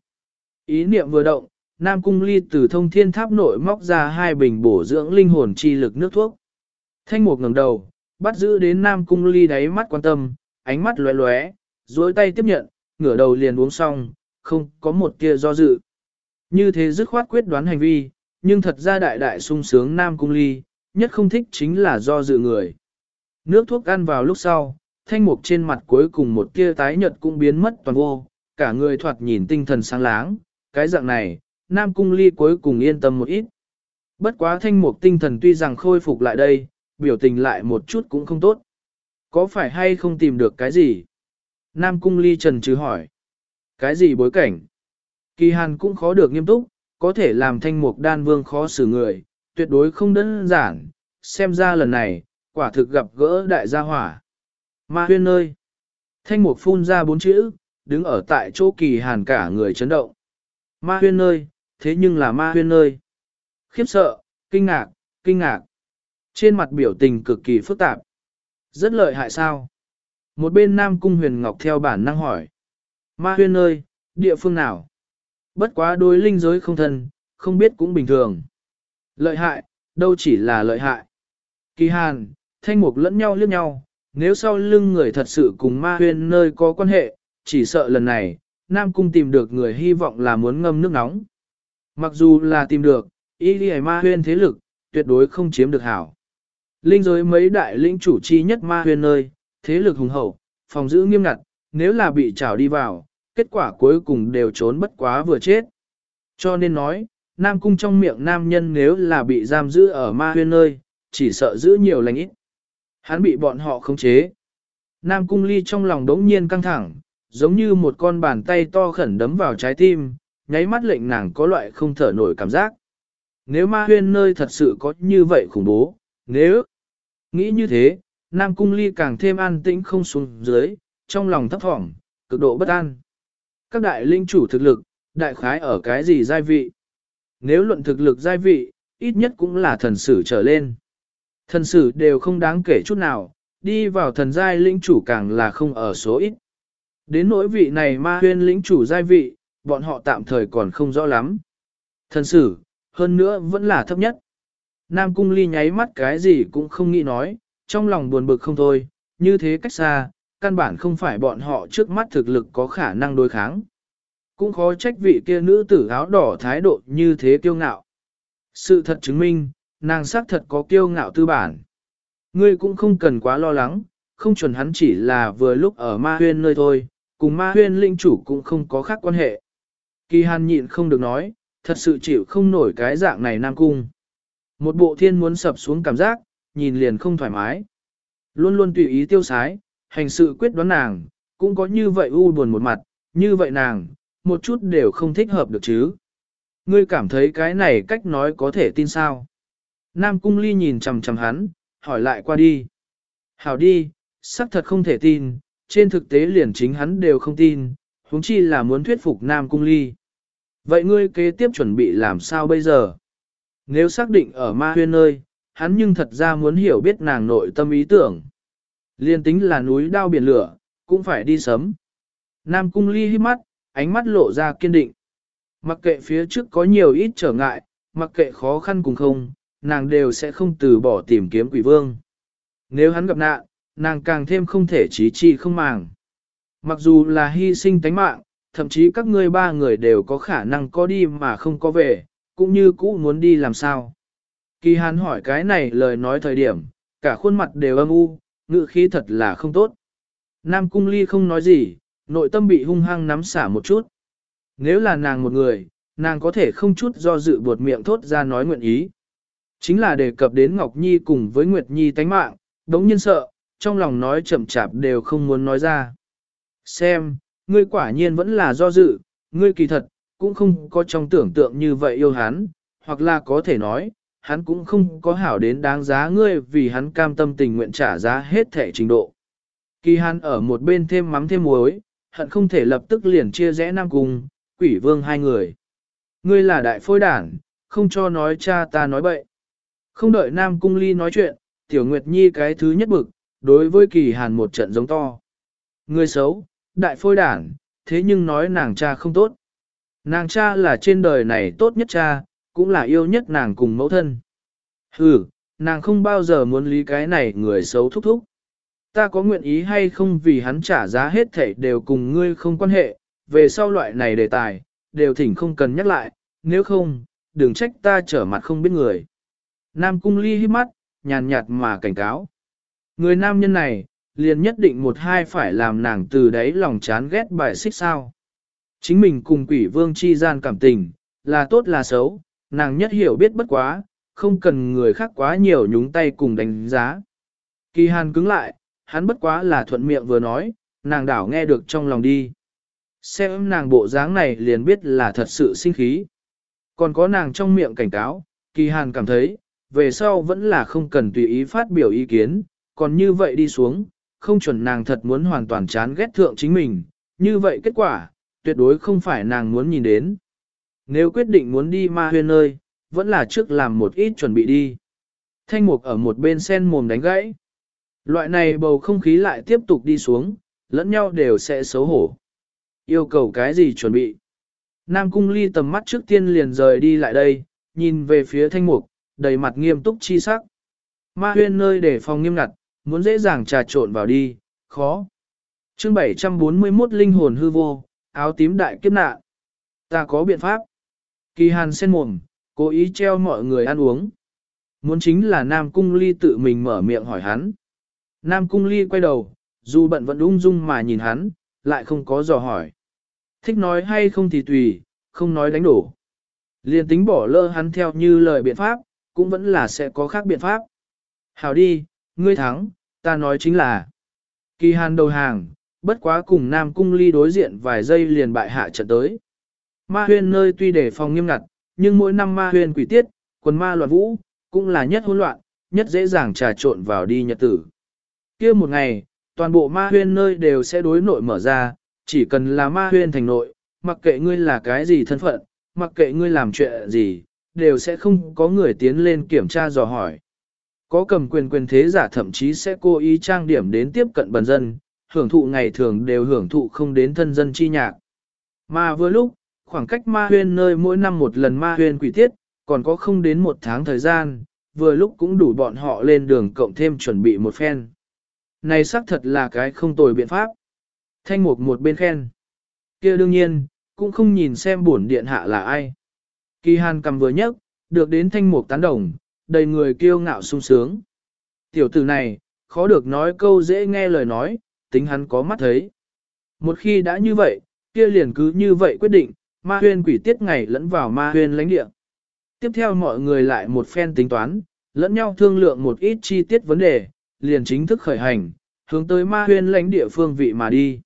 Ý niệm vừa động, Nam Cung Ly từ thông thiên tháp nội móc ra hai bình bổ dưỡng linh hồn chi lực nước thuốc. Thanh mục ngẩng đầu, bắt giữ đến Nam Cung Ly đáy mắt quan tâm, ánh mắt lóe lóe, duỗi tay tiếp nhận, ngửa đầu liền uống xong, không có một tia do dự. Như thế dứt khoát quyết đoán hành vi, nhưng thật ra đại đại sung sướng Nam Cung Ly, nhất không thích chính là do dự người. Nước thuốc ăn vào lúc sau, thanh mục trên mặt cuối cùng một kia tái nhợt cũng biến mất toàn vô, cả người thoạt nhìn tinh thần sáng láng, cái dạng này, Nam Cung Ly cuối cùng yên tâm một ít. Bất quá thanh mục tinh thần tuy rằng khôi phục lại đây, biểu tình lại một chút cũng không tốt. Có phải hay không tìm được cái gì? Nam Cung Ly trần chứ hỏi. Cái gì bối cảnh? Kỳ hàn cũng khó được nghiêm túc, có thể làm thanh mục đan vương khó xử người, tuyệt đối không đơn giản, xem ra lần này, quả thực gặp gỡ đại gia hỏa. Ma huyên nơi. Thanh mục phun ra bốn chữ, đứng ở tại chỗ kỳ hàn cả người chấn động. Ma huyên nơi, thế nhưng là ma huyên nơi. Khiếp sợ, kinh ngạc, kinh ngạc. Trên mặt biểu tình cực kỳ phức tạp. Rất lợi hại sao? Một bên Nam Cung Huyền Ngọc theo bản năng hỏi. Ma huyên nơi, địa phương nào? Bất quá đối linh giới không thân, không biết cũng bình thường. Lợi hại, đâu chỉ là lợi hại. Kỳ hàn, thanh mục lẫn nhau liếc nhau, nếu sau lưng người thật sự cùng ma huyên nơi có quan hệ, chỉ sợ lần này, Nam Cung tìm được người hy vọng là muốn ngâm nước nóng. Mặc dù là tìm được, y đi ma huyên thế lực, tuyệt đối không chiếm được hảo. Linh giới mấy đại lĩnh chủ chi nhất ma huyên nơi, thế lực hùng hậu, phòng giữ nghiêm ngặt, nếu là bị trảo đi vào, kết quả cuối cùng đều trốn bất quá vừa chết. Cho nên nói, Nam Cung trong miệng nam nhân nếu là bị giam giữ ở ma huyên nơi, chỉ sợ giữ nhiều lành ít. Hắn bị bọn họ khống chế. Nam Cung ly trong lòng đống nhiên căng thẳng, giống như một con bàn tay to khẩn đấm vào trái tim, nháy mắt lệnh nàng có loại không thở nổi cảm giác. Nếu ma huyên nơi thật sự có như vậy khủng bố, nếu nghĩ như thế, Nam Cung ly càng thêm an tĩnh không xuống dưới, trong lòng thấp thỏm, cực độ bất an. Các đại linh chủ thực lực, đại khái ở cái gì giai vị? Nếu luận thực lực giai vị, ít nhất cũng là thần sử trở lên. Thần sử đều không đáng kể chút nào, đi vào thần giai lĩnh chủ càng là không ở số ít. Đến nỗi vị này ma huyên lĩnh chủ giai vị, bọn họ tạm thời còn không rõ lắm. Thần sử, hơn nữa vẫn là thấp nhất. Nam cung ly nháy mắt cái gì cũng không nghĩ nói, trong lòng buồn bực không thôi, như thế cách xa, căn bản không phải bọn họ trước mắt thực lực có khả năng đối kháng. Cũng khó trách vị kia nữ tử áo đỏ thái độ như thế kiêu ngạo. Sự thật chứng minh, nàng xác thật có kiêu ngạo tư bản. Ngươi cũng không cần quá lo lắng, không chuẩn hắn chỉ là vừa lúc ở ma huyên nơi thôi, cùng ma huyên linh chủ cũng không có khác quan hệ. Kỳ hàn nhịn không được nói, thật sự chịu không nổi cái dạng này nam cung. Một bộ thiên muốn sập xuống cảm giác, nhìn liền không thoải mái. Luôn luôn tùy ý tiêu sái, hành sự quyết đoán nàng, cũng có như vậy u buồn một mặt, như vậy nàng, một chút đều không thích hợp được chứ. Ngươi cảm thấy cái này cách nói có thể tin sao? Nam Cung Ly nhìn chầm chầm hắn, hỏi lại qua đi. Hảo đi, xác thật không thể tin, trên thực tế liền chính hắn đều không tin, huống chi là muốn thuyết phục Nam Cung Ly. Vậy ngươi kế tiếp chuẩn bị làm sao bây giờ? Nếu xác định ở ma huyên nơi, hắn nhưng thật ra muốn hiểu biết nàng nội tâm ý tưởng. Liên tính là núi đao biển lửa, cũng phải đi sớm. Nam Cung Ly hít mắt, ánh mắt lộ ra kiên định. Mặc kệ phía trước có nhiều ít trở ngại, mặc kệ khó khăn cùng không, nàng đều sẽ không từ bỏ tìm kiếm quỷ vương. Nếu hắn gặp nạn, nàng càng thêm không thể trí chi không màng. Mặc dù là hy sinh tánh mạng, thậm chí các ngươi ba người đều có khả năng có đi mà không có về, cũng như cũ muốn đi làm sao. Kỳ hàn hỏi cái này lời nói thời điểm, cả khuôn mặt đều âm u, ngự khí thật là không tốt. Nam cung ly không nói gì, nội tâm bị hung hăng nắm xả một chút. Nếu là nàng một người, nàng có thể không chút do dự buột miệng thốt ra nói nguyện ý. Chính là đề cập đến Ngọc Nhi cùng với Nguyệt Nhi tánh mạng, đống nhiên sợ, trong lòng nói chậm chạp đều không muốn nói ra. Xem, ngươi quả nhiên vẫn là do dự, ngươi kỳ thật, cũng không có trong tưởng tượng như vậy yêu hắn, hoặc là có thể nói, hắn cũng không có hảo đến đáng giá ngươi vì hắn cam tâm tình nguyện trả giá hết thể trình độ. Kỳ hắn ở một bên thêm mắm thêm muối, hận không thể lập tức liền chia rẽ Nam Cung, quỷ vương hai người. Ngươi là đại phôi đản, không cho nói cha ta nói bậy. Không đợi Nam Cung Ly nói chuyện, Tiểu Nguyệt Nhi cái thứ nhất bực, đối với kỳ hàn một trận giống to. Ngươi xấu, đại phôi đản, thế nhưng nói nàng cha không tốt. Nàng cha là trên đời này tốt nhất cha, cũng là yêu nhất nàng cùng mẫu thân. Ừ, nàng không bao giờ muốn lý cái này người xấu thúc thúc. Ta có nguyện ý hay không vì hắn trả giá hết thảy đều cùng ngươi không quan hệ, về sau loại này đề tài, đều thỉnh không cần nhắc lại, nếu không, đừng trách ta trở mặt không biết người. Nam cung ly hít mắt, nhàn nhạt mà cảnh cáo. Người nam nhân này, liền nhất định một hai phải làm nàng từ đấy lòng chán ghét bài xích sao. Chính mình cùng quỷ vương chi gian cảm tình, là tốt là xấu, nàng nhất hiểu biết bất quá, không cần người khác quá nhiều nhúng tay cùng đánh giá. Kỳ hàn cứng lại, hắn bất quá là thuận miệng vừa nói, nàng đảo nghe được trong lòng đi. Xem nàng bộ dáng này liền biết là thật sự sinh khí. Còn có nàng trong miệng cảnh cáo, kỳ hàn cảm thấy, về sau vẫn là không cần tùy ý phát biểu ý kiến, còn như vậy đi xuống, không chuẩn nàng thật muốn hoàn toàn chán ghét thượng chính mình, như vậy kết quả, tuyệt đối không phải nàng muốn nhìn đến. Nếu quyết định muốn đi ma huyên nơi, vẫn là trước làm một ít chuẩn bị đi. Thanh mục ở một bên sen mồm đánh gãy. Loại này bầu không khí lại tiếp tục đi xuống, lẫn nhau đều sẽ xấu hổ. Yêu cầu cái gì chuẩn bị? Nam cung ly tầm mắt trước tiên liền rời đi lại đây, nhìn về phía thanh mục, đầy mặt nghiêm túc chi sắc. Ma huyên nơi để phòng nghiêm ngặt, muốn dễ dàng trà trộn vào đi, khó. chương 741 linh hồn hư vô, áo tím đại kiếp nạn. Ta có biện pháp. Kỳ hàn sen mồm, cố ý treo mọi người ăn uống. Muốn chính là Nam Cung Ly tự mình mở miệng hỏi hắn. Nam Cung Ly quay đầu, dù bận vẫn ung dung mà nhìn hắn, lại không có dò hỏi. Thích nói hay không thì tùy, không nói đánh đổ. Liên tính bỏ lỡ hắn theo như lời biện pháp, cũng vẫn là sẽ có khác biện pháp. Hảo đi, ngươi thắng, ta nói chính là. Kỳ hàn đầu hàng, bất quá cùng Nam Cung Ly đối diện vài giây liền bại hạ trận tới. Ma huyên nơi tuy đề phòng nghiêm ngặt, nhưng mỗi năm ma huyên quỷ tiết, quần ma loạn vũ, cũng là nhất hỗn loạn, nhất dễ dàng trà trộn vào đi nhật tử. kia một ngày, toàn bộ ma huyên nơi đều sẽ đối nội mở ra, chỉ cần là ma huyên thành nội, mặc kệ ngươi là cái gì thân phận, mặc kệ ngươi làm chuyện gì, đều sẽ không có người tiến lên kiểm tra dò hỏi. Có cầm quyền quyền thế giả thậm chí sẽ cố ý trang điểm đến tiếp cận bần dân, hưởng thụ ngày thường đều hưởng thụ không đến thân dân chi nhạc. Mà vừa lúc, khoảng cách ma huyên nơi mỗi năm một lần ma huyên quỷ tiết, còn có không đến một tháng thời gian, vừa lúc cũng đủ bọn họ lên đường cộng thêm chuẩn bị một phen. Này xác thật là cái không tồi biện pháp. Thanh mục một bên khen. kia đương nhiên, cũng không nhìn xem bổn điện hạ là ai. Kỳ hàn cầm vừa nhấc, được đến thanh mục tán đồng, đầy người kiêu ngạo sung sướng. Tiểu tử này, khó được nói câu dễ nghe lời nói, tính hắn có mắt thấy. Một khi đã như vậy, kia liền cứ như vậy quyết định, ma huyên quỷ tiết ngày lẫn vào ma huyên lãnh địa. Tiếp theo mọi người lại một phen tính toán, lẫn nhau thương lượng một ít chi tiết vấn đề, liền chính thức khởi hành, hướng tới ma huyên lãnh địa phương vị mà đi.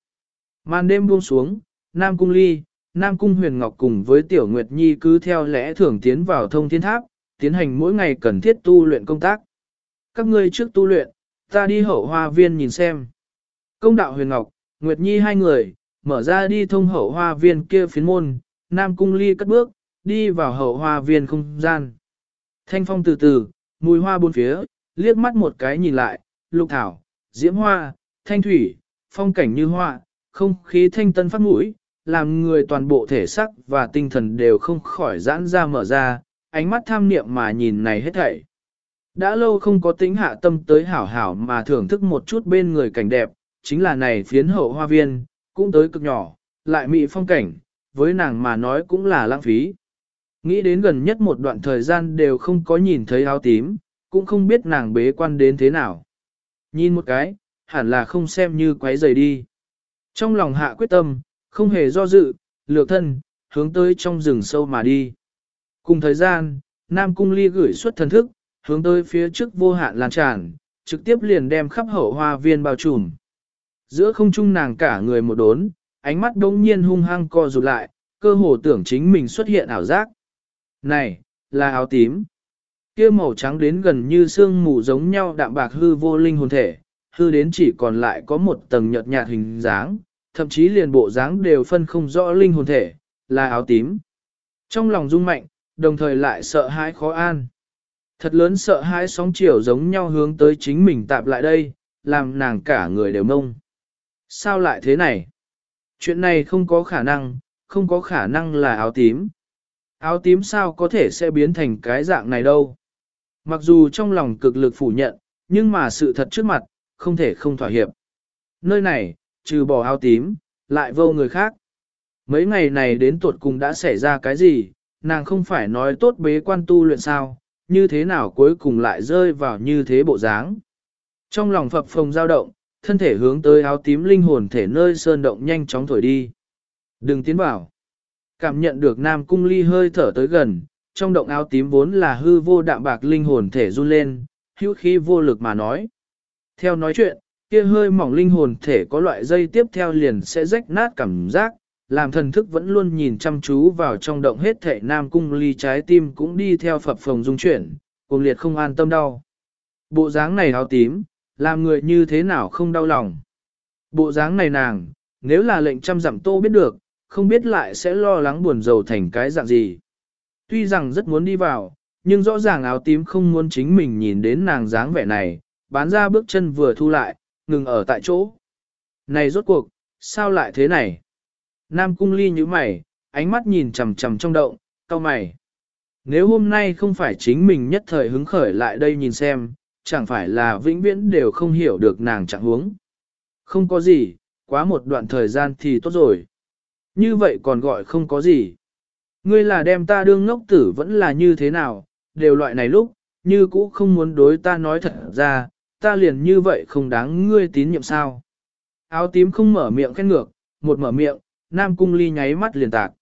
Màn đêm buông xuống, Nam Cung Ly, Nam Cung Huyền Ngọc cùng với Tiểu Nguyệt Nhi cứ theo lẽ thường tiến vào thông thiên tháp, tiến hành mỗi ngày cần thiết tu luyện công tác. Các ngươi trước tu luyện, ta đi hậu hoa viên nhìn xem. Công đạo Huyền Ngọc, Nguyệt Nhi hai người, mở ra đi thông hậu hoa viên kia phiến môn, Nam Cung Ly cất bước, đi vào hậu hoa viên không gian. Thanh phong từ từ, mùi hoa bốn phía, liếc mắt một cái nhìn lại, lục thảo, diễm hoa, thanh thủy, phong cảnh như hoa, không khí thanh tân phát mũi, làm người toàn bộ thể sắc và tinh thần đều không khỏi giãn ra mở ra, ánh mắt tham niệm mà nhìn này hết thảy. Đã lâu không có tính hạ tâm tới hảo hảo mà thưởng thức một chút bên người cảnh đẹp, chính là này phiến hậu hoa viên, cũng tới cực nhỏ, lại mị phong cảnh, với nàng mà nói cũng là lãng phí. Nghĩ đến gần nhất một đoạn thời gian đều không có nhìn thấy áo tím, cũng không biết nàng bế quan đến thế nào. Nhìn một cái, hẳn là không xem như quấy rầy đi. Trong lòng hạ quyết tâm, không hề do dự, lược thân, hướng tới trong rừng sâu mà đi. Cùng thời gian, Nam Cung Ly gửi xuất thần thức, hướng tới phía trước vô hạn lan tràn, trực tiếp liền đem khắp hậu hoa viên bao trùm. Giữa không trung nàng cả người một đốn, ánh mắt đông nhiên hung hăng co rụt lại, cơ hồ tưởng chính mình xuất hiện ảo giác. Này, là áo tím. kia màu trắng đến gần như xương mù giống nhau đạm bạc hư vô linh hồn thể, hư đến chỉ còn lại có một tầng nhợt nhạt hình dáng, thậm chí liền bộ dáng đều phân không rõ linh hồn thể, là áo tím. Trong lòng rung mạnh, đồng thời lại sợ hãi khó an. Thật lớn sợ hãi sóng chiều giống nhau hướng tới chính mình tạp lại đây, làm nàng cả người đều mông. Sao lại thế này? Chuyện này không có khả năng, không có khả năng là áo tím. Áo tím sao có thể sẽ biến thành cái dạng này đâu? Mặc dù trong lòng cực lực phủ nhận, nhưng mà sự thật trước mặt, không thể không thỏa hiệp. Nơi này, trừ bỏ áo tím, lại vô người khác. Mấy ngày này đến tuột cùng đã xảy ra cái gì, nàng không phải nói tốt bế quan tu luyện sao, như thế nào cuối cùng lại rơi vào như thế bộ dáng. Trong lòng phập phồng dao động, thân thể hướng tới áo tím linh hồn thể nơi sơn động nhanh chóng thổi đi. Đừng tiến vào. Cảm nhận được Nam Cung Ly hơi thở tới gần, trong động áo tím vốn là hư vô đạm bạc linh hồn thể run lên, hữu khí vô lực mà nói. Theo nói chuyện, kia hơi mỏng linh hồn thể có loại dây tiếp theo liền sẽ rách nát cảm giác, làm thần thức vẫn luôn nhìn chăm chú vào trong động hết thể Nam Cung Ly trái tim cũng đi theo phập phồng dung chuyển, cùng liệt không an tâm đau. Bộ dáng này áo tím, làm người như thế nào không đau lòng. Bộ dáng này nàng, nếu là lệnh trăm dặm tô biết được, không biết lại sẽ lo lắng buồn rầu thành cái dạng gì. Tuy rằng rất muốn đi vào, nhưng rõ ràng áo tím không muốn chính mình nhìn đến nàng dáng vẻ này, bán ra bước chân vừa thu lại, ngừng ở tại chỗ. Này rốt cuộc, sao lại thế này? Nam cung ly như mày, ánh mắt nhìn chầm chầm trong động, cau mày. Nếu hôm nay không phải chính mình nhất thời hứng khởi lại đây nhìn xem, chẳng phải là vĩnh viễn đều không hiểu được nàng trạng huống. Không có gì, quá một đoạn thời gian thì tốt rồi. Như vậy còn gọi không có gì. Ngươi là đem ta đương ngốc tử vẫn là như thế nào, đều loại này lúc, như cũ không muốn đối ta nói thật ra, ta liền như vậy không đáng ngươi tín nhiệm sao. Áo tím không mở miệng khen ngược, một mở miệng, Nam Cung Ly nháy mắt liền tạc.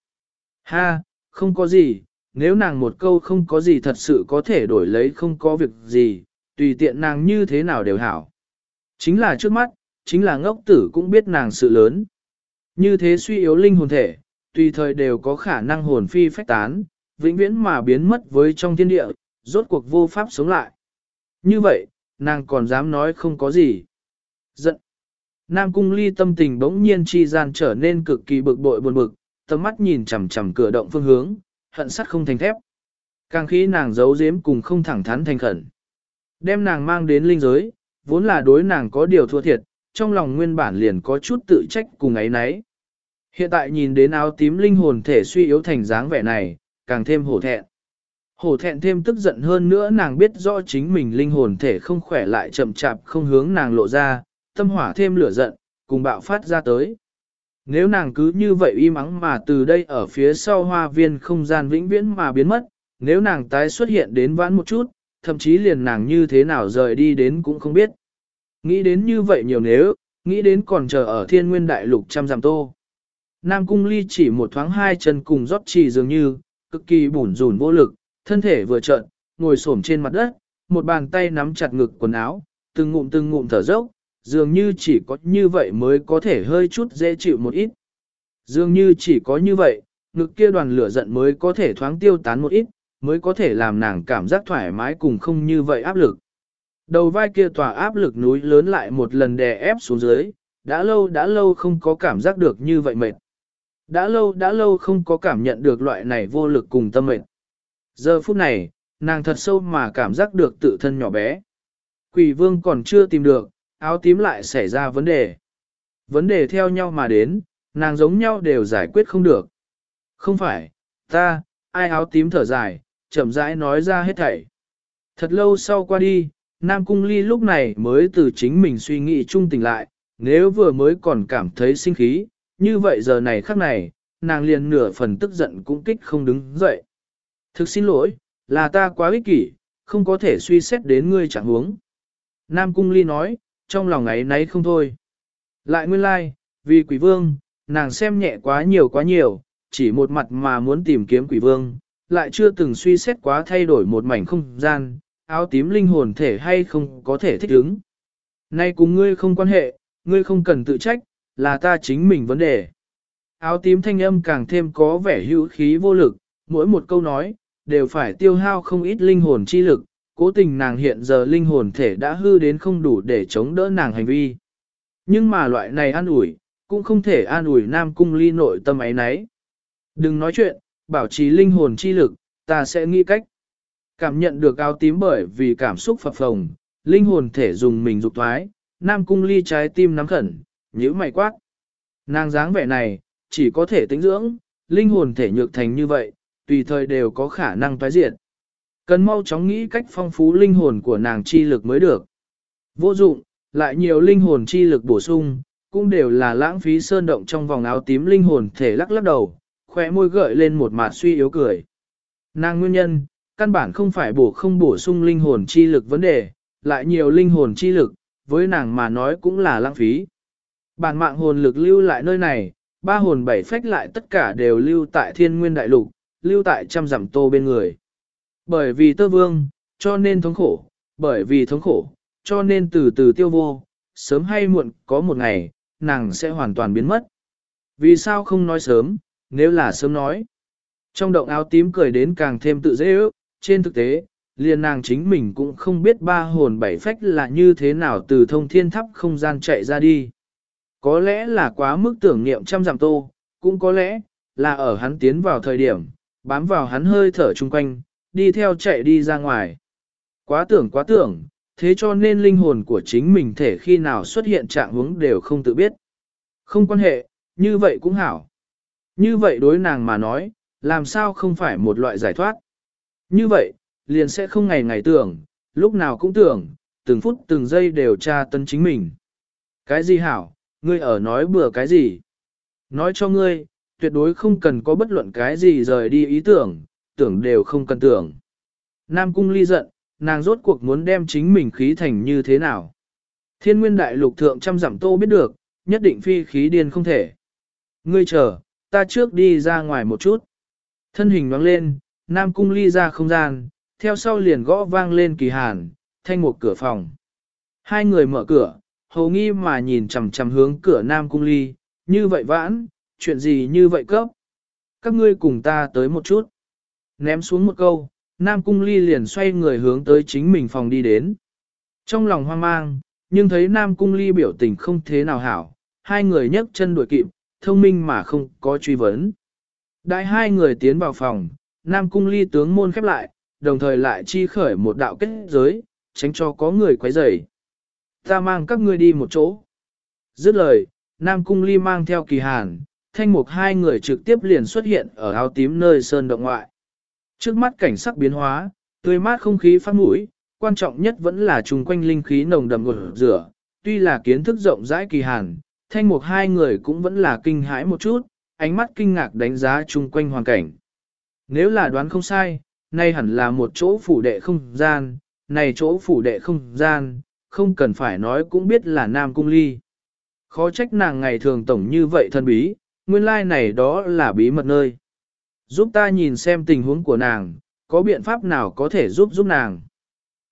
Ha, không có gì, nếu nàng một câu không có gì thật sự có thể đổi lấy không có việc gì, tùy tiện nàng như thế nào đều hảo. Chính là trước mắt, chính là ngốc tử cũng biết nàng sự lớn. Như thế suy yếu linh hồn thể, tùy thời đều có khả năng hồn phi phách tán, vĩnh viễn mà biến mất với trong thiên địa, rốt cuộc vô pháp sống lại. Như vậy, nàng còn dám nói không có gì. Giận. Nam cung ly tâm tình bỗng nhiên chi gian trở nên cực kỳ bực bội buồn bực, tầm mắt nhìn chằm chằm cửa động phương hướng, hận sắt không thành thép. Càng khi nàng giấu giếm cùng không thẳng thắn thành khẩn. Đem nàng mang đến linh giới, vốn là đối nàng có điều thua thiệt, trong lòng nguyên bản liền có chút tự trách cùng ấy nấy. Hiện tại nhìn đến áo tím linh hồn thể suy yếu thành dáng vẻ này, càng thêm hổ thẹn. Hổ thẹn thêm tức giận hơn nữa nàng biết rõ chính mình linh hồn thể không khỏe lại chậm chạp không hướng nàng lộ ra, tâm hỏa thêm lửa giận, cùng bạo phát ra tới. Nếu nàng cứ như vậy im ắng mà từ đây ở phía sau hoa viên không gian vĩnh viễn mà biến mất, nếu nàng tái xuất hiện đến vãn một chút, thậm chí liền nàng như thế nào rời đi đến cũng không biết. Nghĩ đến như vậy nhiều nếu, nghĩ đến còn chờ ở thiên nguyên đại lục trăm giảm tô. Nam cung ly chỉ một thoáng hai chân cùng rót chỉ dường như, cực kỳ bủn rủn vô lực, thân thể vừa trợn, ngồi xổm trên mặt đất, một bàn tay nắm chặt ngực quần áo, từng ngụm từng ngụm thở dốc, dường như chỉ có như vậy mới có thể hơi chút dễ chịu một ít. Dường như chỉ có như vậy, ngực kia đoàn lửa giận mới có thể thoáng tiêu tán một ít, mới có thể làm nàng cảm giác thoải mái cùng không như vậy áp lực. Đầu vai kia tỏa áp lực núi lớn lại một lần đè ép xuống dưới, đã lâu đã lâu không có cảm giác được như vậy mệt. Đã lâu đã lâu không có cảm nhận được loại này vô lực cùng tâm mệt. Giờ phút này, nàng thật sâu mà cảm giác được tự thân nhỏ bé. Quỷ vương còn chưa tìm được, áo tím lại xảy ra vấn đề. Vấn đề theo nhau mà đến, nàng giống nhau đều giải quyết không được. Không phải, ta, ai áo tím thở dài, chậm rãi nói ra hết thảy. Thật lâu sau qua đi, Nam Cung Ly lúc này mới từ chính mình suy nghĩ trung tỉnh lại, nếu vừa mới còn cảm thấy sinh khí, như vậy giờ này khắc này, nàng liền nửa phần tức giận cũng kích không đứng dậy. Thực xin lỗi, là ta quá ích kỷ, không có thể suy xét đến ngươi chẳng huống. Nam Cung Ly nói, trong lòng ấy nấy không thôi. Lại nguyên lai, like, vì quỷ vương, nàng xem nhẹ quá nhiều quá nhiều, chỉ một mặt mà muốn tìm kiếm quỷ vương, lại chưa từng suy xét quá thay đổi một mảnh không gian, áo tím linh hồn thể hay không có thể thích ứng. Nay cùng ngươi không quan hệ, ngươi không cần tự trách, là ta chính mình vấn đề. Áo tím thanh âm càng thêm có vẻ hữu khí vô lực, mỗi một câu nói, đều phải tiêu hao không ít linh hồn chi lực, cố tình nàng hiện giờ linh hồn thể đã hư đến không đủ để chống đỡ nàng hành vi. Nhưng mà loại này an ủi, cũng không thể an ủi nam cung ly nội tâm ấy nấy. Đừng nói chuyện, bảo trì linh hồn chi lực, ta sẽ nghĩ cách. Cảm nhận được áo tím bởi vì cảm xúc phập phồng, linh hồn thể dùng mình dục thoái, nam cung ly trái tim nắm khẩn, nhíu mày quát. Nàng dáng vẻ này, chỉ có thể tính dưỡng, linh hồn thể nhược thành như vậy, tùy thời đều có khả năng tái diệt. Cần mau chóng nghĩ cách phong phú linh hồn của nàng chi lực mới được. Vô dụng, lại nhiều linh hồn chi lực bổ sung, cũng đều là lãng phí sơn động trong vòng áo tím linh hồn thể lắc lắc đầu, khóe môi gợi lên một mặt suy yếu cười. Nàng nguyên nhân, căn bản không phải bổ không bổ sung linh hồn chi lực vấn đề, lại nhiều linh hồn chi lực, với nàng mà nói cũng là lãng phí. Bản mạng hồn lực lưu lại nơi này, ba hồn bảy phách lại tất cả đều lưu tại thiên nguyên đại lục, lưu tại trăm giảm tô bên người. Bởi vì tơ vương, cho nên thống khổ, bởi vì thống khổ, cho nên từ từ tiêu vô, sớm hay muộn có một ngày, nàng sẽ hoàn toàn biến mất. Vì sao không nói sớm, nếu là sớm nói. Trong động áo tím cười đến càng thêm tự dễ ước, trên thực tế, liền nàng chính mình cũng không biết ba hồn bảy phách là như thế nào từ thông thiên thắp không gian chạy ra đi. Có lẽ là quá mức tưởng niệm trăm giảm tô, cũng có lẽ là ở hắn tiến vào thời điểm, bám vào hắn hơi thở chung quanh, đi theo chạy đi ra ngoài. Quá tưởng quá tưởng, thế cho nên linh hồn của chính mình thể khi nào xuất hiện trạng hướng đều không tự biết. Không quan hệ, như vậy cũng hảo. Như vậy đối nàng mà nói, làm sao không phải một loại giải thoát. Như vậy, liền sẽ không ngày ngày tưởng, lúc nào cũng tưởng, từng phút từng giây đều tra tấn chính mình. Cái gì hảo, ngươi ở nói bừa cái gì? Nói cho ngươi, tuyệt đối không cần có bất luận cái gì rời đi ý tưởng, tưởng đều không cần tưởng. Nam cung ly giận, nàng rốt cuộc muốn đem chính mình khí thành như thế nào. Thiên nguyên đại lục thượng trăm giảm tô biết được, nhất định phi khí điên không thể. Ngươi chờ, ta trước đi ra ngoài một chút. Thân hình nhoáng lên, Nam cung ly ra không gian, theo sau liền gõ vang lên kỳ hàn, thanh một cửa phòng. Hai người mở cửa, hầu nghi mà nhìn chằm chằm hướng cửa Nam cung ly, như vậy vãn, chuyện gì như vậy cấp. Các ngươi cùng ta tới một chút. Ném xuống một câu, Nam cung ly liền xoay người hướng tới chính mình phòng đi đến. Trong lòng hoang mang, nhưng thấy Nam cung ly biểu tình không thế nào hảo, hai người nhấc chân đuổi kịp, thông minh mà không có truy vấn. Đại hai người tiến vào phòng, Nam cung ly tướng môn khép lại, đồng thời lại chi khởi một đạo kết giới, tránh cho có người quấy rầy. Ta mang các ngươi đi một chỗ. Dứt lời, Nam cung ly mang theo kỳ hàn, thanh mục hai người trực tiếp liền xuất hiện ở áo tím nơi sơn động ngoại. Trước mắt cảnh sắc biến hóa, tươi mát không khí phát mũi, quan trọng nhất vẫn là chung quanh linh khí nồng đậm ngột rửa. Tuy là kiến thức rộng rãi kỳ hàn, thanh mục hai người cũng vẫn là kinh hãi một chút, ánh mắt kinh ngạc đánh giá chung quanh hoàn cảnh. Nếu là đoán không sai, nay hẳn là một chỗ phủ đệ không gian, này chỗ phủ đệ không gian, không cần phải nói cũng biết là Nam Cung Ly. Khó trách nàng ngày thường tổng như vậy thân bí, nguyên lai like này đó là bí mật nơi. Giúp ta nhìn xem tình huống của nàng, có biện pháp nào có thể giúp giúp nàng.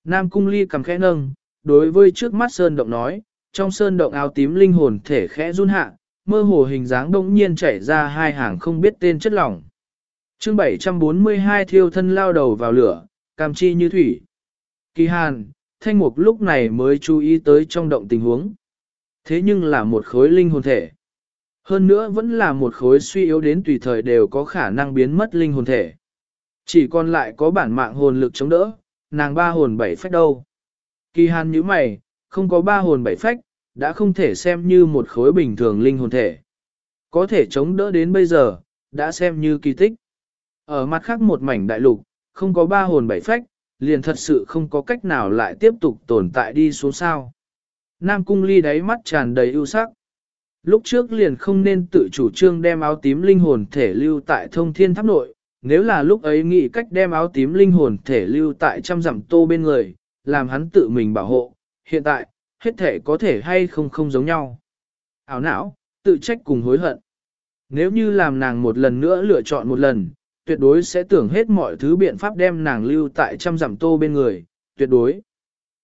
Nam Cung Ly cầm khẽ nâng, đối với trước mắt sơn động nói, trong sơn động áo tím linh hồn thể khẽ run hạ, mơ hồ hình dáng đông nhiên chảy ra hai hàng không biết tên chất lỏng. chương 742 thiêu thân lao đầu vào lửa, cam chi như thủy. Kỳ hàn, thanh mục lúc này mới chú ý tới trong động tình huống. Thế nhưng là một khối linh hồn thể. Hơn nữa vẫn là một khối suy yếu đến tùy thời đều có khả năng biến mất linh hồn thể. Chỉ còn lại có bản mạng hồn lực chống đỡ, nàng ba hồn bảy phách đâu. Kỳ hàn như mày, không có ba hồn bảy phách, đã không thể xem như một khối bình thường linh hồn thể. Có thể chống đỡ đến bây giờ, đã xem như kỳ tích. Ở mặt khác một mảnh đại lục, không có ba hồn bảy phách, liền thật sự không có cách nào lại tiếp tục tồn tại đi xuống sao. Nam cung ly đáy mắt tràn đầy ưu sắc. Lúc trước liền không nên tự chủ trương đem áo tím linh hồn thể lưu tại thông thiên tháp nội, nếu là lúc ấy nghĩ cách đem áo tím linh hồn thể lưu tại trăm dặm tô bên người, làm hắn tự mình bảo hộ, hiện tại, hết thể có thể hay không không giống nhau. Ảo não, tự trách cùng hối hận. Nếu như làm nàng một lần nữa lựa chọn một lần, tuyệt đối sẽ tưởng hết mọi thứ biện pháp đem nàng lưu tại trăm dặm tô bên người, tuyệt đối.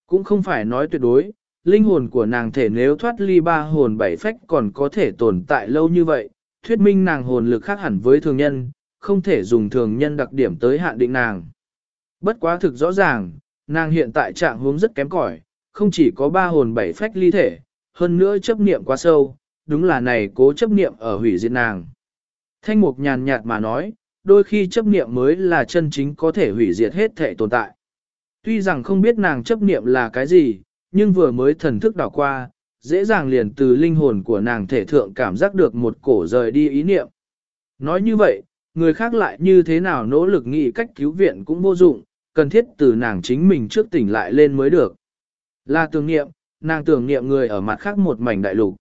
Cũng không phải nói tuyệt đối, linh hồn của nàng thể nếu thoát ly ba hồn bảy phách còn có thể tồn tại lâu như vậy, thuyết minh nàng hồn lực khác hẳn với thường nhân, không thể dùng thường nhân đặc điểm tới hạn định nàng. Bất quá thực rõ ràng, nàng hiện tại trạng huống rất kém cỏi, không chỉ có ba hồn bảy phách ly thể, hơn nữa chấp niệm quá sâu, đúng là này cố chấp niệm ở hủy diệt nàng. Thanh mục nhàn nhạt mà nói, đôi khi chấp niệm mới là chân chính có thể hủy diệt hết thể tồn tại. Tuy rằng không biết nàng chấp niệm là cái gì, nhưng vừa mới thần thức đảo qua, dễ dàng liền từ linh hồn của nàng thể thượng cảm giác được một cổ rời đi ý niệm. Nói như vậy, người khác lại như thế nào nỗ lực nghĩ cách cứu viện cũng vô dụng, cần thiết từ nàng chính mình trước tỉnh lại lên mới được. Là tưởng niệm, nàng tưởng niệm người ở mặt khác một mảnh đại lục.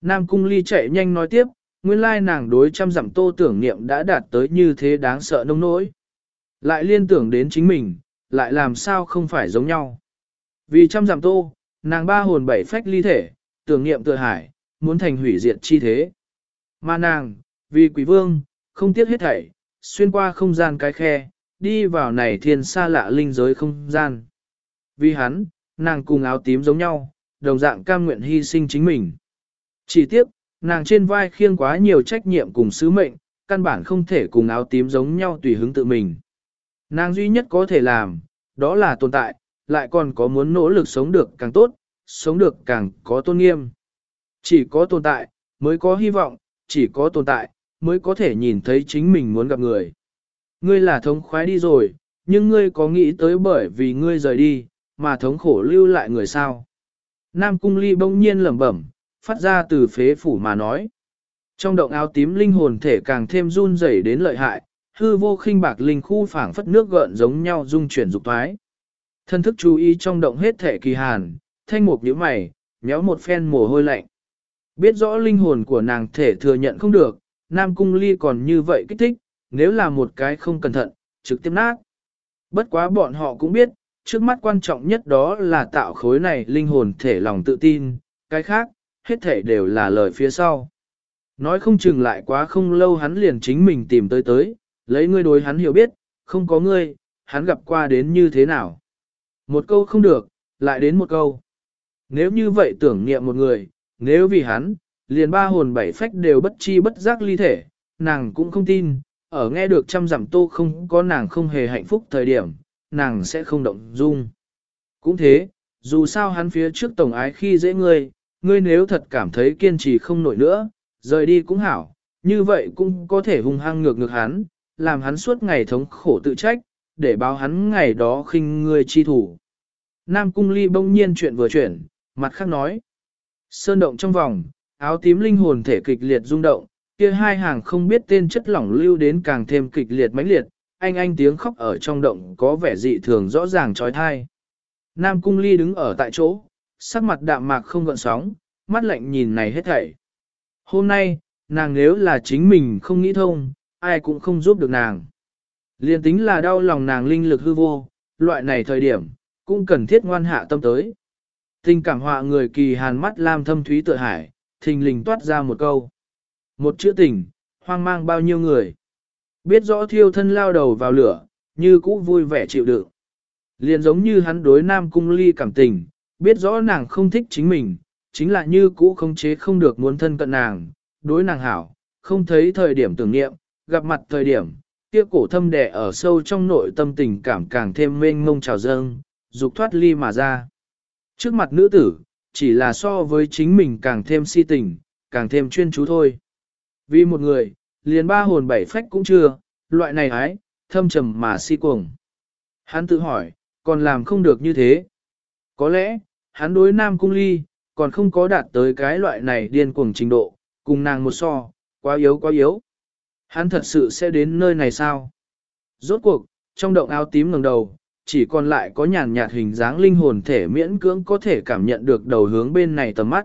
Nam Cung Ly chạy nhanh nói tiếp, nguyên lai nàng đối trăm dặm tô tưởng niệm đã đạt tới như thế đáng sợ nông nỗi. Lại liên tưởng đến chính mình, lại làm sao không phải giống nhau. Vì trăm dặm tô, nàng ba hồn bảy phách ly thể, tưởng niệm tự hải, muốn thành hủy diệt chi thế. Mà nàng, vì quỷ vương, không tiếc hết thảy, xuyên qua không gian cái khe, đi vào này thiên xa lạ linh giới không gian. Vì hắn, nàng cùng áo tím giống nhau, đồng dạng cam nguyện hy sinh chính mình. Chỉ tiếc, nàng trên vai khiêng quá nhiều trách nhiệm cùng sứ mệnh, căn bản không thể cùng áo tím giống nhau tùy hứng tự mình. Nàng duy nhất có thể làm, đó là tồn tại, lại còn có muốn nỗ lực sống được càng tốt, sống được càng có tôn nghiêm. Chỉ có tồn tại, mới có hy vọng, chỉ có tồn tại, mới có thể nhìn thấy chính mình muốn gặp người. Ngươi là thống khoái đi rồi, nhưng ngươi có nghĩ tới bởi vì ngươi rời đi, mà thống khổ lưu lại người sao? Nam Cung Ly bỗng nhiên lẩm bẩm, phát ra từ phế phủ mà nói. Trong động áo tím linh hồn thể càng thêm run rẩy đến lợi hại, hư vô khinh bạc linh khu phảng phất nước gợn giống nhau dung chuyển dục thoái. Thân thức chú ý trong động hết thể kỳ hàn, thanh mục nhíu mày, méo một phen mồ hôi lạnh. Biết rõ linh hồn của nàng thể thừa nhận không được, Nam Cung Ly còn như vậy kích thích, nếu là một cái không cẩn thận, trực tiếp nát. Bất quá bọn họ cũng biết, trước mắt quan trọng nhất đó là tạo khối này linh hồn thể lòng tự tin, cái khác, hết thể đều là lời phía sau. Nói không chừng lại quá không lâu hắn liền chính mình tìm tới tới, lấy ngươi đối hắn hiểu biết, không có ngươi, hắn gặp qua đến như thế nào. Một câu không được, lại đến một câu. Nếu như vậy tưởng niệm một người, nếu vì hắn, liền ba hồn bảy phách đều bất chi bất giác ly thể, nàng cũng không tin, ở nghe được trăm dặm tô không có nàng không hề hạnh phúc thời điểm, nàng sẽ không động dung. Cũng thế, dù sao hắn phía trước tổng ái khi dễ ngươi, ngươi nếu thật cảm thấy kiên trì không nổi nữa, rời đi cũng hảo, như vậy cũng có thể hung hăng ngược ngược hắn, làm hắn suốt ngày thống khổ tự trách, để báo hắn ngày đó khinh ngươi chi thủ. Nam Cung Ly bỗng nhiên chuyện vừa chuyển, mặt khác nói. Sơn động trong vòng, áo tím linh hồn thể kịch liệt rung động, kia hai hàng không biết tên chất lỏng lưu đến càng thêm kịch liệt mãnh liệt, anh anh tiếng khóc ở trong động có vẻ dị thường rõ ràng trói thai. Nam Cung Ly đứng ở tại chỗ, sắc mặt đạm mạc không gợn sóng, mắt lạnh nhìn này hết thảy. Hôm nay, nàng nếu là chính mình không nghĩ thông, ai cũng không giúp được nàng. Liên tính là đau lòng nàng linh lực hư vô, loại này thời điểm, cũng cần thiết ngoan hạ tâm tới. Tình cảm họa người kỳ hàn mắt lam thâm thúy tự hải, thình lình toát ra một câu. Một chữ tình, hoang mang bao nhiêu người. Biết rõ thiêu thân lao đầu vào lửa, như cũ vui vẻ chịu đựng. Liền giống như hắn đối nam cung ly cảm tình, biết rõ nàng không thích chính mình, chính là như cũ không chế không được muốn thân cận nàng, đối nàng hảo, không thấy thời điểm tưởng niệm, gặp mặt thời điểm, kia cổ thâm đẻ ở sâu trong nội tâm tình cảm càng thêm mênh mông trào dâng, dục thoát ly mà ra. Trước mặt nữ tử, chỉ là so với chính mình càng thêm si tình, càng thêm chuyên chú thôi. Vì một người, liền ba hồn bảy phách cũng chưa, loại này ái, thâm trầm mà si cuồng. Hắn tự hỏi, còn làm không được như thế. Có lẽ, hắn đối nam cung ly, còn không có đạt tới cái loại này điên cuồng trình độ, cùng nàng một so, quá yếu quá yếu. Hắn thật sự sẽ đến nơi này sao? Rốt cuộc, trong động áo tím ngẩng đầu, chỉ còn lại có nhàn nhạt hình dáng linh hồn thể miễn cưỡng có thể cảm nhận được đầu hướng bên này tầm mắt.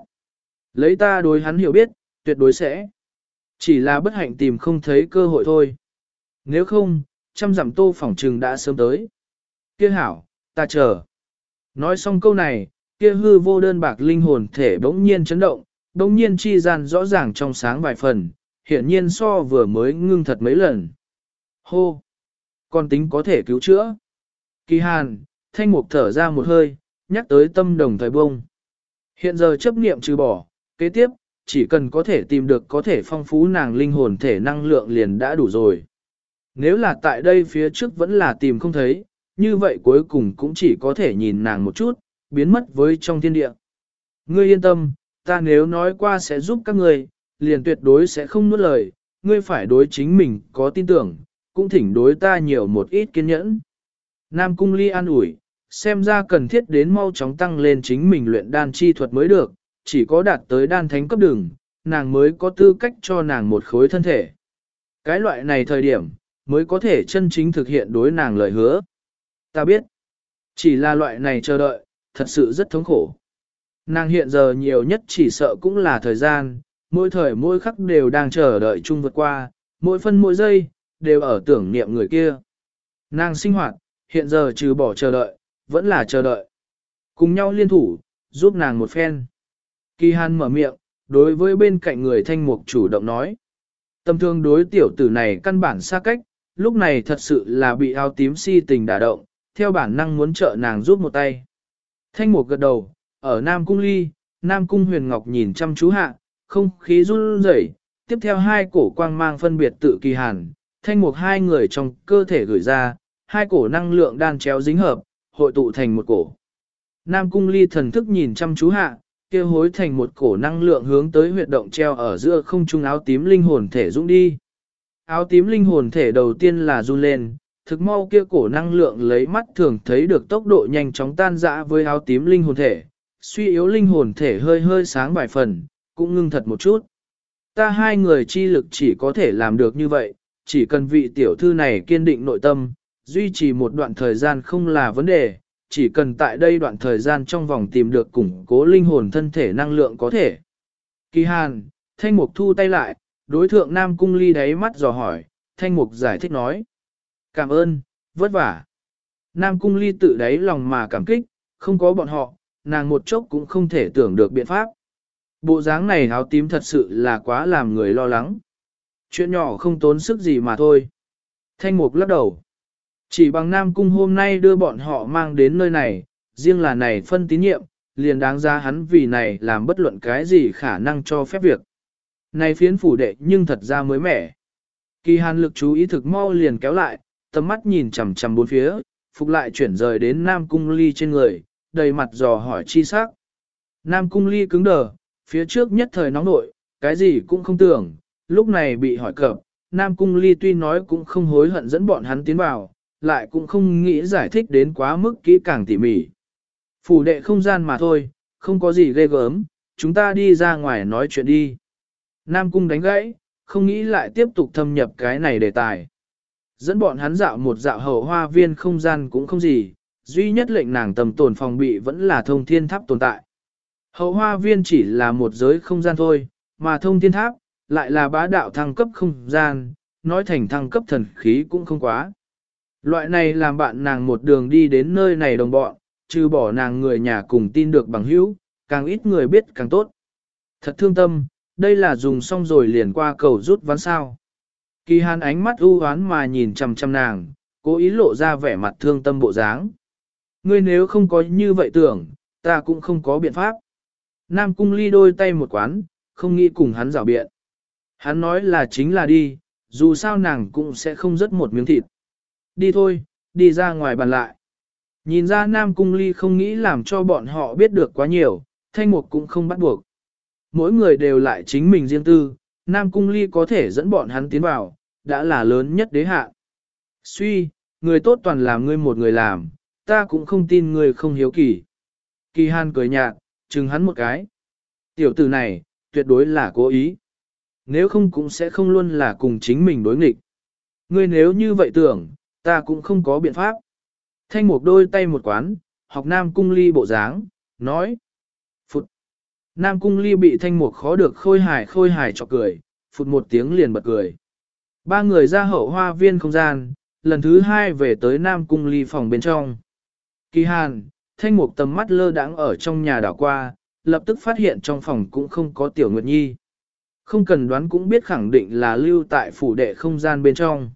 Lấy ta đối hắn hiểu biết, tuyệt đối sẽ. Chỉ là bất hạnh tìm không thấy cơ hội thôi. Nếu không, trăm dặm tô phỏng trừng đã sớm tới. Kia hảo, ta chờ. Nói xong câu này, kia hư vô đơn bạc linh hồn thể bỗng nhiên chấn động, bỗng nhiên chi gian rõ ràng trong sáng vài phần, hiện nhiên so vừa mới ngưng thật mấy lần. Hô! Con tính có thể cứu chữa. Kỳ hàn, thanh mục thở ra một hơi, nhắc tới tâm đồng thời bông. Hiện giờ chấp niệm trừ bỏ, kế tiếp, chỉ cần có thể tìm được có thể phong phú nàng linh hồn thể năng lượng liền đã đủ rồi. Nếu là tại đây phía trước vẫn là tìm không thấy, như vậy cuối cùng cũng chỉ có thể nhìn nàng một chút, biến mất với trong thiên địa. Ngươi yên tâm, ta nếu nói qua sẽ giúp các ngươi, liền tuyệt đối sẽ không nuốt lời, ngươi phải đối chính mình có tin tưởng, cũng thỉnh đối ta nhiều một ít kiên nhẫn. Nam Cung Ly an ủi, xem ra cần thiết đến mau chóng tăng lên chính mình luyện đan chi thuật mới được, chỉ có đạt tới đan thánh cấp đường, nàng mới có tư cách cho nàng một khối thân thể. Cái loại này thời điểm, mới có thể chân chính thực hiện đối nàng lời hứa. Ta biết, chỉ là loại này chờ đợi, thật sự rất thống khổ. Nàng hiện giờ nhiều nhất chỉ sợ cũng là thời gian, mỗi thời mỗi khắc đều đang chờ đợi chung vượt qua, mỗi phân mỗi giây, đều ở tưởng niệm người kia. Nàng sinh hoạt, hiện giờ trừ bỏ chờ đợi, vẫn là chờ đợi. Cùng nhau liên thủ, giúp nàng một phen. Kỳ hàn mở miệng, đối với bên cạnh người thanh mục chủ động nói. Tâm thương đối tiểu tử này căn bản xa cách, lúc này thật sự là bị áo tím si tình đả động, theo bản năng muốn trợ nàng giúp một tay. Thanh mục gật đầu, ở Nam Cung Ly, Nam Cung Huyền Ngọc nhìn chăm chú hạ, không khí run rẩy. tiếp theo hai cổ quang mang phân biệt tự kỳ hàn, thanh mục hai người trong cơ thể gửi ra, hai cổ năng lượng đan chéo dính hợp, hội tụ thành một cổ. Nam Cung Ly thần thức nhìn chăm chú hạ, kia hối thành một cổ năng lượng hướng tới huyệt động treo ở giữa không trung áo tím linh hồn thể dũng đi. Áo tím linh hồn thể đầu tiên là run lên, thực mau kia cổ năng lượng lấy mắt thường thấy được tốc độ nhanh chóng tan dã với áo tím linh hồn thể, suy yếu linh hồn thể hơi hơi sáng vài phần, cũng ngưng thật một chút. Ta hai người chi lực chỉ có thể làm được như vậy, chỉ cần vị tiểu thư này kiên định nội tâm, duy trì một đoạn thời gian không là vấn đề, chỉ cần tại đây đoạn thời gian trong vòng tìm được củng cố linh hồn thân thể năng lượng có thể. Kỳ hàn, thanh mục thu tay lại, đối thượng Nam Cung Ly đáy mắt dò hỏi, thanh mục giải thích nói. Cảm ơn, vất vả. Nam Cung Ly tự đáy lòng mà cảm kích, không có bọn họ, nàng một chốc cũng không thể tưởng được biện pháp. Bộ dáng này áo tím thật sự là quá làm người lo lắng. Chuyện nhỏ không tốn sức gì mà thôi. Thanh mục lắc đầu. Chỉ bằng Nam Cung hôm nay đưa bọn họ mang đến nơi này, riêng là này phân tín nhiệm, liền đáng ra hắn vì này làm bất luận cái gì khả năng cho phép việc. Này phiến phủ đệ nhưng thật ra mới mẻ. Kỳ hàn lực chú ý thực mau liền kéo lại, tầm mắt nhìn chằm chằm bốn phía, phục lại chuyển rời đến Nam Cung Ly trên người, đầy mặt dò hỏi chi sắc. Nam Cung Ly cứng đờ, phía trước nhất thời nóng nội, cái gì cũng không tưởng, lúc này bị hỏi cập, Nam Cung Ly tuy nói cũng không hối hận dẫn bọn hắn tiến vào, lại cũng không nghĩ giải thích đến quá mức kỹ càng tỉ mỉ. Phủ đệ không gian mà thôi, không có gì ghê gớm, chúng ta đi ra ngoài nói chuyện đi. Nam Cung đánh gãy, không nghĩ lại tiếp tục thâm nhập cái này đề tài. Dẫn bọn hắn dạo một dạo hậu hoa viên không gian cũng không gì, duy nhất lệnh nàng tầm tồn phòng bị vẫn là thông thiên tháp tồn tại. Hậu hoa viên chỉ là một giới không gian thôi, mà thông thiên tháp, lại là bá đạo thăng cấp không gian, nói thành thăng cấp thần khí cũng không quá. Loại này làm bạn nàng một đường đi đến nơi này đồng bọn, trừ bỏ nàng người nhà cùng tin được bằng hữu, càng ít người biết càng tốt. Thật thương tâm, đây là dùng xong rồi liền qua cầu rút ván sao. Kỳ hàn ánh mắt u hoán mà nhìn chằm chằm nàng, cố ý lộ ra vẻ mặt thương tâm bộ dáng. Ngươi nếu không có như vậy tưởng, ta cũng không có biện pháp. Nam cung ly đôi tay một quán, không nghĩ cùng hắn rào biện. Hắn nói là chính là đi, dù sao nàng cũng sẽ không rớt một miếng thịt. Đi thôi, đi ra ngoài bàn lại. Nhìn ra Nam Cung Ly không nghĩ làm cho bọn họ biết được quá nhiều, thanh mục cũng không bắt buộc. Mỗi người đều lại chính mình riêng tư, Nam Cung Ly có thể dẫn bọn hắn tiến vào, đã là lớn nhất đế hạ. Suy, người tốt toàn là ngươi một người làm, ta cũng không tin ngươi không hiếu kỳ. Kỳ Hàn cười nhạt, chừng hắn một cái. Tiểu tử này, tuyệt đối là cố ý. Nếu không cũng sẽ không luôn là cùng chính mình đối nghịch. Ngươi nếu như vậy tưởng, ta cũng không có biện pháp. Thanh một đôi tay một quán, học Nam Cung Ly bộ dáng, nói. Phụt. Nam Cung Ly bị thanh mục khó được khôi hài khôi hài cho cười, phụt một tiếng liền bật cười. Ba người ra hậu hoa viên không gian, lần thứ hai về tới Nam Cung Ly phòng bên trong. Kỳ hàn, thanh mục tầm mắt lơ đãng ở trong nhà đảo qua, lập tức phát hiện trong phòng cũng không có tiểu nguyệt nhi. Không cần đoán cũng biết khẳng định là lưu tại phủ đệ không gian bên trong.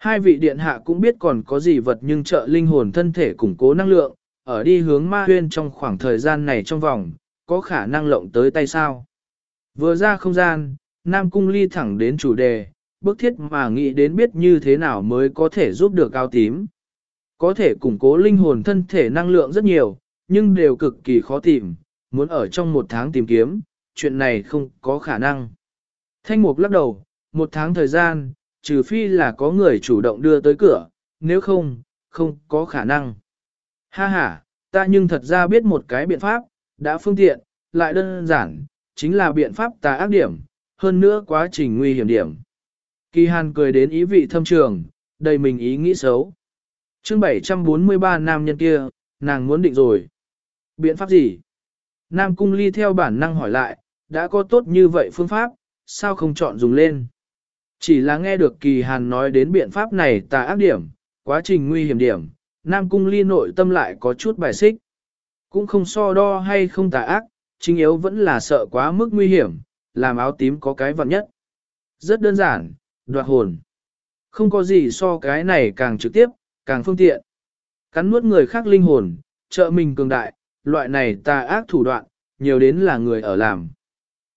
Hai vị điện hạ cũng biết còn có gì vật nhưng trợ linh hồn thân thể củng cố năng lượng, ở đi hướng ma huyên trong khoảng thời gian này trong vòng, có khả năng lộng tới tay sao. Vừa ra không gian, Nam Cung ly thẳng đến chủ đề, bức thiết mà nghĩ đến biết như thế nào mới có thể giúp được cao tím. Có thể củng cố linh hồn thân thể năng lượng rất nhiều, nhưng đều cực kỳ khó tìm, muốn ở trong một tháng tìm kiếm, chuyện này không có khả năng. Thanh mục lắc đầu, một tháng thời gian, trừ phi là có người chủ động đưa tới cửa, nếu không, không có khả năng. Ha ha, ta nhưng thật ra biết một cái biện pháp, đã phương tiện, lại đơn giản, chính là biện pháp tà ác điểm, hơn nữa quá trình nguy hiểm điểm. Kỳ hàn cười đến ý vị thâm trường, đầy mình ý nghĩ xấu. chương 743 nam nhân kia, nàng muốn định rồi. Biện pháp gì? Nam cung ly theo bản năng hỏi lại, đã có tốt như vậy phương pháp, sao không chọn dùng lên? Chỉ là nghe được kỳ hàn nói đến biện pháp này tà ác điểm, quá trình nguy hiểm điểm, Nam cung ly nội tâm lại có chút bài xích. Cũng không so đo hay không tà ác, chính yếu vẫn là sợ quá mức nguy hiểm, làm áo tím có cái vặn nhất. Rất đơn giản, đoạt hồn. Không có gì so cái này càng trực tiếp, càng phương tiện. Cắn nuốt người khác linh hồn, trợ mình cường đại, loại này tà ác thủ đoạn, nhiều đến là người ở làm.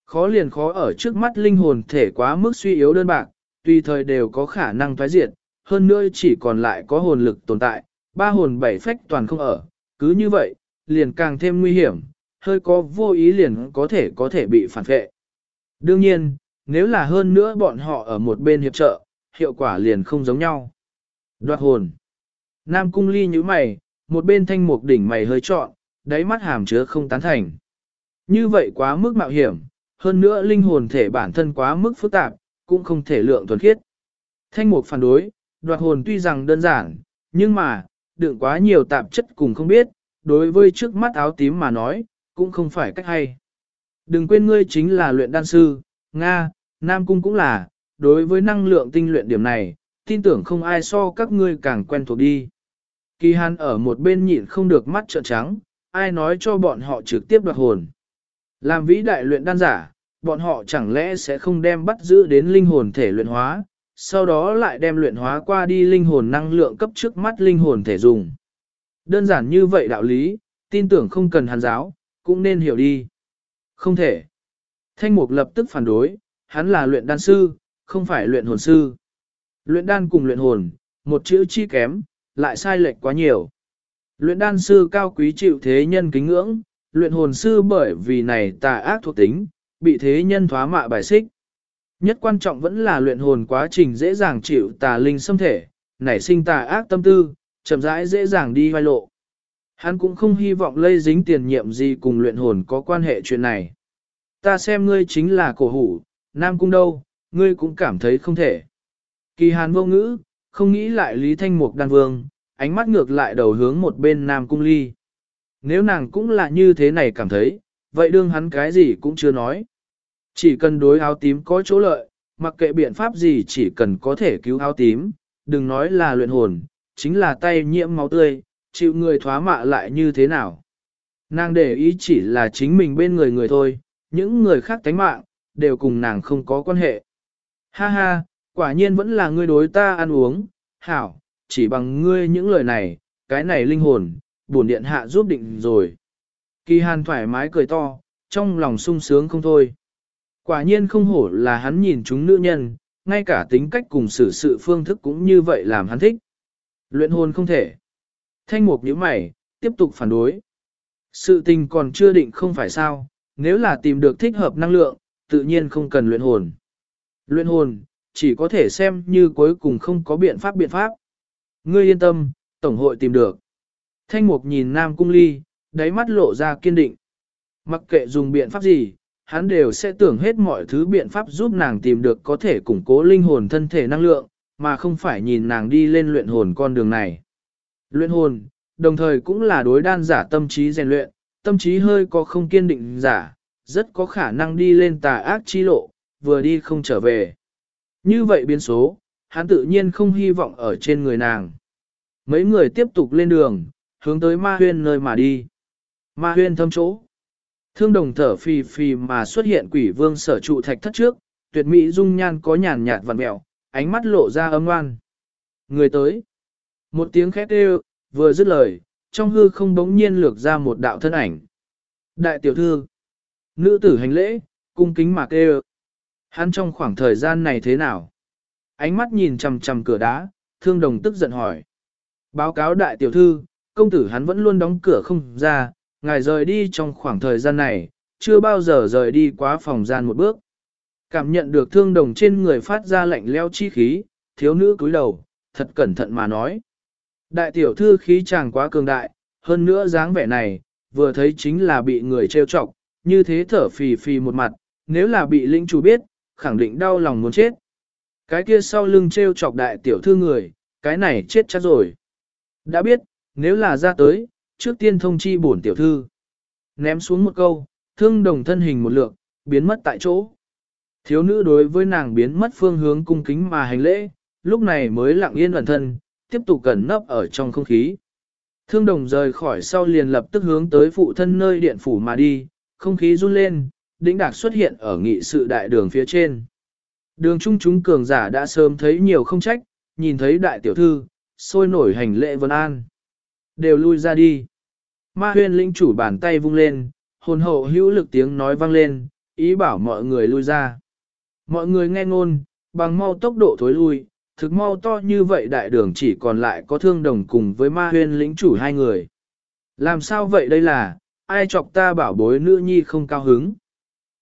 Khó liền khó ở trước mắt linh hồn thể quá mức suy yếu đơn bạc, tùy thời đều có khả năng thoái diệt, hơn nữa chỉ còn lại có hồn lực tồn tại, ba hồn bảy phách toàn không ở, cứ như vậy, liền càng thêm nguy hiểm, hơi có vô ý liền có thể có thể bị phản vệ. Đương nhiên, nếu là hơn nữa bọn họ ở một bên hiệp trợ, hiệu quả liền không giống nhau. Đoạt hồn. Nam cung ly như mày, một bên thanh mục đỉnh mày hơi trọn, đáy mắt hàm chứa không tán thành. Như vậy quá mức mạo hiểm, hơn nữa linh hồn thể bản thân quá mức phức tạp, cũng không thể lượng thuần khiết. Thanh mục phản đối, đoạt hồn tuy rằng đơn giản, nhưng mà, đựng quá nhiều tạp chất cùng không biết, đối với trước mắt áo tím mà nói, cũng không phải cách hay. Đừng quên ngươi chính là luyện đan sư, Nga, Nam Cung cũng là, đối với năng lượng tinh luyện điểm này, tin tưởng không ai so các ngươi càng quen thuộc đi. Kỳ Hàn ở một bên nhịn không được mắt trợn trắng, ai nói cho bọn họ trực tiếp đoạt hồn. Làm vĩ đại luyện đan giả, bọn họ chẳng lẽ sẽ không đem bắt giữ đến linh hồn thể luyện hóa, sau đó lại đem luyện hóa qua đi linh hồn năng lượng cấp trước mắt linh hồn thể dùng. Đơn giản như vậy đạo lý, tin tưởng không cần hàn giáo, cũng nên hiểu đi. Không thể. Thanh mục lập tức phản đối, hắn là luyện đan sư, không phải luyện hồn sư. Luyện đan cùng luyện hồn, một chữ chi kém, lại sai lệch quá nhiều. Luyện đan sư cao quý chịu thế nhân kính ngưỡng, luyện hồn sư bởi vì này tà ác thuộc tính, bị thế nhân thoá mạ bài xích. Nhất quan trọng vẫn là luyện hồn quá trình dễ dàng chịu tà linh xâm thể, nảy sinh tà ác tâm tư, chậm rãi dễ dàng đi vai lộ. Hắn cũng không hy vọng lây dính tiền nhiệm gì cùng luyện hồn có quan hệ chuyện này. Ta xem ngươi chính là cổ hủ, nam cung đâu, ngươi cũng cảm thấy không thể. Kỳ hàn vô ngữ, không nghĩ lại Lý Thanh Mục đan vương, ánh mắt ngược lại đầu hướng một bên nam cung ly. Nếu nàng cũng là như thế này cảm thấy, vậy đương hắn cái gì cũng chưa nói. Chỉ cần đối áo tím có chỗ lợi, mặc kệ biện pháp gì chỉ cần có thể cứu áo tím, đừng nói là luyện hồn, chính là tay nhiễm máu tươi, chịu người thoá mạ lại như thế nào. Nàng để ý chỉ là chính mình bên người người thôi, những người khác tánh mạng, đều cùng nàng không có quan hệ. Ha ha, quả nhiên vẫn là ngươi đối ta ăn uống, hảo, chỉ bằng ngươi những lời này, cái này linh hồn, bổn điện hạ giúp định rồi. Kỳ hàn thoải mái cười to, trong lòng sung sướng không thôi. Quả nhiên không hổ là hắn nhìn chúng nữ nhân, ngay cả tính cách cùng xử sự phương thức cũng như vậy làm hắn thích. Luyện hồn không thể. Thanh mục nhíu mày, tiếp tục phản đối. Sự tình còn chưa định không phải sao, nếu là tìm được thích hợp năng lượng, tự nhiên không cần luyện hồn. Luyện hồn, chỉ có thể xem như cuối cùng không có biện pháp biện pháp. Ngươi yên tâm, Tổng hội tìm được. Thanh mục nhìn Nam Cung Ly, đáy mắt lộ ra kiên định. Mặc kệ dùng biện pháp gì, hắn đều sẽ tưởng hết mọi thứ biện pháp giúp nàng tìm được có thể củng cố linh hồn thân thể năng lượng, mà không phải nhìn nàng đi lên luyện hồn con đường này. Luyện hồn, đồng thời cũng là đối đan giả tâm trí rèn luyện, tâm trí hơi có không kiên định giả, rất có khả năng đi lên tà ác chi lộ, vừa đi không trở về. Như vậy biến số, hắn tự nhiên không hy vọng ở trên người nàng. Mấy người tiếp tục lên đường, hướng tới ma huyên nơi mà đi. Ma huyên thâm chỗ. Thương đồng thở phì phì mà xuất hiện quỷ vương sở trụ thạch thất trước, tuyệt mỹ dung nhan có nhàn nhạt vằn mẹo, ánh mắt lộ ra âm oan. người tới. Một tiếng khét kêu, vừa dứt lời, trong hư không bỗng nhiên lược ra một đạo thân ảnh. Đại tiểu thư, nữ tử hành lễ, cung kính mà kêu. Hắn trong khoảng thời gian này thế nào? Ánh mắt nhìn chằm chằm cửa đá, thương đồng tức giận hỏi. Báo cáo đại tiểu thư, công tử hắn vẫn luôn đóng cửa không ra, ngài rời đi trong khoảng thời gian này, chưa bao giờ rời đi quá phòng gian một bước. Cảm nhận được thương đồng trên người phát ra lạnh leo chi khí, thiếu nữ cúi đầu, thật cẩn thận mà nói. Đại tiểu thư khí chàng quá cường đại, hơn nữa dáng vẻ này, vừa thấy chính là bị người trêu chọc, như thế thở phì phì một mặt, nếu là bị linh chủ biết, khẳng định đau lòng muốn chết. Cái kia sau lưng trêu chọc đại tiểu thư người, cái này chết chắc rồi. Đã biết, nếu là ra tới, trước tiên thông chi bổn tiểu thư. Ném xuống một câu, thương đồng thân hình một lượng, biến mất tại chỗ. Thiếu nữ đối với nàng biến mất phương hướng cung kính mà hành lễ, lúc này mới lặng yên ẩn thân, tiếp tục cẩn nấp ở trong không khí. Thương đồng rời khỏi sau liền lập tức hướng tới phụ thân nơi điện phủ mà đi, không khí run lên, đĩnh đạc xuất hiện ở nghị sự đại đường phía trên. Đường trung chúng cường giả đã sớm thấy nhiều không trách, nhìn thấy đại tiểu thư, sôi nổi hành lễ vân an. Đều lui ra đi. Ma huyên linh chủ bàn tay vung lên, hồn hậu hữu lực tiếng nói vang lên, ý bảo mọi người lui ra. Mọi người nghe ngôn, bằng mau tốc độ thối lui, thực mau to như vậy đại đường chỉ còn lại có thương đồng cùng với ma huyên lĩnh chủ hai người. Làm sao vậy đây là, ai chọc ta bảo bối nữ nhi không cao hứng.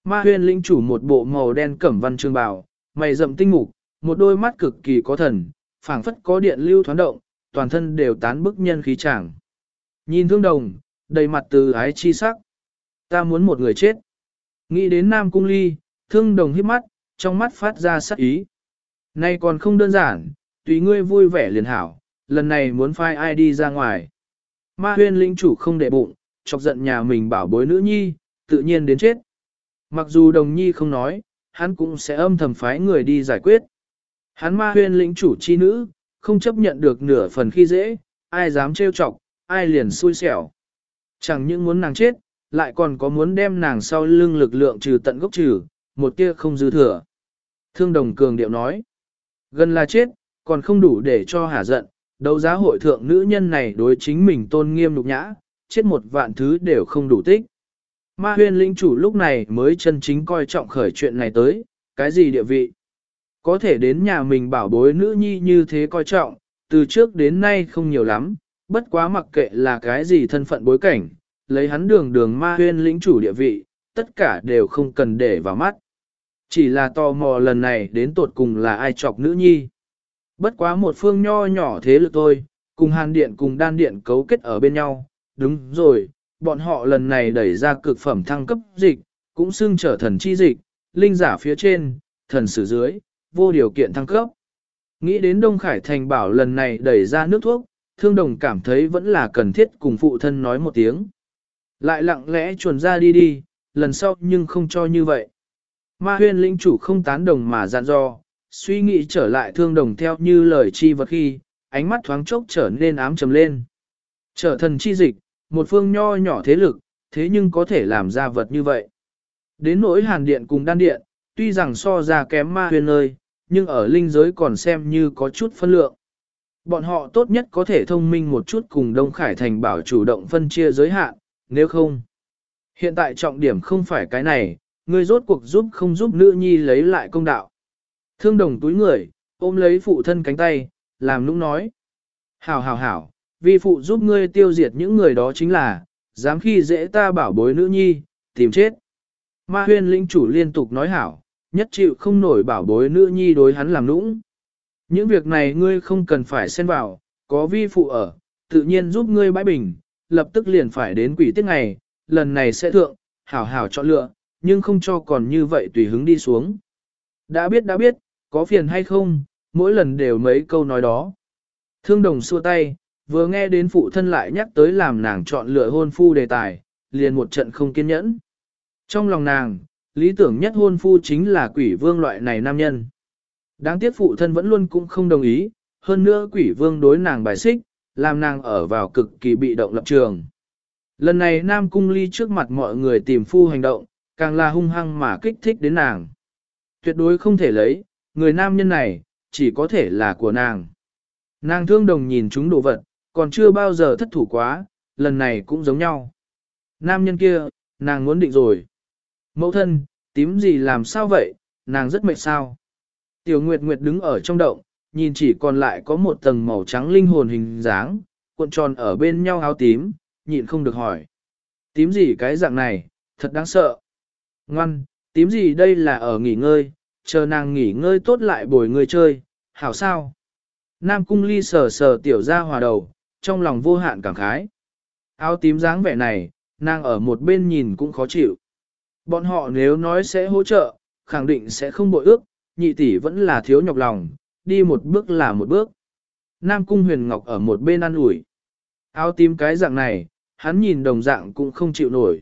Ma huyên lĩnh chủ một bộ màu đen cẩm văn trường bào, mày rậm tinh mục, một đôi mắt cực kỳ có thần, phảng phất có điện lưu thoáng động, toàn thân đều tán bức nhân khí chàng. Nhìn thương đồng, đầy mặt từ ái chi sắc. Ta muốn một người chết. Nghĩ đến Nam Cung Ly, thương đồng hít mắt, trong mắt phát ra sắc ý. Nay còn không đơn giản, tùy ngươi vui vẻ liền hảo, lần này muốn phai ai đi ra ngoài. Ma huyên linh chủ không để bụng, chọc giận nhà mình bảo bối nữ nhi, tự nhiên đến chết. Mặc dù đồng nhi không nói, hắn cũng sẽ âm thầm phái người đi giải quyết. Hắn ma huyên lĩnh chủ chi nữ, không chấp nhận được nửa phần khi dễ, ai dám trêu chọc, ai liền xui xẻo. Chẳng những muốn nàng chết, lại còn có muốn đem nàng sau lưng lực lượng trừ tận gốc trừ, một tia không dư thừa. Thương đồng cường điệu nói, gần là chết, còn không đủ để cho hả giận, đấu giá hội thượng nữ nhân này đối chính mình tôn nghiêm nhục nhã, chết một vạn thứ đều không đủ tích. Ma huyên lĩnh chủ lúc này mới chân chính coi trọng khởi chuyện này tới, cái gì địa vị. Có thể đến nhà mình bảo bối nữ nhi như thế coi trọng, từ trước đến nay không nhiều lắm, bất quá mặc kệ là cái gì thân phận bối cảnh, lấy hắn đường đường ma huyên lĩnh chủ địa vị, tất cả đều không cần để vào mắt. Chỉ là tò mò lần này đến tột cùng là ai chọc nữ nhi. Bất quá một phương nho nhỏ thế lực thôi, cùng hàn điện cùng đan điện cấu kết ở bên nhau, đúng rồi, bọn họ lần này đẩy ra cực phẩm thăng cấp dịch, cũng xưng trở thần chi dịch, linh giả phía trên, thần sử dưới, vô điều kiện thăng cấp. Nghĩ đến Đông Khải Thành bảo lần này đẩy ra nước thuốc, thương đồng cảm thấy vẫn là cần thiết cùng phụ thân nói một tiếng. Lại lặng lẽ chuồn ra đi đi, lần sau nhưng không cho như vậy. Ma huyên linh chủ không tán đồng mà dặn dò, suy nghĩ trở lại thương đồng theo như lời chi vật khi, ánh mắt thoáng chốc trở nên ám trầm lên. Trở thần chi dịch, một phương nho nhỏ thế lực, thế nhưng có thể làm ra vật như vậy. Đến nỗi hàn điện cùng đan điện, tuy rằng so ra kém ma huyền ơi, nhưng ở linh giới còn xem như có chút phân lượng. Bọn họ tốt nhất có thể thông minh một chút cùng Đông Khải Thành bảo chủ động phân chia giới hạn, nếu không. Hiện tại trọng điểm không phải cái này, người rốt cuộc giúp không giúp nữ nhi lấy lại công đạo. Thương đồng túi người, ôm lấy phụ thân cánh tay, làm nũng nói. Hảo hảo hảo, vì phụ giúp ngươi tiêu diệt những người đó chính là, dám khi dễ ta bảo bối nữ nhi, tìm chết. Ma huyên lĩnh chủ liên tục nói hảo, nhất chịu không nổi bảo bối nữ nhi đối hắn làm nũng. Những việc này ngươi không cần phải xen vào, có vi phụ ở, tự nhiên giúp ngươi bãi bình, lập tức liền phải đến quỷ tiết ngày, lần này sẽ thượng, hảo hảo chọn lựa, nhưng không cho còn như vậy tùy hứng đi xuống. Đã biết đã biết, có phiền hay không, mỗi lần đều mấy câu nói đó. Thương đồng xua tay, vừa nghe đến phụ thân lại nhắc tới làm nàng chọn lựa hôn phu đề tài, liền một trận không kiên nhẫn. Trong lòng nàng, lý tưởng nhất hôn phu chính là quỷ vương loại này nam nhân. Đáng tiếc phụ thân vẫn luôn cũng không đồng ý, hơn nữa quỷ vương đối nàng bài xích, làm nàng ở vào cực kỳ bị động lập trường. Lần này Nam Cung Ly trước mặt mọi người tìm phu hành động, càng là hung hăng mà kích thích đến nàng. Tuyệt đối không thể lấy, người nam nhân này, chỉ có thể là của nàng. Nàng thương đồng nhìn chúng đồ vật, còn chưa bao giờ thất thủ quá, lần này cũng giống nhau. Nam nhân kia, nàng muốn định rồi. Mẫu thân, tím gì làm sao vậy, nàng rất mệt sao. Tiểu Nguyệt Nguyệt đứng ở trong động, nhìn chỉ còn lại có một tầng màu trắng linh hồn hình dáng, cuộn tròn ở bên nhau áo tím, nhịn không được hỏi. Tím gì cái dạng này, thật đáng sợ. Ngoan, tím gì đây là ở nghỉ ngơi, chờ nàng nghỉ ngơi tốt lại bồi người chơi, hảo sao. Nam cung ly sờ sờ tiểu ra hòa đầu, trong lòng vô hạn cảm khái. Áo tím dáng vẻ này, nàng ở một bên nhìn cũng khó chịu. Bọn họ nếu nói sẽ hỗ trợ, khẳng định sẽ không bội ước, nhị tỷ vẫn là thiếu nhọc lòng, đi một bước là một bước. Nam cung huyền ngọc ở một bên ăn ủi. Áo tím cái dạng này, hắn nhìn đồng dạng cũng không chịu nổi.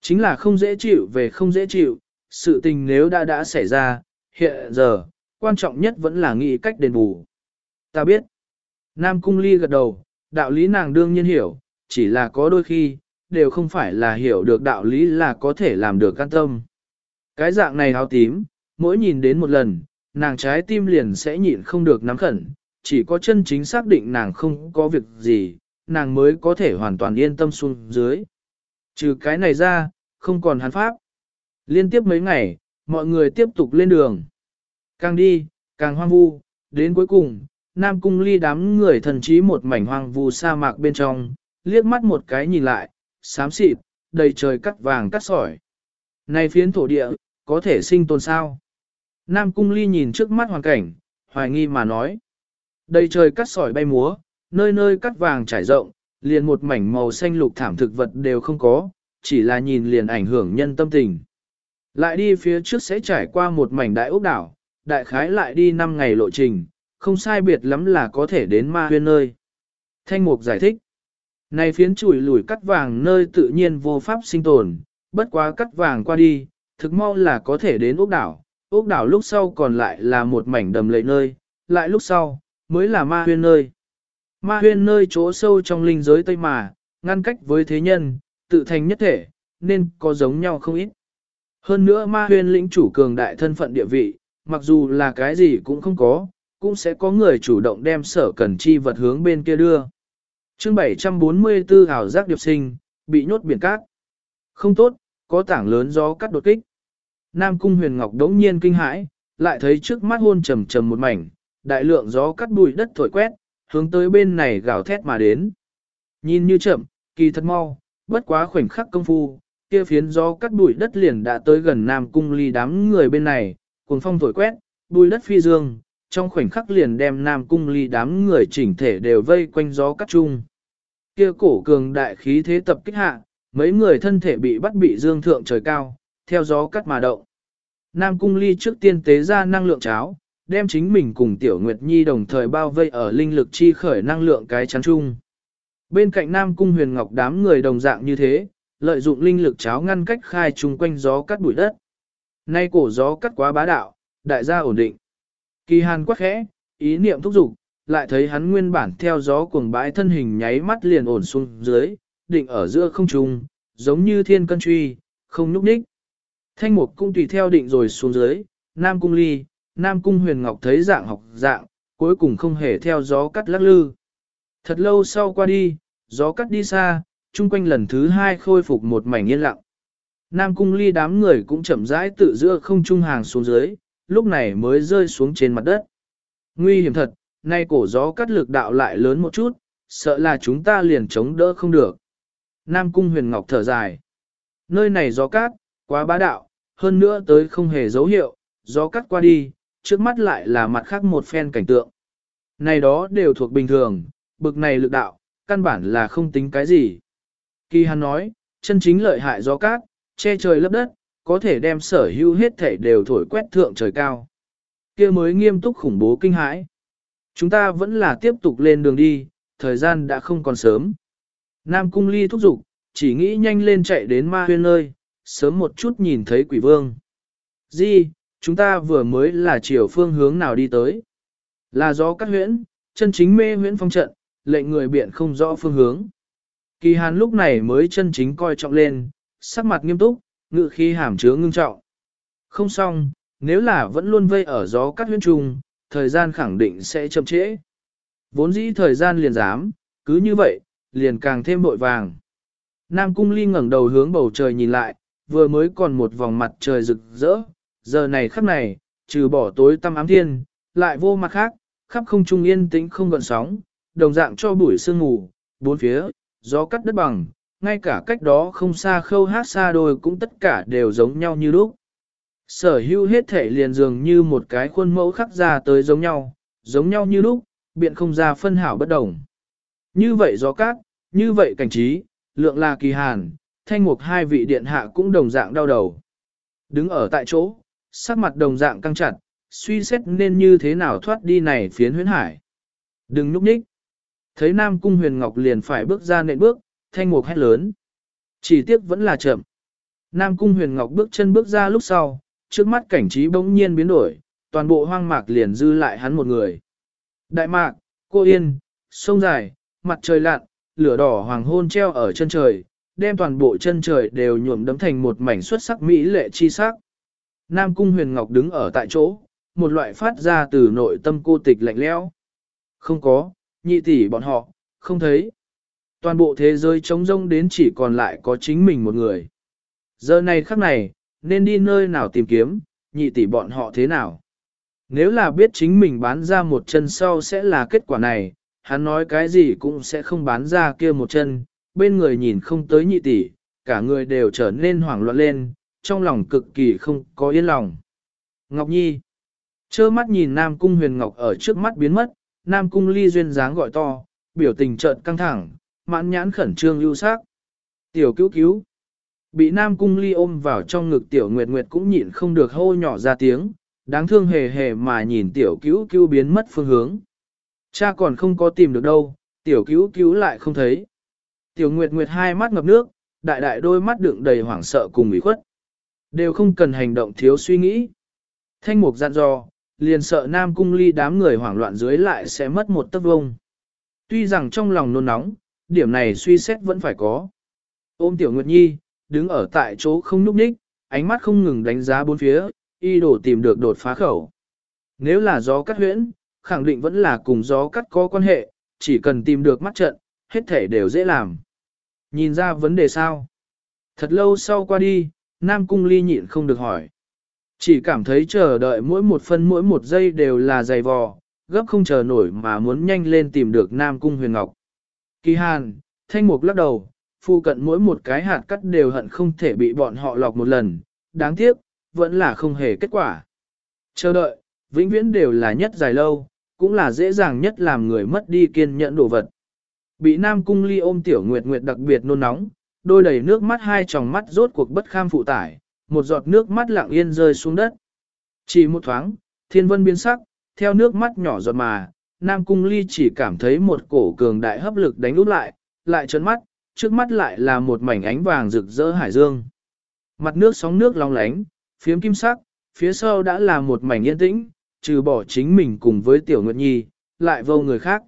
Chính là không dễ chịu về không dễ chịu, sự tình nếu đã đã xảy ra, hiện giờ, quan trọng nhất vẫn là nghĩ cách đền bù. Ta biết. Nam cung ly gật đầu, đạo lý nàng đương nhiên hiểu, chỉ là có đôi khi, đều không phải là hiểu được đạo lý là có thể làm được can tâm. Cái dạng này áo tím, mỗi nhìn đến một lần, nàng trái tim liền sẽ nhịn không được nắm khẩn, chỉ có chân chính xác định nàng không có việc gì, nàng mới có thể hoàn toàn yên tâm xuống dưới. Trừ cái này ra, không còn hắn pháp. Liên tiếp mấy ngày, mọi người tiếp tục lên đường. Càng đi, càng hoang vu, đến cuối cùng, Nam Cung ly đám người thần trí một mảnh hoang vu sa mạc bên trong, liếc mắt một cái nhìn lại, xám xịt, đầy trời cắt vàng cắt sỏi. Này phiến thổ địa, có thể sinh tồn sao? Nam Cung ly nhìn trước mắt hoàn cảnh, hoài nghi mà nói. Đầy trời cắt sỏi bay múa, nơi nơi cắt vàng trải rộng, liền một mảnh màu xanh lục thảm thực vật đều không có, chỉ là nhìn liền ảnh hưởng nhân tâm tình. Lại đi phía trước sẽ trải qua một mảnh đại ốc đảo, đại khái lại đi 5 ngày lộ trình, không sai biệt lắm là có thể đến ma huyên nơi. Thanh Mục giải thích, này phiến chùi lùi cắt vàng nơi tự nhiên vô pháp sinh tồn, bất quá cắt vàng qua đi, thực mau là có thể đến ốc đảo, ốc đảo lúc sau còn lại là một mảnh đầm lầy nơi, lại lúc sau, mới là ma huyên nơi. Ma huyên nơi chỗ sâu trong linh giới Tây Mà, ngăn cách với thế nhân, tự thành nhất thể, nên có giống nhau không ít. Hơn nữa ma huyên lĩnh chủ cường đại thân phận địa vị, mặc dù là cái gì cũng không có, cũng sẽ có người chủ động đem sở cần chi vật hướng bên kia đưa. chương 744 hào giác điệp sinh, bị nhốt biển cát. Không tốt, có tảng lớn gió cắt đột kích. Nam cung huyền ngọc đống nhiên kinh hãi, lại thấy trước mắt hôn trầm trầm một mảnh, đại lượng gió cắt bụi đất thổi quét, hướng tới bên này gào thét mà đến. Nhìn như chậm, kỳ thật mau, bất quá khoảnh khắc công phu, kia phiến gió cắt bụi đất liền đã tới gần Nam Cung ly đám người bên này, cuồng phong thổi quét, bụi đất phi dương, trong khoảnh khắc liền đem Nam Cung ly đám người chỉnh thể đều vây quanh gió cắt chung. Kia cổ cường đại khí thế tập kích hạ, mấy người thân thể bị bắt bị dương thượng trời cao, theo gió cắt mà động. Nam Cung ly trước tiên tế ra năng lượng cháo, đem chính mình cùng Tiểu Nguyệt Nhi đồng thời bao vây ở linh lực chi khởi năng lượng cái chắn chung. Bên cạnh Nam Cung Huyền Ngọc đám người đồng dạng như thế, lợi dụng linh lực cháo ngăn cách khai chung quanh gió cắt bụi đất. Nay cổ gió cắt quá bá đạo, đại gia ổn định. Kỳ hàn quắc khẽ, ý niệm thúc giục, lại thấy hắn nguyên bản theo gió cuồng bãi thân hình nháy mắt liền ổn xuống dưới, định ở giữa không trung, giống như thiên cân truy, không nhúc nhích. Thanh mục cũng tùy theo định rồi xuống dưới, Nam cung ly, Nam cung huyền ngọc thấy dạng học dạng, cuối cùng không hề theo gió cắt lắc lư. Thật lâu sau qua đi, gió cắt đi xa, chung quanh lần thứ hai khôi phục một mảnh yên lặng. Nam cung ly đám người cũng chậm rãi tự giữa không trung hàng xuống dưới, lúc này mới rơi xuống trên mặt đất. Nguy hiểm thật, nay cổ gió cắt lực đạo lại lớn một chút, sợ là chúng ta liền chống đỡ không được. Nam cung huyền ngọc thở dài. Nơi này gió cát, quá bá đạo, hơn nữa tới không hề dấu hiệu, gió cắt qua đi, trước mắt lại là mặt khác một phen cảnh tượng. Này đó đều thuộc bình thường, bực này lực đạo, căn bản là không tính cái gì. Kỳ hắn nói, chân chính lợi hại gió cát, che trời lấp đất, có thể đem sở hữu hết thể đều thổi quét thượng trời cao. kia mới nghiêm túc khủng bố kinh hãi. Chúng ta vẫn là tiếp tục lên đường đi, thời gian đã không còn sớm. Nam cung ly thúc giục, chỉ nghĩ nhanh lên chạy đến ma huyên nơi, sớm một chút nhìn thấy quỷ vương. Di, chúng ta vừa mới là chiều phương hướng nào đi tới. Là gió cắt huyễn, chân chính mê huyễn phong trận, lệnh người biện không rõ phương hướng. Kỳ hàn lúc này mới chân chính coi trọng lên, sắc mặt nghiêm túc, ngự khi hàm chứa ngưng trọng. Không xong, nếu là vẫn luôn vây ở gió cắt huyễn trùng, thời gian khẳng định sẽ chậm trễ. Vốn dĩ thời gian liền dám, cứ như vậy, liền càng thêm bội vàng. Nam Cung Ly ngẩng đầu hướng bầu trời nhìn lại, vừa mới còn một vòng mặt trời rực rỡ, giờ này khắc này, trừ bỏ tối tăm ám thiên, lại vô mặt khác, khắp không trung yên tĩnh không gợn sóng, đồng dạng cho buổi sương ngủ, bốn phía, gió cắt đất bằng, ngay cả cách đó không xa khâu hát xa đôi cũng tất cả đều giống nhau như lúc. Sở hữu hết thể liền dường như một cái khuôn mẫu khắc ra tới giống nhau, giống nhau như lúc, biện không ra phân hảo bất đồng. Như vậy gió cát, như vậy cảnh trí, lượng là kỳ hàn, thanh mục hai vị điện hạ cũng đồng dạng đau đầu. Đứng ở tại chỗ, sắc mặt đồng dạng căng chặt, suy xét nên như thế nào thoát đi này phiến huyến hải. Đừng núp nhích. Thấy Nam Cung Huyền Ngọc liền phải bước ra nện bước, thanh mục hét lớn. Chỉ tiếc vẫn là chậm. Nam Cung Huyền Ngọc bước chân bước ra lúc sau, trước mắt cảnh trí bỗng nhiên biến đổi, toàn bộ hoang mạc liền dư lại hắn một người. Đại mạc, cô yên, sông dài, mặt trời lặn, lửa đỏ hoàng hôn treo ở chân trời, đem toàn bộ chân trời đều nhuộm đấm thành một mảnh xuất sắc mỹ lệ chi sắc. Nam Cung Huyền Ngọc đứng ở tại chỗ, một loại phát ra từ nội tâm cô tịch lạnh lẽo. Không có, nhị tỷ bọn họ, không thấy. Toàn bộ thế giới trống rông đến chỉ còn lại có chính mình một người. Giờ này khắc này, nên đi nơi nào tìm kiếm, nhị tỷ bọn họ thế nào. Nếu là biết chính mình bán ra một chân sau sẽ là kết quả này, hắn nói cái gì cũng sẽ không bán ra kia một chân, bên người nhìn không tới nhị tỷ, cả người đều trở nên hoảng loạn lên, trong lòng cực kỳ không có yên lòng. Ngọc Nhi Chơ mắt nhìn Nam Cung Huyền Ngọc ở trước mắt biến mất, Nam Cung Ly duyên dáng gọi to, biểu tình trợn căng thẳng, mãn nhãn khẩn trương lưu sắc. Tiểu cứu cứu. Bị Nam Cung Ly ôm vào trong ngực Tiểu Nguyệt Nguyệt cũng nhịn không được hô nhỏ ra tiếng, đáng thương hề hề mà nhìn Tiểu cứu cứu biến mất phương hướng. Cha còn không có tìm được đâu, Tiểu cứu cứu lại không thấy. Tiểu Nguyệt Nguyệt hai mắt ngập nước, đại đại đôi mắt đựng đầy hoảng sợ cùng ủy khuất. Đều không cần hành động thiếu suy nghĩ. Thanh mục dặn dò, liền sợ Nam Cung Ly đám người hoảng loạn dưới lại sẽ mất một tấc vông. Tuy rằng trong lòng nôn nóng, điểm này suy xét vẫn phải có. Ôm Tiểu Nguyệt Nhi, đứng ở tại chỗ không núp đích, ánh mắt không ngừng đánh giá bốn phía, y đổ tìm được đột phá khẩu. Nếu là gió cắt huyễn, khẳng định vẫn là cùng gió cắt có quan hệ, chỉ cần tìm được mắt trận, hết thể đều dễ làm. Nhìn ra vấn đề sao? Thật lâu sau qua đi, Nam Cung Ly nhịn không được hỏi. Chỉ cảm thấy chờ đợi mỗi một phân mỗi một giây đều là dày vò, gấp không chờ nổi mà muốn nhanh lên tìm được Nam Cung Huyền Ngọc. Kỳ Hàn, thanh mục lắc đầu, phu cận mỗi một cái hạt cắt đều hận không thể bị bọn họ lọc một lần, đáng tiếc, vẫn là không hề kết quả. Chờ đợi, vĩnh viễn đều là nhất dài lâu, cũng là dễ dàng nhất làm người mất đi kiên nhẫn đồ vật. Bị Nam Cung Ly ôm Tiểu Nguyệt Nguyệt đặc biệt nôn nóng, đôi đầy nước mắt hai tròng mắt rốt cuộc bất kham phụ tải, một giọt nước mắt lặng yên rơi xuống đất. Chỉ một thoáng, thiên vân biến sắc, theo nước mắt nhỏ giọt mà, Nam Cung Ly chỉ cảm thấy một cổ cường đại hấp lực đánh úp lại, lại trấn mắt, trước mắt lại là một mảnh ánh vàng rực rỡ hải dương. Mặt nước sóng nước long lánh, phiếm kim sắc, phía sau đã là một mảnh yên tĩnh, trừ bỏ chính mình cùng với Tiểu Nguyệt Nhi, lại vô người khác.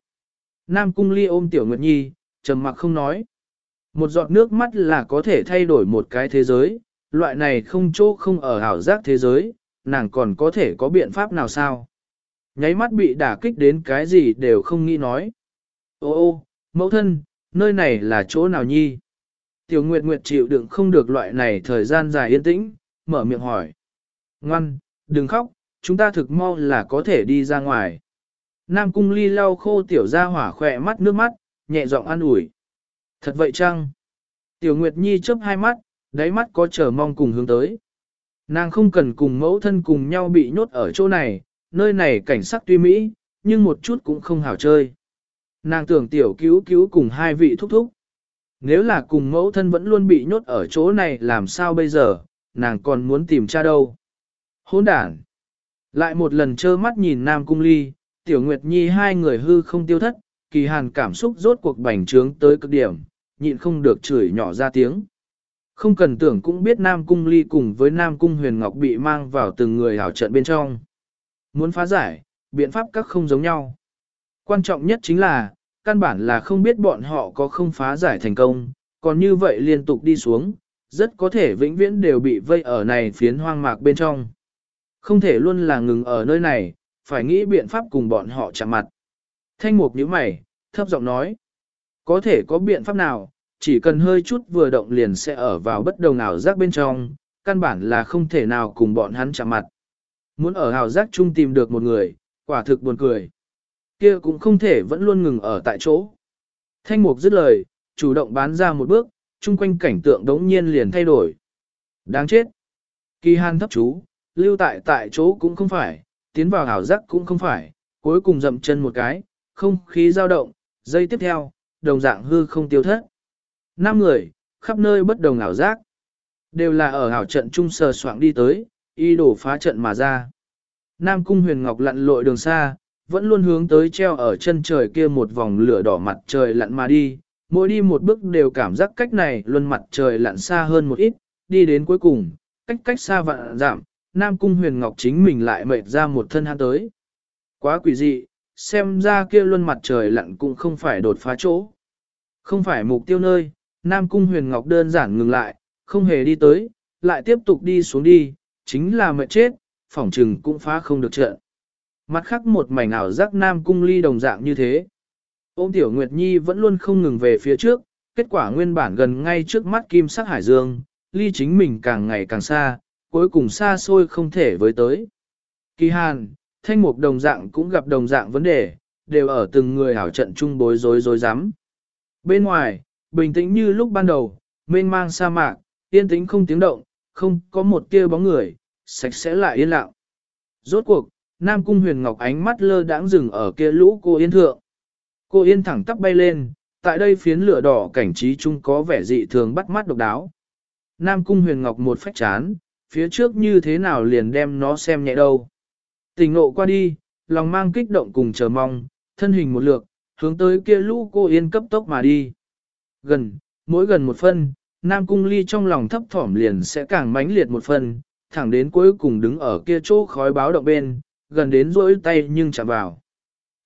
Nam Cung Ly ôm Tiểu Nguyệt Nhi, trầm mặc không nói. Một giọt nước mắt là có thể thay đổi một cái thế giới, loại này không chỗ không ở hảo giác thế giới, nàng còn có thể có biện pháp nào sao? Nháy mắt bị đả kích đến cái gì đều không nghĩ nói. Ô ô, mẫu thân, nơi này là chỗ nào nhi? Tiểu Nguyệt Nguyệt chịu đựng không được loại này thời gian dài yên tĩnh, mở miệng hỏi. Ngoan, đừng khóc, chúng ta thực mau là có thể đi ra ngoài. Nam Cung Ly lau khô tiểu ra hỏa khỏe mắt nước mắt, nhẹ giọng an ủi. Thật vậy chăng? Tiểu Nguyệt Nhi chớp hai mắt, đáy mắt có chờ mong cùng hướng tới. Nàng không cần cùng mẫu thân cùng nhau bị nhốt ở chỗ này, nơi này cảnh sắc tuy mỹ, nhưng một chút cũng không hảo chơi. Nàng tưởng tiểu cứu cứu cùng hai vị thúc thúc. Nếu là cùng mẫu thân vẫn luôn bị nhốt ở chỗ này làm sao bây giờ, nàng còn muốn tìm cha đâu. Hỗn đản. Lại một lần trơ mắt nhìn Nam Cung Ly, Tiểu Nguyệt Nhi hai người hư không tiêu thất, kỳ hàn cảm xúc rốt cuộc bành trướng tới cực điểm, nhịn không được chửi nhỏ ra tiếng. Không cần tưởng cũng biết Nam Cung Ly cùng với Nam Cung Huyền Ngọc bị mang vào từng người hảo trận bên trong. Muốn phá giải, biện pháp các không giống nhau. Quan trọng nhất chính là, căn bản là không biết bọn họ có không phá giải thành công, còn như vậy liên tục đi xuống, rất có thể vĩnh viễn đều bị vây ở này phiến hoang mạc bên trong. Không thể luôn là ngừng ở nơi này, phải nghĩ biện pháp cùng bọn họ chạm mặt. Thanh mục nhíu mày, thấp giọng nói. Có thể có biện pháp nào, chỉ cần hơi chút vừa động liền sẽ ở vào bất đồng ảo giác bên trong, căn bản là không thể nào cùng bọn hắn chạm mặt. Muốn ở ảo giác chung tìm được một người, quả thực buồn cười. Kia cũng không thể vẫn luôn ngừng ở tại chỗ. Thanh mục dứt lời, chủ động bán ra một bước, chung quanh cảnh tượng đống nhiên liền thay đổi. Đáng chết. Kỳ hàn thấp chú, lưu tại tại chỗ cũng không phải, tiến vào ảo giác cũng không phải, cuối cùng dậm chân một cái, không khí dao động, dây tiếp theo, đồng dạng hư không tiêu thất. Năm người, khắp nơi bất đồng ảo giác, đều là ở ảo trận trung sờ soạng đi tới, y đổ phá trận mà ra. Nam cung huyền ngọc lặn lội đường xa, vẫn luôn hướng tới treo ở chân trời kia một vòng lửa đỏ mặt trời lặn mà đi, mỗi đi một bước đều cảm giác cách này luôn mặt trời lặn xa hơn một ít, đi đến cuối cùng, cách cách xa vạn giảm, Nam Cung Huyền Ngọc chính mình lại mệt ra một thân hắn tới. Quá quỷ dị, xem ra kia luân mặt trời lặn cũng không phải đột phá chỗ. Không phải mục tiêu nơi, Nam Cung Huyền Ngọc đơn giản ngừng lại, không hề đi tới, lại tiếp tục đi xuống đi, chính là mệt chết, phỏng trừng cũng phá không được trận. Mặt khác một mảnh ảo giác Nam Cung ly đồng dạng như thế. Ôm Tiểu Nguyệt Nhi vẫn luôn không ngừng về phía trước, kết quả nguyên bản gần ngay trước mắt kim sắc hải dương, ly chính mình càng ngày càng xa, cuối cùng xa xôi không thể với tới. Kỳ hàn, thanh mục đồng dạng cũng gặp đồng dạng vấn đề, đều ở từng người hảo trận chung bối rối rối rắm. Bên ngoài, bình tĩnh như lúc ban đầu, mênh mang sa mạc, yên tĩnh không tiếng động, không có một tia bóng người, sạch sẽ lại yên lặng. Rốt cuộc, Nam Cung Huyền Ngọc ánh mắt lơ đãng dừng ở kia lũ cô yên thượng. Cô yên thẳng tắp bay lên, tại đây phiến lửa đỏ cảnh trí chung có vẻ dị thường bắt mắt độc đáo. Nam Cung Huyền Ngọc một phách chán, phía trước như thế nào liền đem nó xem nhẹ đâu. Tình ngộ qua đi, lòng mang kích động cùng chờ mong, thân hình một lượt, hướng tới kia lũ cô yên cấp tốc mà đi. Gần, mỗi gần một phân, Nam Cung Ly trong lòng thấp thỏm liền sẽ càng mãnh liệt một phần, thẳng đến cuối cùng đứng ở kia chỗ khói báo động bên, gần đến rỗi tay nhưng chạm vào.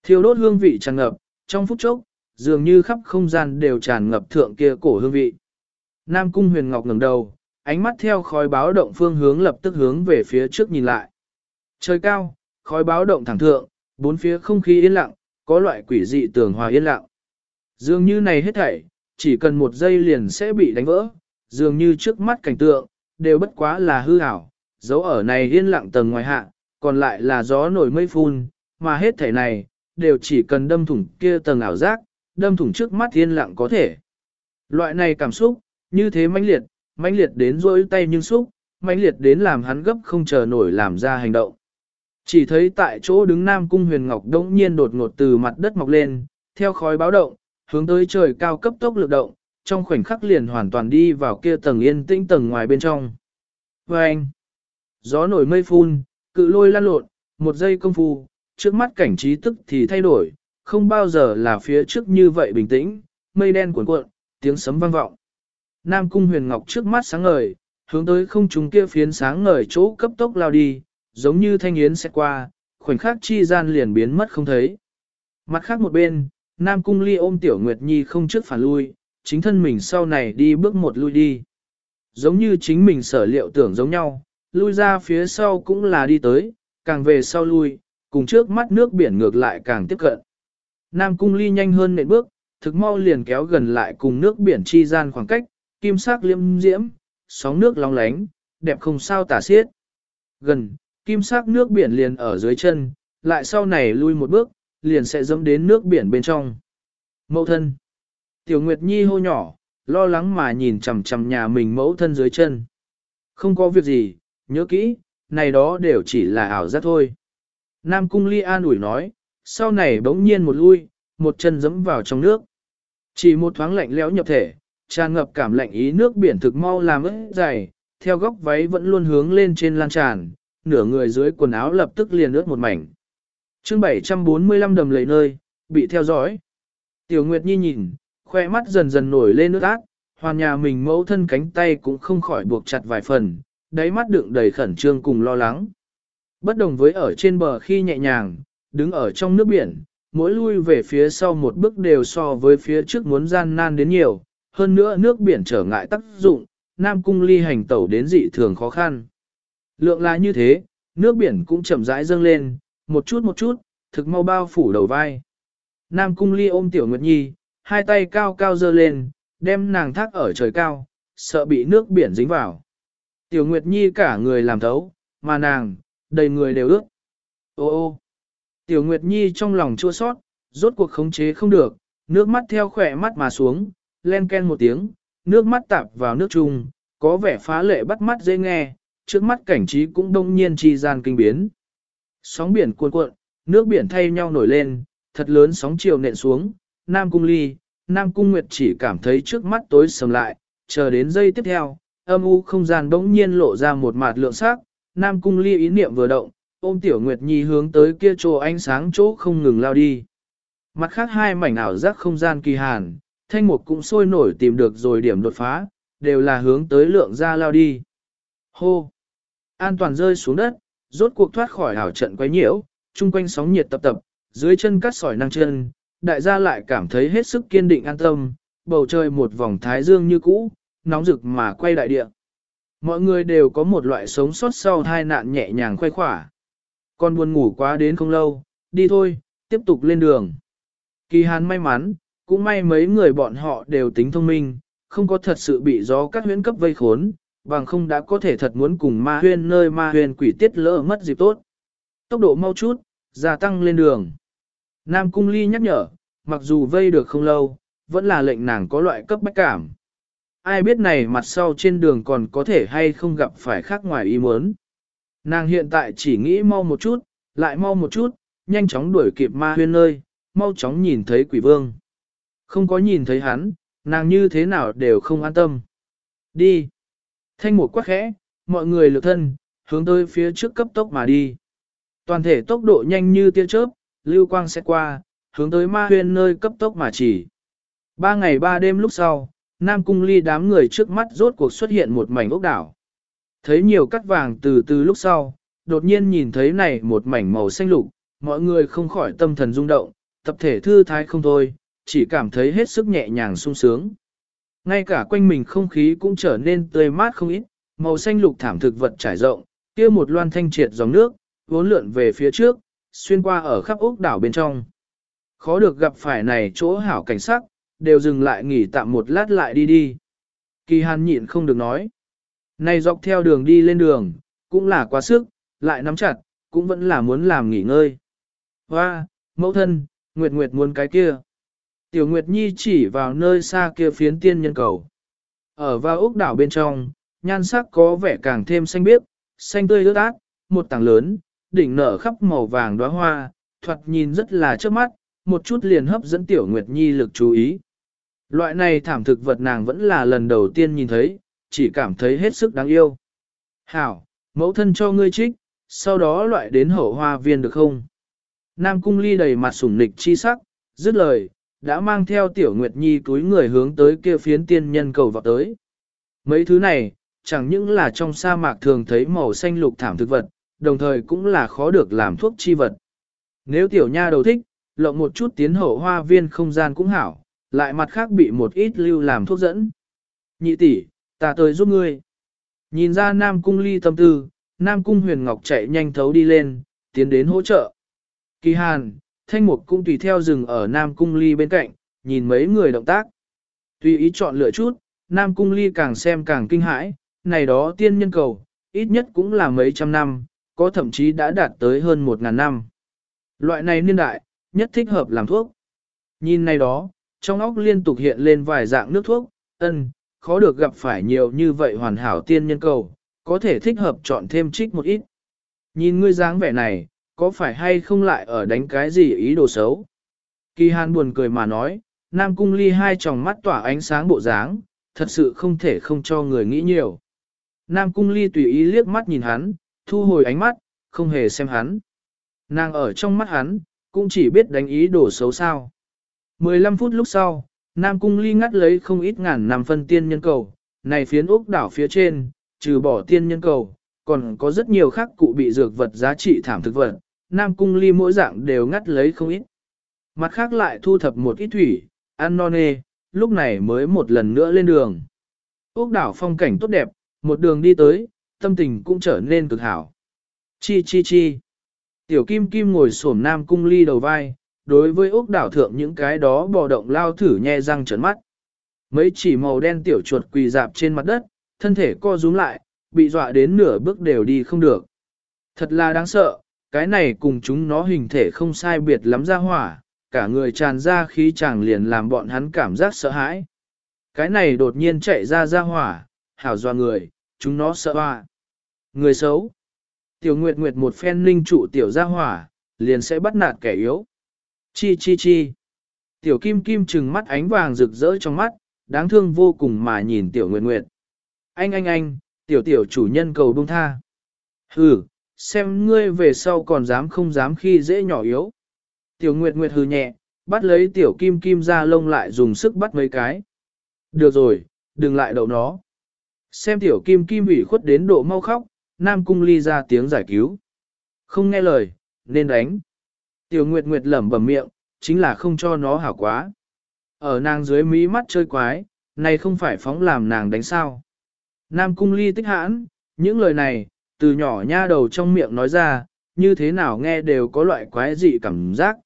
Thiêu đốt hương vị tràn ngập, trong phút chốc, dường như khắp không gian đều tràn ngập thượng kia cổ hương vị. Nam Cung Huyền Ngọc ngẩng đầu, ánh mắt theo khói báo động phương hướng lập tức hướng về phía trước nhìn lại. Trời cao, khói báo động thẳng thượng, bốn phía không khí yên lặng, có loại quỷ dị tường hòa yên lặng. Dường như này hết thảy, chỉ cần một giây liền sẽ bị đánh vỡ, dường như trước mắt cảnh tượng, đều bất quá là hư ảo, dấu ở này yên lặng tầng ngoài hạ, còn lại là gió nổi mây phun, mà hết thảy này, đều chỉ cần đâm thủng kia tầng ảo giác, đâm thủng trước mắt yên lặng có thể. Loại này cảm xúc, như thế mãnh liệt, mãnh liệt đến rối tay nhưng xúc, mãnh liệt đến làm hắn gấp không chờ nổi làm ra hành động. Chỉ thấy tại chỗ đứng Nam Cung Huyền Ngọc đống nhiên đột ngột từ mặt đất mọc lên, theo khói báo động, hướng tới trời cao cấp tốc lực động, trong khoảnh khắc liền hoàn toàn đi vào kia tầng yên tĩnh tầng ngoài bên trong. Và anh, gió nổi mây phun, cự lôi lan lộn, một giây công phu, trước mắt cảnh trí tức thì thay đổi, không bao giờ là phía trước như vậy bình tĩnh, mây đen cuộn cuộn, tiếng sấm vang vọng. Nam Cung Huyền Ngọc trước mắt sáng ngời, hướng tới không trung kia phiến sáng ngời chỗ cấp tốc lao đi, giống như thanh yến sẽ qua, khoảnh khắc chi gian liền biến mất không thấy. Mặt khác một bên, Nam Cung Ly ôm Tiểu Nguyệt Nhi không trước phản lui, chính thân mình sau này đi bước một lui đi. Giống như chính mình sở liệu tưởng giống nhau, lui ra phía sau cũng là đi tới, càng về sau lui, cùng trước mắt nước biển ngược lại càng tiếp cận. Nam Cung Ly nhanh hơn nện bước, thực mau liền kéo gần lại cùng nước biển chi gian khoảng cách, kim sắc liêm diễm, sóng nước long lánh, đẹp không sao tả xiết. Gần, kim sắc nước biển liền ở dưới chân, lại sau này lui một bước, liền sẽ dẫm đến nước biển bên trong. Mẫu thân. Tiểu Nguyệt Nhi hô nhỏ, lo lắng mà nhìn chằm chằm nhà mình mẫu thân dưới chân. Không có việc gì, nhớ kỹ, này đó đều chỉ là ảo giác thôi. Nam Cung Ly an ủi nói, sau này bỗng nhiên một lui, một chân dẫm vào trong nước. Chỉ một thoáng lạnh lẽo nhập thể, tràn ngập cảm lạnh ý nước biển thực mau làm ướt dày, theo góc váy vẫn luôn hướng lên trên lan tràn, nửa người dưới quần áo lập tức liền ướt một mảnh. chương 745 đầm lấy nơi, bị theo dõi. Tiểu Nguyệt Nhi nhìn, khoe mắt dần dần nổi lên nước ác, hoàn nhà mình mẫu thân cánh tay cũng không khỏi buộc chặt vài phần, đáy mắt đựng đầy khẩn trương cùng lo lắng. Bất đồng với ở trên bờ khi nhẹ nhàng, đứng ở trong nước biển, mỗi lui về phía sau một bước đều so với phía trước muốn gian nan đến nhiều, hơn nữa nước biển trở ngại tác dụng, Nam Cung ly hành tẩu đến dị thường khó khăn. Lượng là như thế, nước biển cũng chậm rãi dâng lên, một chút một chút, thực mau bao phủ đầu vai. Nam Cung Ly ôm Tiểu Nguyệt Nhi, hai tay cao cao dơ lên, đem nàng thác ở trời cao, sợ bị nước biển dính vào. Tiểu Nguyệt Nhi cả người làm thấu, mà nàng, đầy người đều ướt. Ô ô! Tiểu Nguyệt Nhi trong lòng chua sót, rốt cuộc khống chế không được, nước mắt theo khỏe mắt mà xuống, len ken một tiếng, nước mắt tạp vào nước chung, có vẻ phá lệ bắt mắt dễ nghe, trước mắt cảnh trí cũng đông nhiên chi gian kinh biến. Sóng biển cuộn cuộn, nước biển thay nhau nổi lên, thật lớn sóng chiều nện xuống, Nam Cung Ly, Nam Cung Nguyệt chỉ cảm thấy trước mắt tối sầm lại, chờ đến giây tiếp theo, âm u không gian bỗng nhiên lộ ra một mạt lượng sắc, Nam Cung Ly ý niệm vừa động, ôm Tiểu Nguyệt Nhi hướng tới kia chỗ ánh sáng chỗ không ngừng lao đi. Mặt khác hai mảnh ảo giác không gian kỳ hàn, thanh mục cũng sôi nổi tìm được rồi điểm đột phá, đều là hướng tới lượng ra lao đi. Hô! An toàn rơi xuống đất, rốt cuộc thoát khỏi ảo trận quấy nhiễu, chung quanh sóng nhiệt tập tập, dưới chân cắt sỏi năng chân, đại gia lại cảm thấy hết sức kiên định an tâm, bầu trời một vòng thái dương như cũ, nóng rực mà quay đại địa. Mọi người đều có một loại sống sót sau hai nạn nhẹ nhàng khoai khỏa. Con buồn ngủ quá đến không lâu, đi thôi, tiếp tục lên đường. Kỳ hàn may mắn, cũng may mấy người bọn họ đều tính thông minh, không có thật sự bị gió các huyễn cấp vây khốn, bằng không đã có thể thật muốn cùng ma huyên nơi ma huyên quỷ tiết lỡ mất dịp tốt. Tốc độ mau chút, gia tăng lên đường. Nam Cung Ly nhắc nhở, mặc dù vây được không lâu, vẫn là lệnh nàng có loại cấp bách cảm. Ai biết này mặt sau trên đường còn có thể hay không gặp phải khác ngoài ý muốn. Nàng hiện tại chỉ nghĩ mau một chút, lại mau một chút, nhanh chóng đuổi kịp ma huyên nơi, mau chóng nhìn thấy quỷ vương. Không có nhìn thấy hắn, nàng như thế nào đều không an tâm. Đi. Thanh một quắc khẽ, mọi người lực thân, hướng tới phía trước cấp tốc mà đi. Toàn thể tốc độ nhanh như tia chớp, lưu quang sẽ qua, hướng tới ma huyên nơi cấp tốc mà chỉ. Ba ngày ba đêm lúc sau, Nam Cung Ly đám người trước mắt rốt cuộc xuất hiện một mảnh ốc đảo. Thấy nhiều cắt vàng từ từ lúc sau, đột nhiên nhìn thấy này một mảnh màu xanh lục, mọi người không khỏi tâm thần rung động, tập thể thư thái không thôi, chỉ cảm thấy hết sức nhẹ nhàng sung sướng. Ngay cả quanh mình không khí cũng trở nên tươi mát không ít, màu xanh lục thảm thực vật trải rộng, kia một loan thanh triệt dòng nước, vốn lượn về phía trước, xuyên qua ở khắp ốc đảo bên trong. Khó được gặp phải này chỗ hảo cảnh sắc, đều dừng lại nghỉ tạm một lát lại đi đi. Kỳ hàn nhịn không được nói. Này dọc theo đường đi lên đường, cũng là quá sức, lại nắm chặt, cũng vẫn là muốn làm nghỉ ngơi. Hoa, mẫu thân, Nguyệt Nguyệt muốn cái kia. Tiểu Nguyệt Nhi chỉ vào nơi xa kia phiến tiên nhân cầu. Ở vào ốc đảo bên trong, nhan sắc có vẻ càng thêm xanh biếc, xanh tươi ướt át, một tảng lớn, đỉnh nở khắp màu vàng đóa hoa, thoạt nhìn rất là trước mắt, một chút liền hấp dẫn Tiểu Nguyệt Nhi lực chú ý. Loại này thảm thực vật nàng vẫn là lần đầu tiên nhìn thấy, chỉ cảm thấy hết sức đáng yêu. Hảo, mẫu thân cho ngươi trích, sau đó loại đến hậu hoa viên được không? Nam cung ly đầy mặt sủng nịch chi sắc, dứt lời, đã mang theo tiểu nguyệt nhi túi người hướng tới kia phiến tiên nhân cầu vào tới. Mấy thứ này, chẳng những là trong sa mạc thường thấy màu xanh lục thảm thực vật, đồng thời cũng là khó được làm thuốc chi vật. Nếu tiểu nha đầu thích, lộng một chút tiến hậu hoa viên không gian cũng hảo, lại mặt khác bị một ít lưu làm thuốc dẫn. Nhị tỷ, ta tới giúp ngươi. Nhìn ra Nam Cung ly tâm tư, Nam Cung huyền ngọc chạy nhanh thấu đi lên, tiến đến hỗ trợ. Kỳ hàn, thanh mục cũng tùy theo rừng ở Nam Cung ly bên cạnh, nhìn mấy người động tác. Tùy ý chọn lựa chút, Nam Cung ly càng xem càng kinh hãi, này đó tiên nhân cầu, ít nhất cũng là mấy trăm năm, có thậm chí đã đạt tới hơn một ngàn năm. Loại này niên đại, nhất thích hợp làm thuốc. Nhìn này đó, trong óc liên tục hiện lên vài dạng nước thuốc, ân, khó được gặp phải nhiều như vậy hoàn hảo tiên nhân cầu, có thể thích hợp chọn thêm trích một ít. Nhìn ngươi dáng vẻ này, có phải hay không lại ở đánh cái gì ý đồ xấu? Kỳ hàn buồn cười mà nói, Nam Cung Ly hai tròng mắt tỏa ánh sáng bộ dáng, thật sự không thể không cho người nghĩ nhiều. Nam Cung Ly tùy ý liếc mắt nhìn hắn, thu hồi ánh mắt, không hề xem hắn. Nàng ở trong mắt hắn, cũng chỉ biết đánh ý đồ xấu sao. 15 phút lúc sau, Nam Cung Ly ngắt lấy không ít ngàn năm phân tiên nhân cầu, này phiến ốc đảo phía trên, trừ bỏ tiên nhân cầu, còn có rất nhiều khác cụ bị dược vật giá trị thảm thực vật, Nam Cung Ly mỗi dạng đều ngắt lấy không ít. Mặt khác lại thu thập một ít thủy, ăn non nê, lúc này mới một lần nữa lên đường. Úc đảo phong cảnh tốt đẹp, một đường đi tới, tâm tình cũng trở nên cực hảo. Chi chi chi. Tiểu Kim Kim ngồi xổm Nam Cung Ly đầu vai, đối với ốc đảo thượng những cái đó bò động lao thử nhe răng trấn mắt. Mấy chỉ màu đen tiểu chuột quỳ dạp trên mặt đất, thân thể co rúm lại, bị dọa đến nửa bước đều đi không được. Thật là đáng sợ, cái này cùng chúng nó hình thể không sai biệt lắm ra hỏa, cả người tràn ra khí chàng liền làm bọn hắn cảm giác sợ hãi. Cái này đột nhiên chạy ra ra hỏa, hảo doa người, chúng nó sợ hoa. Người xấu. Tiểu Nguyệt Nguyệt một phen linh trụ tiểu ra hỏa, liền sẽ bắt nạt kẻ yếu. Chi chi chi. Tiểu Kim Kim trừng mắt ánh vàng rực rỡ trong mắt, đáng thương vô cùng mà nhìn Tiểu Nguyệt Nguyệt. Anh anh anh, tiểu tiểu chủ nhân cầu buông tha. Hừ, xem ngươi về sau còn dám không dám khi dễ nhỏ yếu. Tiểu Nguyệt Nguyệt hừ nhẹ, bắt lấy tiểu kim kim ra lông lại dùng sức bắt mấy cái. Được rồi, đừng lại đậu nó. Xem tiểu kim kim ủy khuất đến độ mau khóc, Nam Cung Ly ra tiếng giải cứu. Không nghe lời, nên đánh. Tiểu Nguyệt Nguyệt lẩm bẩm miệng, chính là không cho nó hảo quá. Ở nàng dưới mí mắt chơi quái, này không phải phóng làm nàng đánh sao. Nam Cung Ly tích hãn, những lời này, từ nhỏ nha đầu trong miệng nói ra, như thế nào nghe đều có loại quái dị cảm giác.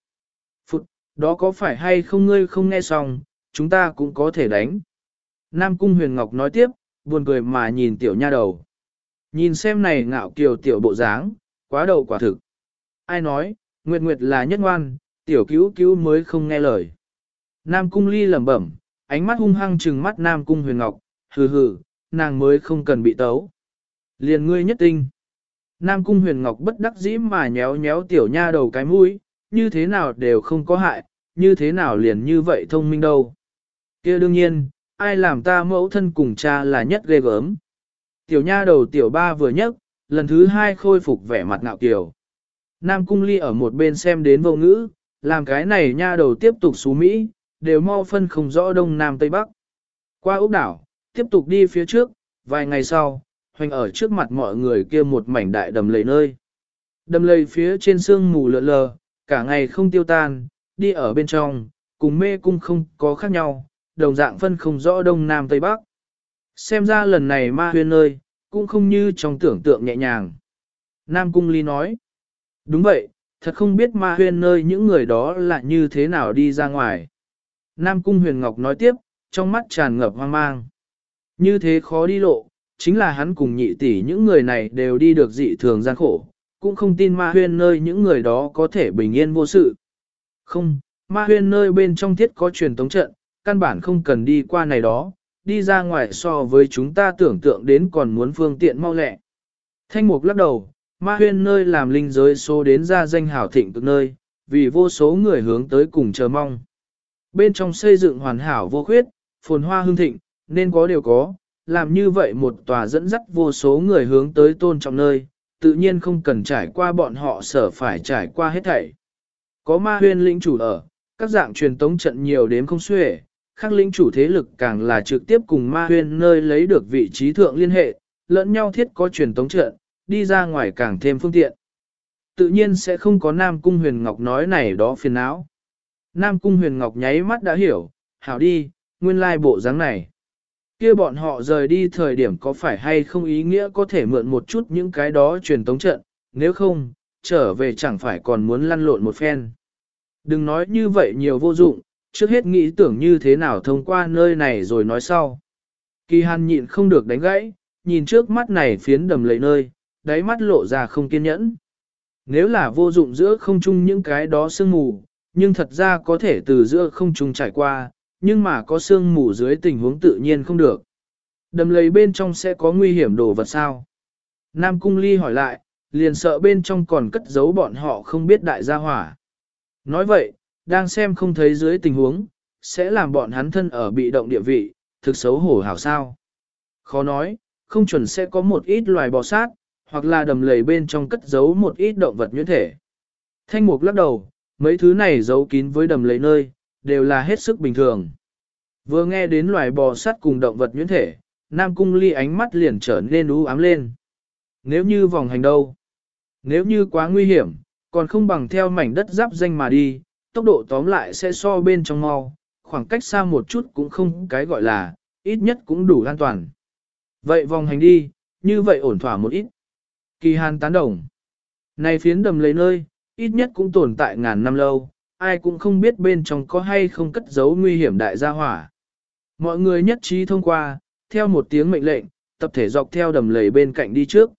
Phụt, đó có phải hay không ngươi không nghe xong, chúng ta cũng có thể đánh. Nam Cung Huyền Ngọc nói tiếp, buồn cười mà nhìn tiểu nha đầu. Nhìn xem này ngạo kiều tiểu bộ dáng, quá đầu quả thực. Ai nói, Nguyệt Nguyệt là nhất ngoan, tiểu cứu cứu mới không nghe lời. Nam Cung Ly lẩm bẩm, ánh mắt hung hăng trừng mắt Nam Cung Huyền Ngọc, hừ hừ, nàng mới không cần bị tấu. Liền ngươi nhất tinh. Nam Cung Huyền Ngọc bất đắc dĩ mà nhéo nhéo tiểu nha đầu cái mũi, như thế nào đều không có hại, như thế nào liền như vậy thông minh đâu. kia đương nhiên, ai làm ta mẫu thân cùng cha là nhất ghê gớm. Tiểu nha đầu tiểu ba vừa nhấc, lần thứ hai khôi phục vẻ mặt ngạo kiều. Nam Cung Ly ở một bên xem đến vô ngữ, làm cái này nha đầu tiếp tục xú Mỹ, đều mau phân không rõ đông nam tây bắc. Qua ốc đảo, tiếp tục đi phía trước, vài ngày sau, hoành ở trước mặt mọi người kia một mảnh đại đầm lầy nơi. Đầm lầy phía trên sương mù lượn lờ, cả ngày không tiêu tan, đi ở bên trong, cùng mê cung không có khác nhau, đồng dạng phân không rõ đông nam tây bắc. Xem ra lần này ma huyên nơi, cũng không như trong tưởng tượng nhẹ nhàng. Nam Cung Ly nói, đúng vậy, thật không biết ma huyên nơi những người đó là như thế nào đi ra ngoài. Nam Cung Huyền Ngọc nói tiếp, trong mắt tràn ngập hoang mang. Như thế khó đi lộ, chính là hắn cùng nhị tỷ những người này đều đi được dị thường gian khổ, cũng không tin ma huyên nơi những người đó có thể bình yên vô sự. Không, ma huyên nơi bên trong thiết có truyền tống trận, căn bản không cần đi qua này đó, đi ra ngoài so với chúng ta tưởng tượng đến còn muốn phương tiện mau lẹ. Thanh mục lắc đầu, ma huyên nơi làm linh giới số đến ra danh hảo thịnh cực nơi, vì vô số người hướng tới cùng chờ mong. Bên trong xây dựng hoàn hảo vô khuyết, phồn hoa hương thịnh, nên có đều có, làm như vậy một tòa dẫn dắt vô số người hướng tới tôn trọng nơi, tự nhiên không cần trải qua bọn họ sở phải trải qua hết thảy. Có ma huyên lĩnh chủ ở, các dạng truyền tống trận nhiều đến không xuể, khác lĩnh chủ thế lực càng là trực tiếp cùng ma huyên nơi lấy được vị trí thượng liên hệ, lẫn nhau thiết có truyền tống trận, đi ra ngoài càng thêm phương tiện. Tự nhiên sẽ không có Nam Cung Huyền Ngọc nói này đó phiền não. Nam Cung Huyền Ngọc nháy mắt đã hiểu, hảo đi, nguyên lai bộ dáng này kia bọn họ rời đi thời điểm có phải hay không ý nghĩa có thể mượn một chút những cái đó truyền tống trận, nếu không, trở về chẳng phải còn muốn lăn lộn một phen. Đừng nói như vậy nhiều vô dụng, trước hết nghĩ tưởng như thế nào thông qua nơi này rồi nói sau. Kỳ hàn nhịn không được đánh gãy, nhìn trước mắt này phiến đầm lầy nơi, đáy mắt lộ ra không kiên nhẫn. Nếu là vô dụng giữa không chung những cái đó sương mù, nhưng thật ra có thể từ giữa không trung trải qua, nhưng mà có sương mù dưới tình huống tự nhiên không được. Đầm lầy bên trong sẽ có nguy hiểm đồ vật sao? Nam Cung Ly hỏi lại, liền sợ bên trong còn cất giấu bọn họ không biết đại gia hỏa. Nói vậy, đang xem không thấy dưới tình huống, sẽ làm bọn hắn thân ở bị động địa vị, thực xấu hổ hảo sao. Khó nói, không chuẩn sẽ có một ít loài bò sát, hoặc là đầm lầy bên trong cất giấu một ít động vật nhuyễn thể. Thanh mục lắc đầu, mấy thứ này giấu kín với đầm lầy nơi, đều là hết sức bình thường. Vừa nghe đến loài bò sát cùng động vật nhuyễn thể, Nam Cung Ly ánh mắt liền trở nên u ám lên. Nếu như vòng hành đâu? Nếu như quá nguy hiểm, còn không bằng theo mảnh đất giáp danh mà đi, tốc độ tóm lại sẽ so bên trong mau, khoảng cách xa một chút cũng không cái gọi là, ít nhất cũng đủ an toàn. Vậy vòng hành đi, như vậy ổn thỏa một ít. Kỳ hàn tán đồng. Này phiến đầm lấy nơi, ít nhất cũng tồn tại ngàn năm lâu, ai cũng không biết bên trong có hay không cất giấu nguy hiểm đại gia hỏa. Mọi người nhất trí thông qua, theo một tiếng mệnh lệnh, tập thể dọc theo đầm lầy bên cạnh đi trước.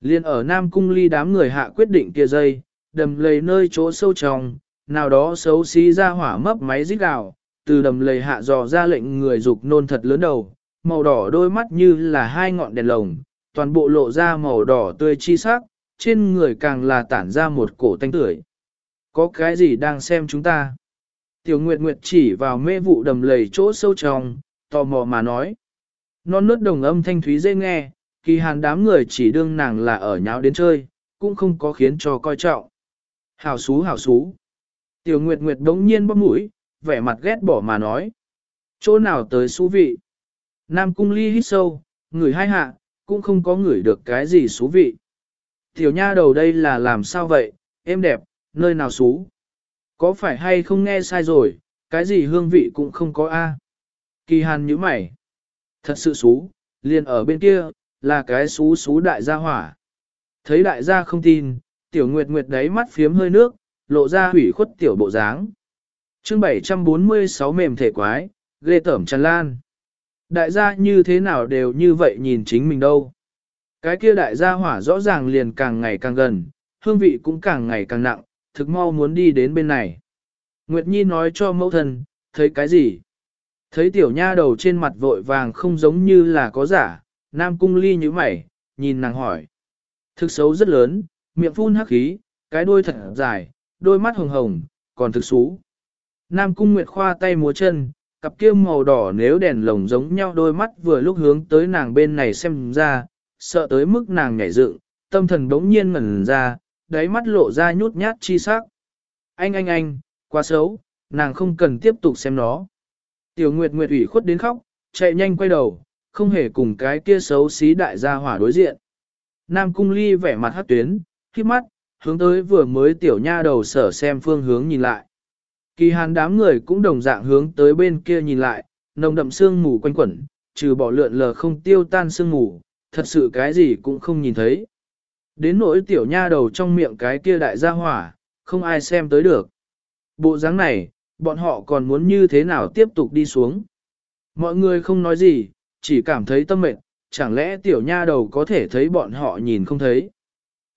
Liên ở Nam Cung ly đám người hạ quyết định kia dây, đầm lầy nơi chỗ sâu trong, nào đó xấu xí ra hỏa mấp máy rít gào, từ đầm lầy hạ dò ra lệnh người dục nôn thật lớn đầu, màu đỏ đôi mắt như là hai ngọn đèn lồng, toàn bộ lộ ra màu đỏ tươi chi sắc, trên người càng là tản ra một cổ tanh tưởi. Có cái gì đang xem chúng ta? Tiểu Nguyệt Nguyệt chỉ vào mê vụ đầm lầy chỗ sâu trong, tò mò mà nói. Non nớt đồng âm thanh thúy dễ nghe, kỳ hàn đám người chỉ đương nàng là ở nháo đến chơi, cũng không có khiến cho coi trọng. Hảo xú hảo xú. Tiểu Nguyệt Nguyệt đống nhiên bóp mũi, vẻ mặt ghét bỏ mà nói. Chỗ nào tới xú vị? Nam cung ly hít sâu, người hai hạ, cũng không có người được cái gì xú vị. Tiểu nha đầu đây là làm sao vậy, em đẹp, nơi nào xú? Có phải hay không nghe sai rồi, cái gì hương vị cũng không có a. Kỳ hàn như mày. Thật sự xú, liền ở bên kia, là cái xú xú đại gia hỏa. Thấy đại gia không tin, tiểu nguyệt nguyệt đấy mắt phiếm hơi nước, lộ ra hủy khuất tiểu bộ dáng. chương 746 mềm thể quái, ghê tởm tràn lan. Đại gia như thế nào đều như vậy nhìn chính mình đâu. Cái kia đại gia hỏa rõ ràng liền càng ngày càng gần, hương vị cũng càng ngày càng nặng, thực mau muốn đi đến bên này. Nguyệt Nhi nói cho mẫu thân, thấy cái gì? Thấy tiểu nha đầu trên mặt vội vàng không giống như là có giả, nam cung ly như mày, nhìn nàng hỏi. Thực xấu rất lớn, miệng phun hắc khí, cái đuôi thật dài, đôi mắt hồng hồng, còn thực xú. Nam cung nguyệt khoa tay múa chân, cặp kia màu đỏ nếu đèn lồng giống nhau đôi mắt vừa lúc hướng tới nàng bên này xem ra, sợ tới mức nàng nhảy dựng, tâm thần bỗng nhiên ngẩn ra, đáy mắt lộ ra nhút nhát chi sắc. Anh anh anh, quá xấu, nàng không cần tiếp tục xem nó. Tiểu Nguyệt Nguyệt ủy khuất đến khóc, chạy nhanh quay đầu, không hề cùng cái kia xấu xí đại gia hỏa đối diện. Nam Cung Ly vẻ mặt hát tuyến, khi mắt, hướng tới vừa mới tiểu nha đầu sở xem phương hướng nhìn lại. Kỳ hàn đám người cũng đồng dạng hướng tới bên kia nhìn lại, nồng đậm sương mù quanh quẩn, trừ bỏ lượn lờ không tiêu tan sương mù, thật sự cái gì cũng không nhìn thấy. Đến nỗi tiểu nha đầu trong miệng cái kia đại gia hỏa, không ai xem tới được. Bộ dáng này, bọn họ còn muốn như thế nào tiếp tục đi xuống. Mọi người không nói gì, chỉ cảm thấy tâm mệt, chẳng lẽ tiểu nha đầu có thể thấy bọn họ nhìn không thấy.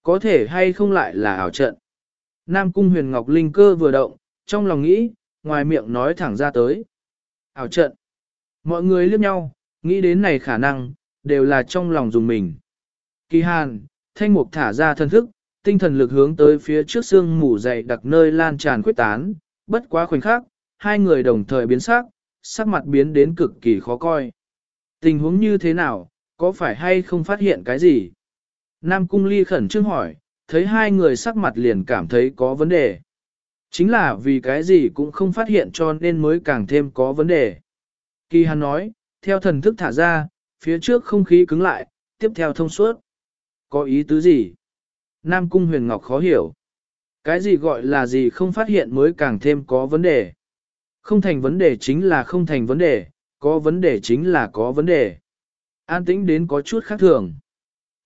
Có thể hay không lại là ảo trận. Nam cung huyền ngọc linh cơ vừa động, trong lòng nghĩ, ngoài miệng nói thẳng ra tới. Ảo trận. Mọi người liếc nhau, nghĩ đến này khả năng, đều là trong lòng dùng mình. Kỳ hàn, thanh mục thả ra thân thức, tinh thần lực hướng tới phía trước xương mù dày đặc nơi lan tràn quyết tán, bất quá khoảnh khắc, hai người đồng thời biến sắc, sắc mặt biến đến cực kỳ khó coi. Tình huống như thế nào, có phải hay không phát hiện cái gì? Nam Cung Ly khẩn trương hỏi, thấy hai người sắc mặt liền cảm thấy có vấn đề. Chính là vì cái gì cũng không phát hiện cho nên mới càng thêm có vấn đề. Kỳ Hàn nói, theo thần thức thả ra, phía trước không khí cứng lại, tiếp theo thông suốt. Có ý tứ gì? Nam Cung Huyền Ngọc khó hiểu. Cái gì gọi là gì không phát hiện mới càng thêm có vấn đề. Không thành vấn đề chính là không thành vấn đề, có vấn đề chính là có vấn đề. An tĩnh đến có chút khác thường.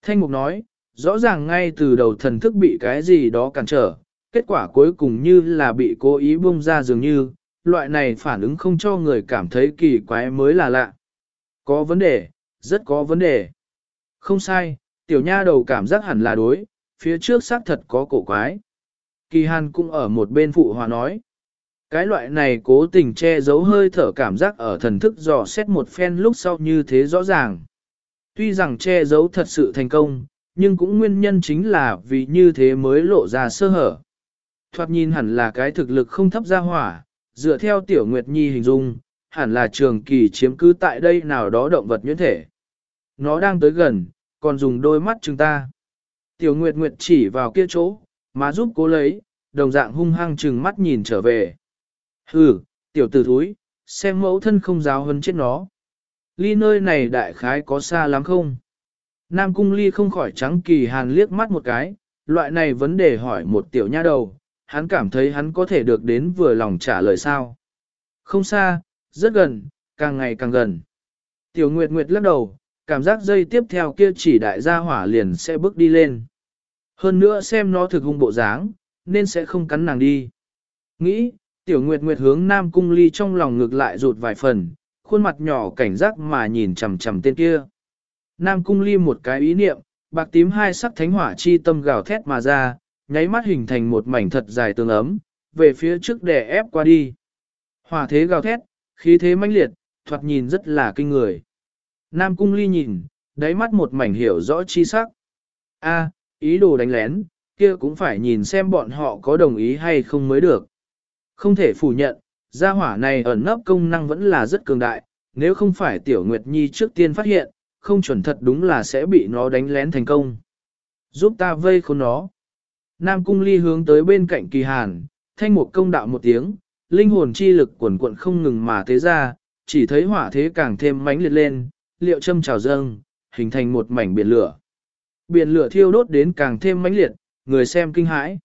Thanh Mục nói, rõ ràng ngay từ đầu thần thức bị cái gì đó cản trở, kết quả cuối cùng như là bị cố ý bung ra dường như, loại này phản ứng không cho người cảm thấy kỳ quái mới là lạ. Có vấn đề, rất có vấn đề. Không sai, tiểu nha đầu cảm giác hẳn là đối, phía trước xác thật có cổ quái. Kỳ hàn cũng ở một bên phụ hòa nói. Cái loại này cố tình che giấu hơi thở cảm giác ở thần thức dò xét một phen lúc sau như thế rõ ràng. Tuy rằng che giấu thật sự thành công, nhưng cũng nguyên nhân chính là vì như thế mới lộ ra sơ hở. Thoạt nhìn hẳn là cái thực lực không thấp ra hỏa, dựa theo tiểu nguyệt nhi hình dung, hẳn là trường kỳ chiếm cứ tại đây nào đó động vật nhuyễn thể. Nó đang tới gần, còn dùng đôi mắt chúng ta. Tiểu nguyệt nguyệt chỉ vào kia chỗ, mà giúp cố lấy, đồng dạng hung hăng chừng mắt nhìn trở về. Hừ, tiểu tử thúi, xem mẫu thân không giáo hơn chết nó. Ly nơi này đại khái có xa lắm không? Nam cung ly không khỏi trắng kỳ hàn liếc mắt một cái, loại này vấn đề hỏi một tiểu nha đầu, hắn cảm thấy hắn có thể được đến vừa lòng trả lời sao. Không xa, rất gần, càng ngày càng gần. Tiểu Nguyệt Nguyệt lắc đầu, cảm giác dây tiếp theo kia chỉ đại gia hỏa liền sẽ bước đi lên. Hơn nữa xem nó thực hung bộ dáng, nên sẽ không cắn nàng đi. Nghĩ, tiểu nguyệt nguyệt hướng nam cung ly trong lòng ngược lại rụt vài phần, khuôn mặt nhỏ cảnh giác mà nhìn chầm chầm tên kia. Nam cung ly một cái ý niệm, bạc tím hai sắc thánh hỏa chi tâm gào thét mà ra, nháy mắt hình thành một mảnh thật dài tương ấm, về phía trước đè ép qua đi. Hỏa thế gào thét, khí thế mãnh liệt, thoạt nhìn rất là kinh người. Nam cung ly nhìn, đáy mắt một mảnh hiểu rõ chi sắc. A, ý đồ đánh lén, kia cũng phải nhìn xem bọn họ có đồng ý hay không mới được. Không thể phủ nhận, gia hỏa này ẩn nấp công năng vẫn là rất cường đại, nếu không phải Tiểu Nguyệt Nhi trước tiên phát hiện, không chuẩn thật đúng là sẽ bị nó đánh lén thành công. Giúp ta vây khốn nó. Nam Cung Ly hướng tới bên cạnh kỳ hàn, thanh một công đạo một tiếng, linh hồn chi lực quần quận không ngừng mà thế ra, chỉ thấy hỏa thế càng thêm mãnh liệt lên, liệu châm trào dâng, hình thành một mảnh biển lửa. Biển lửa thiêu đốt đến càng thêm mãnh liệt, người xem kinh hãi.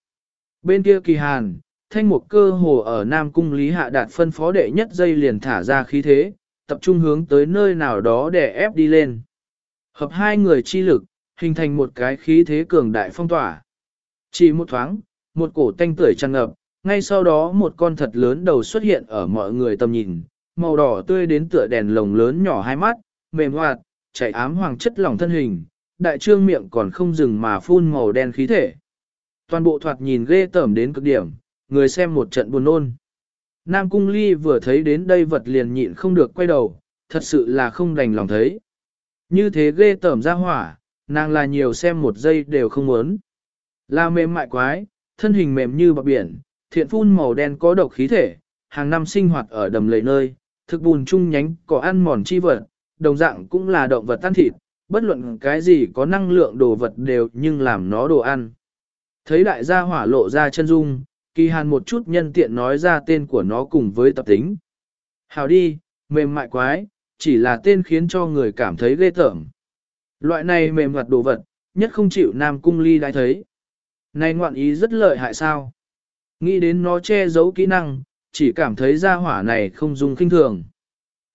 Bên kia kỳ hàn, thanh một cơ hồ ở Nam Cung Lý Hạ Đạt phân phó đệ nhất dây liền thả ra khí thế, tập trung hướng tới nơi nào đó để ép đi lên. Hợp hai người chi lực, hình thành một cái khí thế cường đại phong tỏa. Chỉ một thoáng, một cổ tanh tưởi tràn ngập, ngay sau đó một con thật lớn đầu xuất hiện ở mọi người tầm nhìn, màu đỏ tươi đến tựa đèn lồng lớn nhỏ hai mắt, mềm hoạt, chảy ám hoàng chất lỏng thân hình, đại trương miệng còn không dừng mà phun màu đen khí thể. Toàn bộ thoạt nhìn ghê tởm đến cực điểm, người xem một trận buồn nôn. Nam Cung Ly vừa thấy đến đây vật liền nhịn không được quay đầu, thật sự là không đành lòng thấy. Như thế ghê tởm ra hỏa, nàng là nhiều xem một giây đều không muốn. Là mềm mại quái, thân hình mềm như bạc biển, thiện phun màu đen có độc khí thể, hàng năm sinh hoạt ở đầm lầy nơi, thực bùn chung nhánh có ăn mòn chi vật, đồng dạng cũng là động vật tan thịt, bất luận cái gì có năng lượng đồ vật đều nhưng làm nó đồ ăn. Thấy đại gia hỏa lộ ra chân dung, kỳ hàn một chút nhân tiện nói ra tên của nó cùng với tập tính. Hào đi, mềm mại quái, chỉ là tên khiến cho người cảm thấy ghê tởm. Loại này mềm mặt đồ vật, nhất không chịu nam cung ly đã thấy. Này ngoạn ý rất lợi hại sao? Nghĩ đến nó che giấu kỹ năng, chỉ cảm thấy gia hỏa này không dùng kinh thường.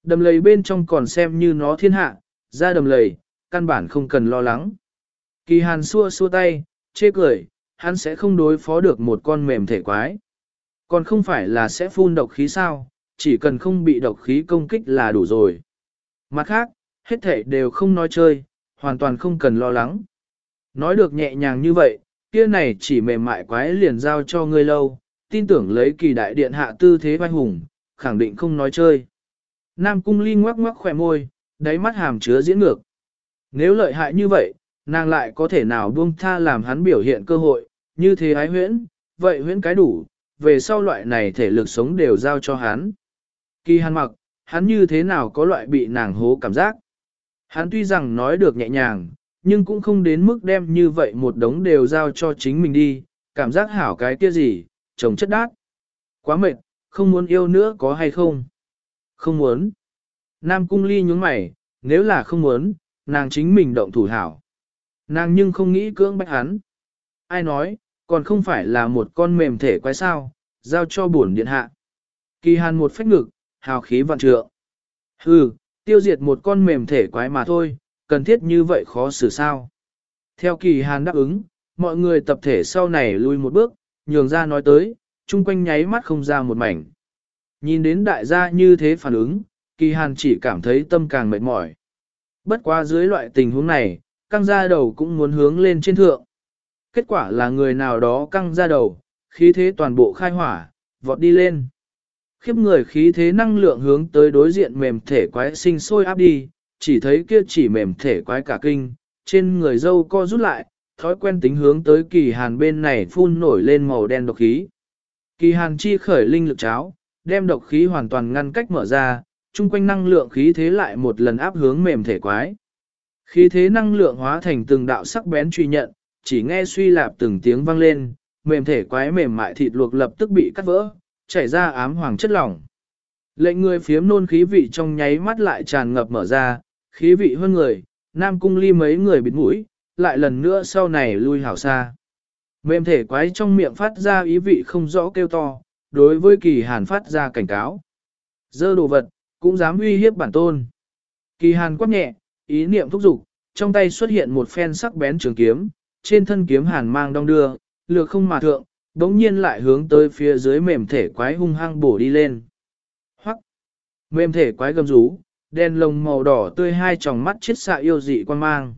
Đầm lầy bên trong còn xem như nó thiên hạ, ra đầm lầy, căn bản không cần lo lắng. Kỳ hàn xua xua tay, chê cười, hắn sẽ không đối phó được một con mềm thể quái. Còn không phải là sẽ phun độc khí sao, chỉ cần không bị độc khí công kích là đủ rồi. Mặt khác, hết thể đều không nói chơi, hoàn toàn không cần lo lắng. Nói được nhẹ nhàng như vậy, kia này chỉ mềm mại quái liền giao cho ngươi lâu, tin tưởng lấy kỳ đại điện hạ tư thế vai hùng, khẳng định không nói chơi. Nam cung ly ngoắc ngoắc khỏe môi, đáy mắt hàm chứa diễn ngược. Nếu lợi hại như vậy, nàng lại có thể nào buông tha làm hắn biểu hiện cơ hội, như thế ái huyễn, vậy huyễn cái đủ, về sau loại này thể lực sống đều giao cho hắn. Kỳ hắn mặc, hắn như thế nào có loại bị nàng hố cảm giác. Hắn tuy rằng nói được nhẹ nhàng, nhưng cũng không đến mức đem như vậy một đống đều giao cho chính mình đi, cảm giác hảo cái kia gì, chồng chất đát. Quá mệt, không muốn yêu nữa có hay không? Không muốn. Nam cung ly nhúng mày, nếu là không muốn, nàng chính mình động thủ hảo. Nàng nhưng không nghĩ cưỡng bách hắn. Ai nói, còn không phải là một con mềm thể quái sao, giao cho bổn điện hạ. Kỳ hàn một phách ngực, hào khí vạn trượng. Hừ, tiêu diệt một con mềm thể quái mà thôi, cần thiết như vậy khó xử sao. Theo kỳ hàn đáp ứng, mọi người tập thể sau này lui một bước, nhường ra nói tới, chung quanh nháy mắt không ra một mảnh. Nhìn đến đại gia như thế phản ứng, kỳ hàn chỉ cảm thấy tâm càng mệt mỏi. Bất quá dưới loại tình huống này, căng ra đầu cũng muốn hướng lên trên thượng. Kết quả là người nào đó căng ra đầu, khí thế toàn bộ khai hỏa, vọt đi lên. Khiếp người khí thế năng lượng hướng tới đối diện mềm thể quái sinh sôi áp đi, chỉ thấy kia chỉ mềm thể quái cả kinh, trên người dâu co rút lại, thói quen tính hướng tới kỳ hàn bên này phun nổi lên màu đen độc khí. Kỳ hàn chi khởi linh lực cháo, đem độc khí hoàn toàn ngăn cách mở ra, chung quanh năng lượng khí thế lại một lần áp hướng mềm thể quái. Khí thế năng lượng hóa thành từng đạo sắc bén truy nhận, chỉ nghe suy lạp từng tiếng vang lên, mềm thể quái mềm mại thịt luộc lập tức bị cắt vỡ, chảy ra ám hoàng chất lỏng. Lệnh người phiếm nôn khí vị trong nháy mắt lại tràn ngập mở ra, khí vị hơn người, nam cung ly mấy người bịt mũi, lại lần nữa sau này lui hảo xa. Mềm thể quái trong miệng phát ra ý vị không rõ kêu to, đối với kỳ hàn phát ra cảnh cáo. Dơ đồ vật, cũng dám uy hiếp bản tôn. Kỳ hàn quát nhẹ, ý niệm thúc giục, trong tay xuất hiện một phen sắc bén trường kiếm, trên thân kiếm hàn mang đong đưa, lược không mà thượng, đống nhiên lại hướng tới phía dưới mềm thể quái hung hăng bổ đi lên. Hoắc! Mềm thể quái gầm rú, đen lồng màu đỏ tươi hai tròng mắt chết xạ yêu dị quan mang.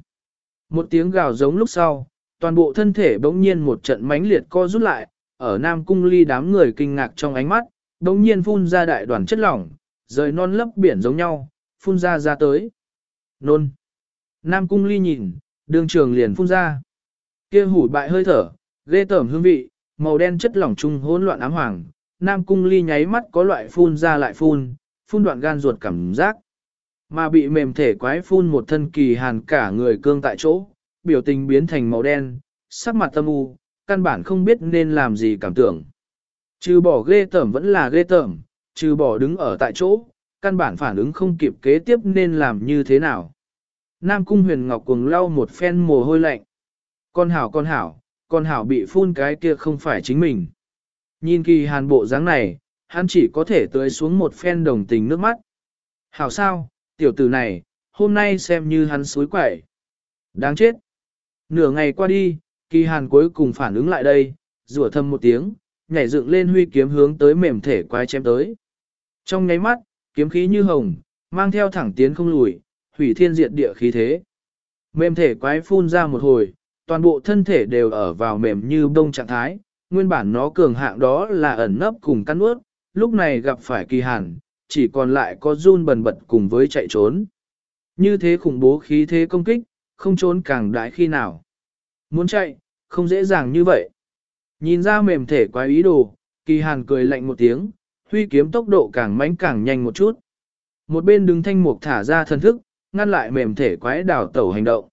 Một tiếng gào giống lúc sau, toàn bộ thân thể bỗng nhiên một trận mãnh liệt co rút lại, ở Nam Cung Ly đám người kinh ngạc trong ánh mắt, đồng nhiên phun ra đại đoàn chất lỏng, rời non lấp biển giống nhau, phun ra ra tới. Nôn! Nam Cung Ly nhìn, đường trường liền phun ra. kia hủ bại hơi thở, ghê tởm hương vị, màu đen chất lỏng trung hỗn loạn ám hoàng. Nam Cung Ly nháy mắt có loại phun ra lại phun, phun đoạn gan ruột cảm giác. Mà bị mềm thể quái phun một thân kỳ hàn cả người cương tại chỗ, biểu tình biến thành màu đen, sắc mặt tâm u, căn bản không biết nên làm gì cảm tưởng. Trừ bỏ ghê tởm vẫn là ghê tởm, trừ bỏ đứng ở tại chỗ, căn bản phản ứng không kịp kế tiếp nên làm như thế nào. Nam Cung Huyền Ngọc cuồng lau một phen mồ hôi lạnh. Con hảo con hảo, con hảo bị phun cái kia không phải chính mình. Nhìn kỳ hàn bộ dáng này, hắn chỉ có thể tưới xuống một phen đồng tình nước mắt. Hảo sao, tiểu tử này, hôm nay xem như hắn suối quẩy. Đáng chết. Nửa ngày qua đi, kỳ hàn cuối cùng phản ứng lại đây, rủa thầm một tiếng, nhảy dựng lên huy kiếm hướng tới mềm thể quái chém tới. Trong nháy mắt, kiếm khí như hồng, mang theo thẳng tiến không lùi, hủy thiên diệt địa khí thế. Mềm thể quái phun ra một hồi, toàn bộ thân thể đều ở vào mềm như bông trạng thái, nguyên bản nó cường hạng đó là ẩn nấp cùng căn ướt, lúc này gặp phải kỳ hàn, chỉ còn lại có run bần bật cùng với chạy trốn. Như thế khủng bố khí thế công kích, không trốn càng đại khi nào. Muốn chạy, không dễ dàng như vậy. Nhìn ra mềm thể quái ý đồ, kỳ hàn cười lạnh một tiếng, huy kiếm tốc độ càng mãnh càng nhanh một chút. Một bên đứng thanh mục thả ra thân thức, ngăn lại mềm thể quái đảo tẩu hành động.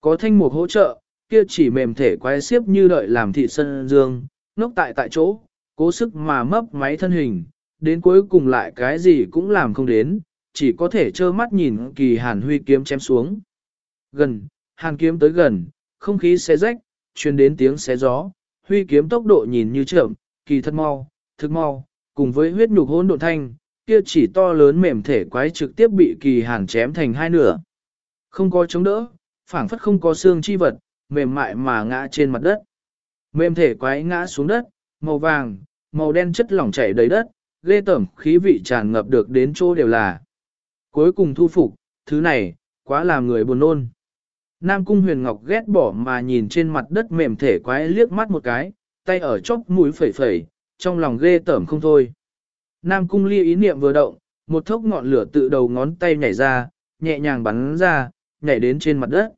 Có thanh mục hỗ trợ, kia chỉ mềm thể quái xiếp như đợi làm thị sân dương, ngốc tại tại chỗ, cố sức mà mấp máy thân hình, đến cuối cùng lại cái gì cũng làm không đến, chỉ có thể trơ mắt nhìn kỳ hàn huy kiếm chém xuống. Gần, hàn kiếm tới gần, không khí xé rách, truyền đến tiếng xé gió, huy kiếm tốc độ nhìn như chậm, kỳ thật mau, thực mau, cùng với huyết nhục hỗn độn thanh, kia chỉ to lớn mềm thể quái trực tiếp bị kỳ hàn chém thành hai nửa. Không có chống đỡ, phảng phất không có xương chi vật, mềm mại mà ngã trên mặt đất. Mềm thể quái ngã xuống đất, màu vàng, màu đen chất lỏng chảy đầy đất, ghê tẩm khí vị tràn ngập được đến chỗ đều là. Cuối cùng thu phục, thứ này, quá làm người buồn nôn. Nam Cung Huyền Ngọc ghét bỏ mà nhìn trên mặt đất mềm thể quái liếc mắt một cái, tay ở chốc mũi phẩy phẩy, trong lòng ghê tởm không thôi. Nam Cung Ly ý niệm vừa động, một thốc ngọn lửa tự đầu ngón tay nhảy ra, nhẹ nhàng bắn ra, nhảy đến trên mặt đất.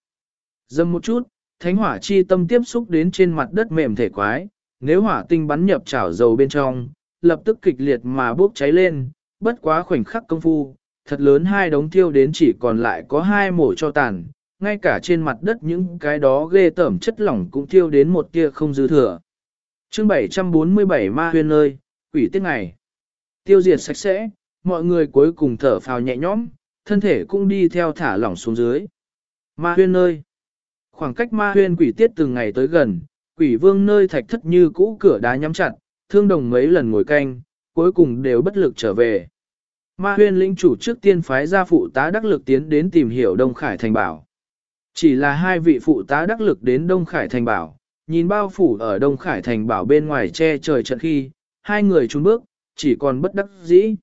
Dâm một chút, thánh hỏa chi tâm tiếp xúc đến trên mặt đất mềm thể quái, nếu hỏa tinh bắn nhập chảo dầu bên trong, lập tức kịch liệt mà bốc cháy lên, bất quá khoảnh khắc công phu, thật lớn hai đống tiêu đến chỉ còn lại có hai mổ cho tàn, ngay cả trên mặt đất những cái đó ghê tởm chất lỏng cũng tiêu đến một tia không dư thừa. chương 747 ma huyên nơi, quỷ tiết ngày. Tiêu diệt sạch sẽ, mọi người cuối cùng thở phào nhẹ nhõm, thân thể cũng đi theo thả lỏng xuống dưới. Ma huyên nơi. Khoảng cách ma huyên quỷ tiết từng ngày tới gần, quỷ vương nơi thạch thất như cũ cửa đá nhắm chặt, thương đồng mấy lần ngồi canh, cuối cùng đều bất lực trở về. Ma huyên lĩnh chủ trước tiên phái ra phụ tá đắc lực tiến đến tìm hiểu Đông Khải Thành Bảo. Chỉ là hai vị phụ tá đắc lực đến Đông Khải Thành Bảo, nhìn bao phủ ở Đông Khải Thành Bảo bên ngoài che trời trận khi, hai người trốn bước, chỉ còn bất đắc dĩ.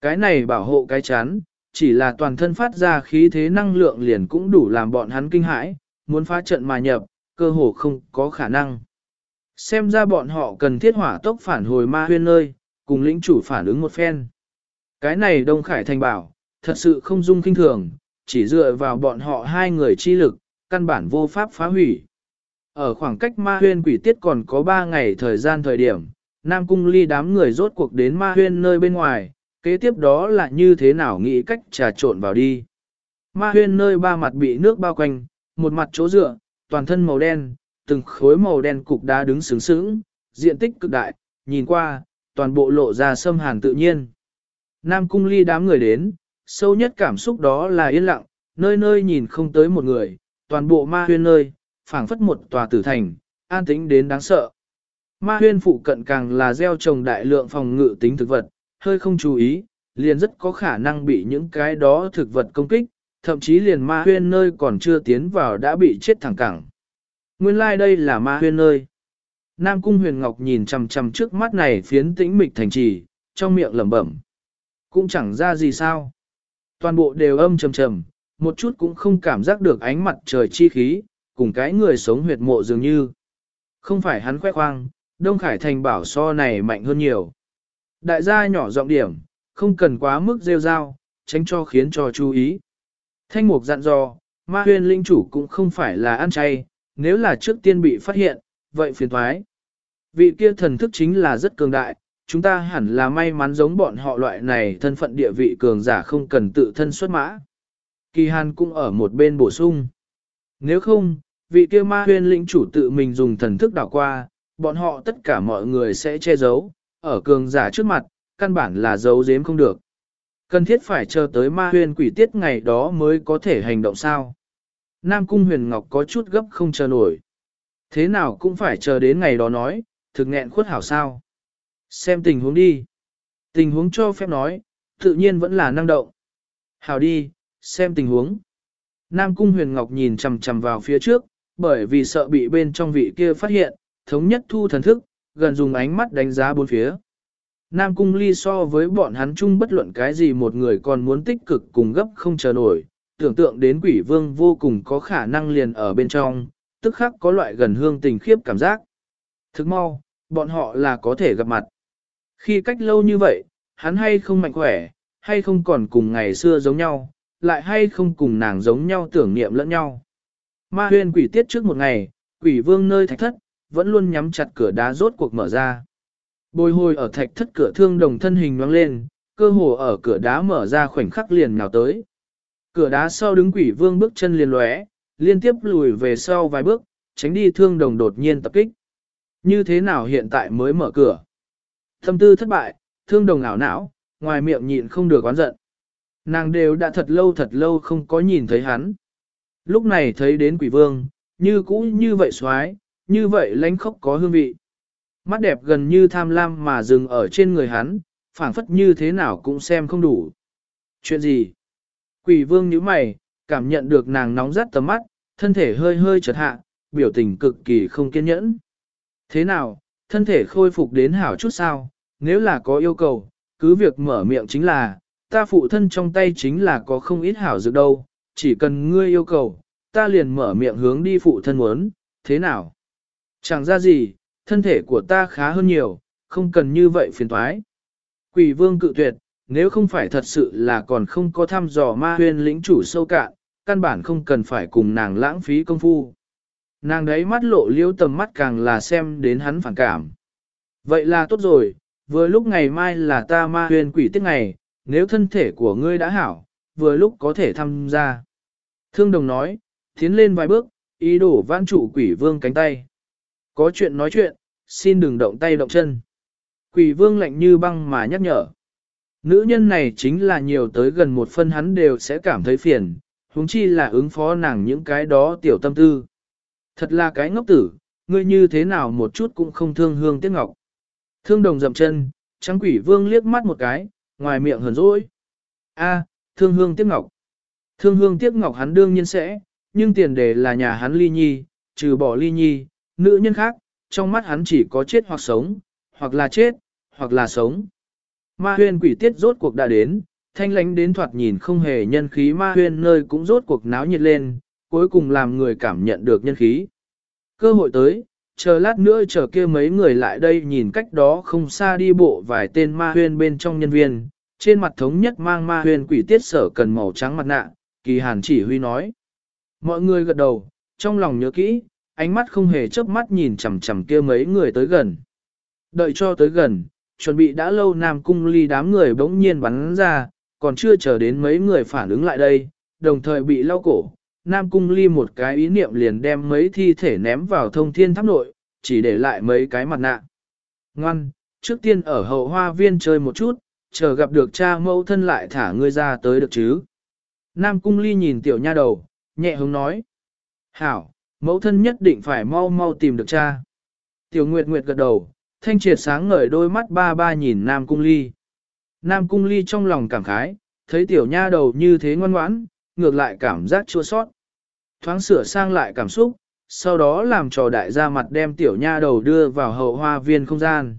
Cái này bảo hộ cái chán, chỉ là toàn thân phát ra khí thế năng lượng liền cũng đủ làm bọn hắn kinh hãi, muốn phá trận mà nhập, cơ hồ không có khả năng. Xem ra bọn họ cần thiết hỏa tốc phản hồi ma huyên nơi, cùng lĩnh chủ phản ứng một phen. Cái này Đông Khải Thành bảo, thật sự không dung kinh thường, chỉ dựa vào bọn họ hai người chi lực, căn bản vô pháp phá hủy. Ở khoảng cách ma huyên quỷ tiết còn có ba ngày thời gian thời điểm, Nam Cung ly đám người rốt cuộc đến ma huyên nơi bên ngoài, kế tiếp đó là như thế nào nghĩ cách trà trộn vào đi. Ma huyên nơi ba mặt bị nước bao quanh, một mặt chỗ dựa, toàn thân màu đen, từng khối màu đen cục đá đứng sướng sướng, diện tích cực đại, nhìn qua, toàn bộ lộ ra sâm hàn tự nhiên. Nam cung ly đám người đến, sâu nhất cảm xúc đó là yên lặng, nơi nơi nhìn không tới một người, toàn bộ ma huyên nơi, phảng phất một tòa tử thành, an tĩnh đến đáng sợ. Ma huyên phụ cận càng là gieo trồng đại lượng phòng ngự tính thực vật, hơi không chú ý, liền rất có khả năng bị những cái đó thực vật công kích, thậm chí liền ma huyên nơi còn chưa tiến vào đã bị chết thẳng cẳng. Nguyên lai like đây là ma huyên nơi. Nam Cung Huyền Ngọc nhìn chằm chằm trước mắt này phiến tĩnh mịch thành trì, trong miệng lẩm bẩm. Cũng chẳng ra gì sao. Toàn bộ đều âm trầm trầm, một chút cũng không cảm giác được ánh mặt trời chi khí, cùng cái người sống huyệt mộ dường như. Không phải hắn khoe khoang, Đông Khải Thành bảo so này mạnh hơn nhiều. Đại gia nhỏ giọng điểm, không cần quá mức rêu rao, tránh cho khiến cho chú ý. Thanh mục dặn dò, ma huyền linh chủ cũng không phải là ăn chay, nếu là trước tiên bị phát hiện, vậy phiền thoái. Vị kia thần thức chính là rất cường đại, chúng ta hẳn là may mắn giống bọn họ loại này thân phận địa vị cường giả không cần tự thân xuất mã. Kỳ hàn cũng ở một bên bổ sung. Nếu không, vị kia ma huyên lĩnh chủ tự mình dùng thần thức đảo qua, bọn họ tất cả mọi người sẽ che giấu, ở cường giả trước mặt, căn bản là giấu giếm không được. Cần thiết phải chờ tới ma huyên quỷ tiết ngày đó mới có thể hành động sao. Nam Cung Huyền Ngọc có chút gấp không chờ nổi. Thế nào cũng phải chờ đến ngày đó nói, thực nghẹn khuất hảo sao. Xem tình huống đi. Tình huống cho phép nói, tự nhiên vẫn là năng động. Hảo đi, xem tình huống. Nam Cung Huyền Ngọc nhìn chằm chằm vào phía trước, bởi vì sợ bị bên trong vị kia phát hiện, thống nhất thu thần thức, gần dùng ánh mắt đánh giá bốn phía. Nam Cung Ly so với bọn hắn chung bất luận cái gì một người còn muốn tích cực cùng gấp không chờ nổi, tưởng tượng đến quỷ vương vô cùng có khả năng liền ở bên trong, tức khắc có loại gần hương tình khiếp cảm giác. Thức mau, bọn họ là có thể gặp mặt. Khi cách lâu như vậy, hắn hay không mạnh khỏe, hay không còn cùng ngày xưa giống nhau, lại hay không cùng nàng giống nhau tưởng niệm lẫn nhau. Ma huyên quỷ tiết trước một ngày, quỷ vương nơi thạch thất, vẫn luôn nhắm chặt cửa đá rốt cuộc mở ra. Bồi hồi ở thạch thất cửa thương đồng thân hình nhoang lên, cơ hồ ở cửa đá mở ra khoảnh khắc liền nào tới. Cửa đá sau đứng quỷ vương bước chân liền lóe, liên tiếp lùi về sau vài bước, tránh đi thương đồng đột nhiên tập kích. Như thế nào hiện tại mới mở cửa? Thâm tư thất bại, thương đồng ảo não, ngoài miệng nhịn không được oán giận. Nàng đều đã thật lâu thật lâu không có nhìn thấy hắn. Lúc này thấy đến quỷ vương, như cũ như vậy xoái, như vậy lánh khóc có hương vị. Mắt đẹp gần như tham lam mà dừng ở trên người hắn, phảng phất như thế nào cũng xem không đủ. Chuyện gì? Quỷ vương nhíu mày, cảm nhận được nàng nóng rát tầm mắt, thân thể hơi hơi chật hạ, biểu tình cực kỳ không kiên nhẫn. Thế nào, thân thể khôi phục đến hảo chút sao, nếu là có yêu cầu, cứ việc mở miệng chính là, ta phụ thân trong tay chính là có không ít hảo dược đâu, chỉ cần ngươi yêu cầu, ta liền mở miệng hướng đi phụ thân muốn, thế nào? Chẳng ra gì, thân thể của ta khá hơn nhiều, không cần như vậy phiền toái. Quỷ vương cự tuyệt, nếu không phải thật sự là còn không có thăm dò ma huyên lĩnh chủ sâu cạn, căn bản không cần phải cùng nàng lãng phí công phu. Nàng đấy mắt lộ liêu tầm mắt càng là xem đến hắn phản cảm. Vậy là tốt rồi, vừa lúc ngày mai là ta ma huyền quỷ tiết ngày, nếu thân thể của ngươi đã hảo, vừa lúc có thể tham gia. Thương đồng nói, tiến lên vài bước, ý đồ vãn trụ quỷ vương cánh tay. Có chuyện nói chuyện, xin đừng động tay động chân. Quỷ vương lạnh như băng mà nhắc nhở. Nữ nhân này chính là nhiều tới gần một phân hắn đều sẽ cảm thấy phiền, huống chi là ứng phó nàng những cái đó tiểu tâm tư. Thật là cái ngốc tử, ngươi như thế nào một chút cũng không thương hương tiếc ngọc. Thương đồng dậm chân, trắng quỷ vương liếc mắt một cái, ngoài miệng hờn dỗi. A, thương hương tiếc ngọc. Thương hương tiếc ngọc hắn đương nhiên sẽ, nhưng tiền đề là nhà hắn ly nhi, trừ bỏ ly nhi, nữ nhân khác, trong mắt hắn chỉ có chết hoặc sống, hoặc là chết, hoặc là sống. Ma huyên quỷ tiết rốt cuộc đã đến, thanh lánh đến thoạt nhìn không hề nhân khí ma huyên nơi cũng rốt cuộc náo nhiệt lên, cuối cùng làm người cảm nhận được nhân khí. Cơ hội tới, chờ lát nữa chờ kia mấy người lại đây nhìn cách đó không xa đi bộ vài tên ma huyên bên trong nhân viên, trên mặt thống nhất mang ma huyên quỷ tiết sở cần màu trắng mặt nạ, kỳ hàn chỉ huy nói. Mọi người gật đầu, trong lòng nhớ kỹ, ánh mắt không hề chớp mắt nhìn chằm chằm kia mấy người tới gần. Đợi cho tới gần, chuẩn bị đã lâu Nam Cung ly đám người bỗng nhiên bắn ra, còn chưa chờ đến mấy người phản ứng lại đây, đồng thời bị lau cổ, Nam Cung Ly một cái ý niệm liền đem mấy thi thể ném vào thông thiên tháp nội, chỉ để lại mấy cái mặt nạ. Ngoan, trước tiên ở hậu hoa viên chơi một chút, chờ gặp được cha mẫu thân lại thả ngươi ra tới được chứ. Nam Cung Ly nhìn tiểu nha đầu, nhẹ hứng nói. Hảo, mẫu thân nhất định phải mau mau tìm được cha. Tiểu Nguyệt Nguyệt gật đầu, thanh triệt sáng ngời đôi mắt ba ba nhìn Nam Cung Ly. Nam Cung Ly trong lòng cảm khái, thấy tiểu nha đầu như thế ngoan ngoãn, ngược lại cảm giác chua sót. Thoáng sửa sang lại cảm xúc, sau đó làm trò đại gia mặt đem tiểu nha đầu đưa vào hậu hoa viên không gian.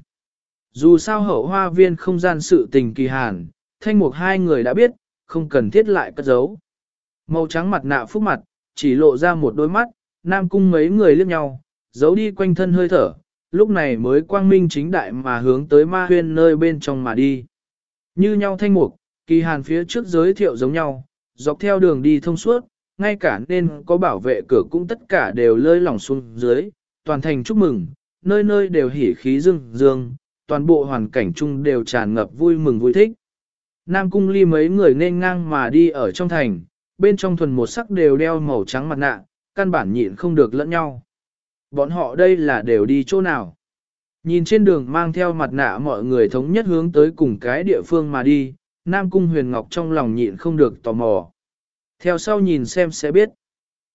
Dù sao hậu hoa viên không gian sự tình kỳ hàn, thanh mục hai người đã biết, không cần thiết lại cất giấu. Màu trắng mặt nạ phúc mặt, chỉ lộ ra một đôi mắt, nam cung mấy người liếc nhau, giấu đi quanh thân hơi thở, lúc này mới quang minh chính đại mà hướng tới ma huyên nơi bên trong mà đi. Như nhau thanh mục, kỳ hàn phía trước giới thiệu giống nhau, dọc theo đường đi thông suốt, ngay cả nên có bảo vệ cửa cũng tất cả đều lơi lỏng xuống dưới, toàn thành chúc mừng, nơi nơi đều hỉ khí dương dương, toàn bộ hoàn cảnh chung đều tràn ngập vui mừng vui thích. Nam cung ly mấy người nên ngang mà đi ở trong thành, bên trong thuần một sắc đều đeo màu trắng mặt nạ, căn bản nhịn không được lẫn nhau. Bọn họ đây là đều đi chỗ nào? Nhìn trên đường mang theo mặt nạ mọi người thống nhất hướng tới cùng cái địa phương mà đi, Nam Cung Huyền Ngọc trong lòng nhịn không được tò mò. Theo sau nhìn xem sẽ biết.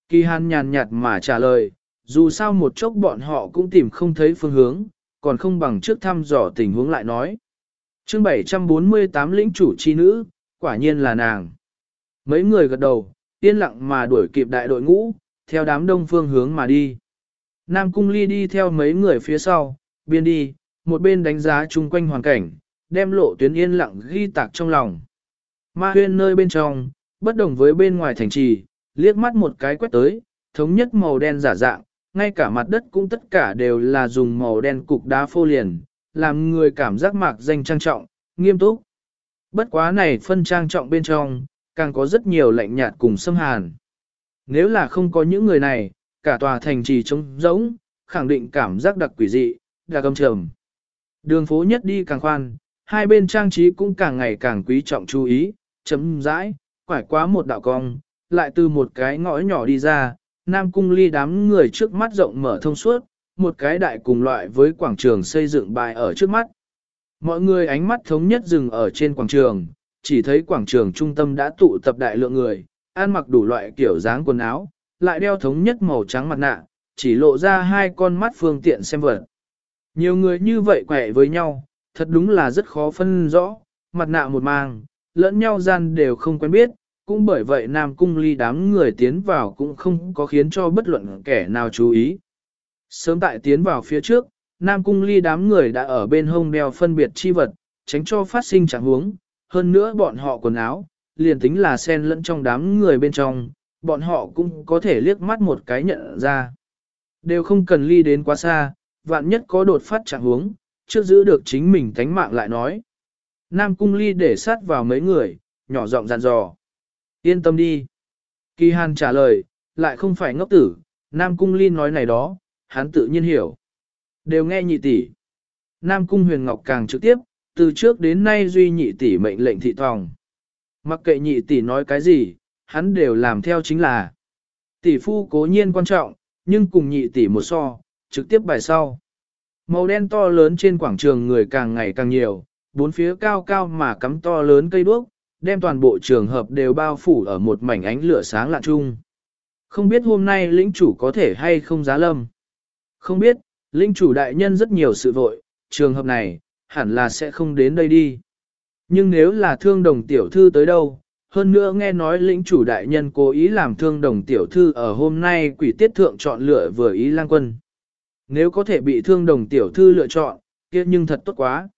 Kỳ Hàn nhàn nhạt mà trả lời, dù sao một chốc bọn họ cũng tìm không thấy phương hướng, còn không bằng trước thăm dò tình huống lại nói. chương 748 lĩnh chủ chi nữ, quả nhiên là nàng. Mấy người gật đầu, yên lặng mà đuổi kịp đại đội ngũ, theo đám đông phương hướng mà đi. Nam Cung Ly đi theo mấy người phía sau, biên đi, một bên đánh giá chung quanh hoàn cảnh, đem lộ tuyến yên lặng ghi tạc trong lòng. Ma huyên nơi bên trong, bất đồng với bên ngoài thành trì, liếc mắt một cái quét tới, thống nhất màu đen giả dạng, ngay cả mặt đất cũng tất cả đều là dùng màu đen cục đá phô liền, làm người cảm giác mạc danh trang trọng, nghiêm túc. Bất quá này phân trang trọng bên trong, càng có rất nhiều lạnh nhạt cùng xâm hàn. Nếu là không có những người này, cả tòa thành trì trống rỗng, khẳng định cảm giác đặc quỷ dị, đặc âm trầm. Đường phố nhất đi càng khoan, hai bên trang trí cũng càng ngày càng quý trọng chú ý, chấm rãi, quải quá một đạo cong, lại từ một cái ngõ nhỏ đi ra, Nam Cung ly đám người trước mắt rộng mở thông suốt, một cái đại cùng loại với quảng trường xây dựng bài ở trước mắt. Mọi người ánh mắt thống nhất dừng ở trên quảng trường, chỉ thấy quảng trường trung tâm đã tụ tập đại lượng người, ăn mặc đủ loại kiểu dáng quần áo, lại đeo thống nhất màu trắng mặt nạ, chỉ lộ ra hai con mắt phương tiện xem vật. Nhiều người như vậy quẻ với nhau, thật đúng là rất khó phân rõ, mặt nạ một mang, lẫn nhau gian đều không quen biết, cũng bởi vậy Nam Cung ly đám người tiến vào cũng không có khiến cho bất luận kẻ nào chú ý. Sớm tại tiến vào phía trước, Nam Cung ly đám người đã ở bên hông đeo phân biệt chi vật, tránh cho phát sinh trạng huống, hơn nữa bọn họ quần áo, liền tính là sen lẫn trong đám người bên trong, bọn họ cũng có thể liếc mắt một cái nhận ra. Đều không cần ly đến quá xa, vạn nhất có đột phát trạng huống, trước giữ được chính mình tánh mạng lại nói. Nam cung ly để sát vào mấy người, nhỏ giọng dặn dò. Yên tâm đi. Kỳ Hàn trả lời, lại không phải ngốc tử, Nam cung ly nói này đó, hắn tự nhiên hiểu. Đều nghe nhị tỷ. Nam cung huyền ngọc càng trực tiếp, từ trước đến nay duy nhị tỷ mệnh lệnh thị tòng. Mặc kệ nhị tỷ nói cái gì, hắn đều làm theo chính là. Tỷ phu cố nhiên quan trọng, nhưng cùng nhị tỷ một so, trực tiếp bài sau. Màu đen to lớn trên quảng trường người càng ngày càng nhiều, bốn phía cao cao mà cắm to lớn cây đuốc, đem toàn bộ trường hợp đều bao phủ ở một mảnh ánh lửa sáng lạ chung. Không biết hôm nay lĩnh chủ có thể hay không giá lâm. Không biết, lĩnh chủ đại nhân rất nhiều sự vội, trường hợp này, hẳn là sẽ không đến đây đi. Nhưng nếu là thương đồng tiểu thư tới đâu, hơn nữa nghe nói lĩnh chủ đại nhân cố ý làm thương đồng tiểu thư ở hôm nay quỷ tiết thượng chọn lựa vừa ý lang quân. Nếu có thể bị thương đồng tiểu thư lựa chọn, kia nhưng thật tốt quá.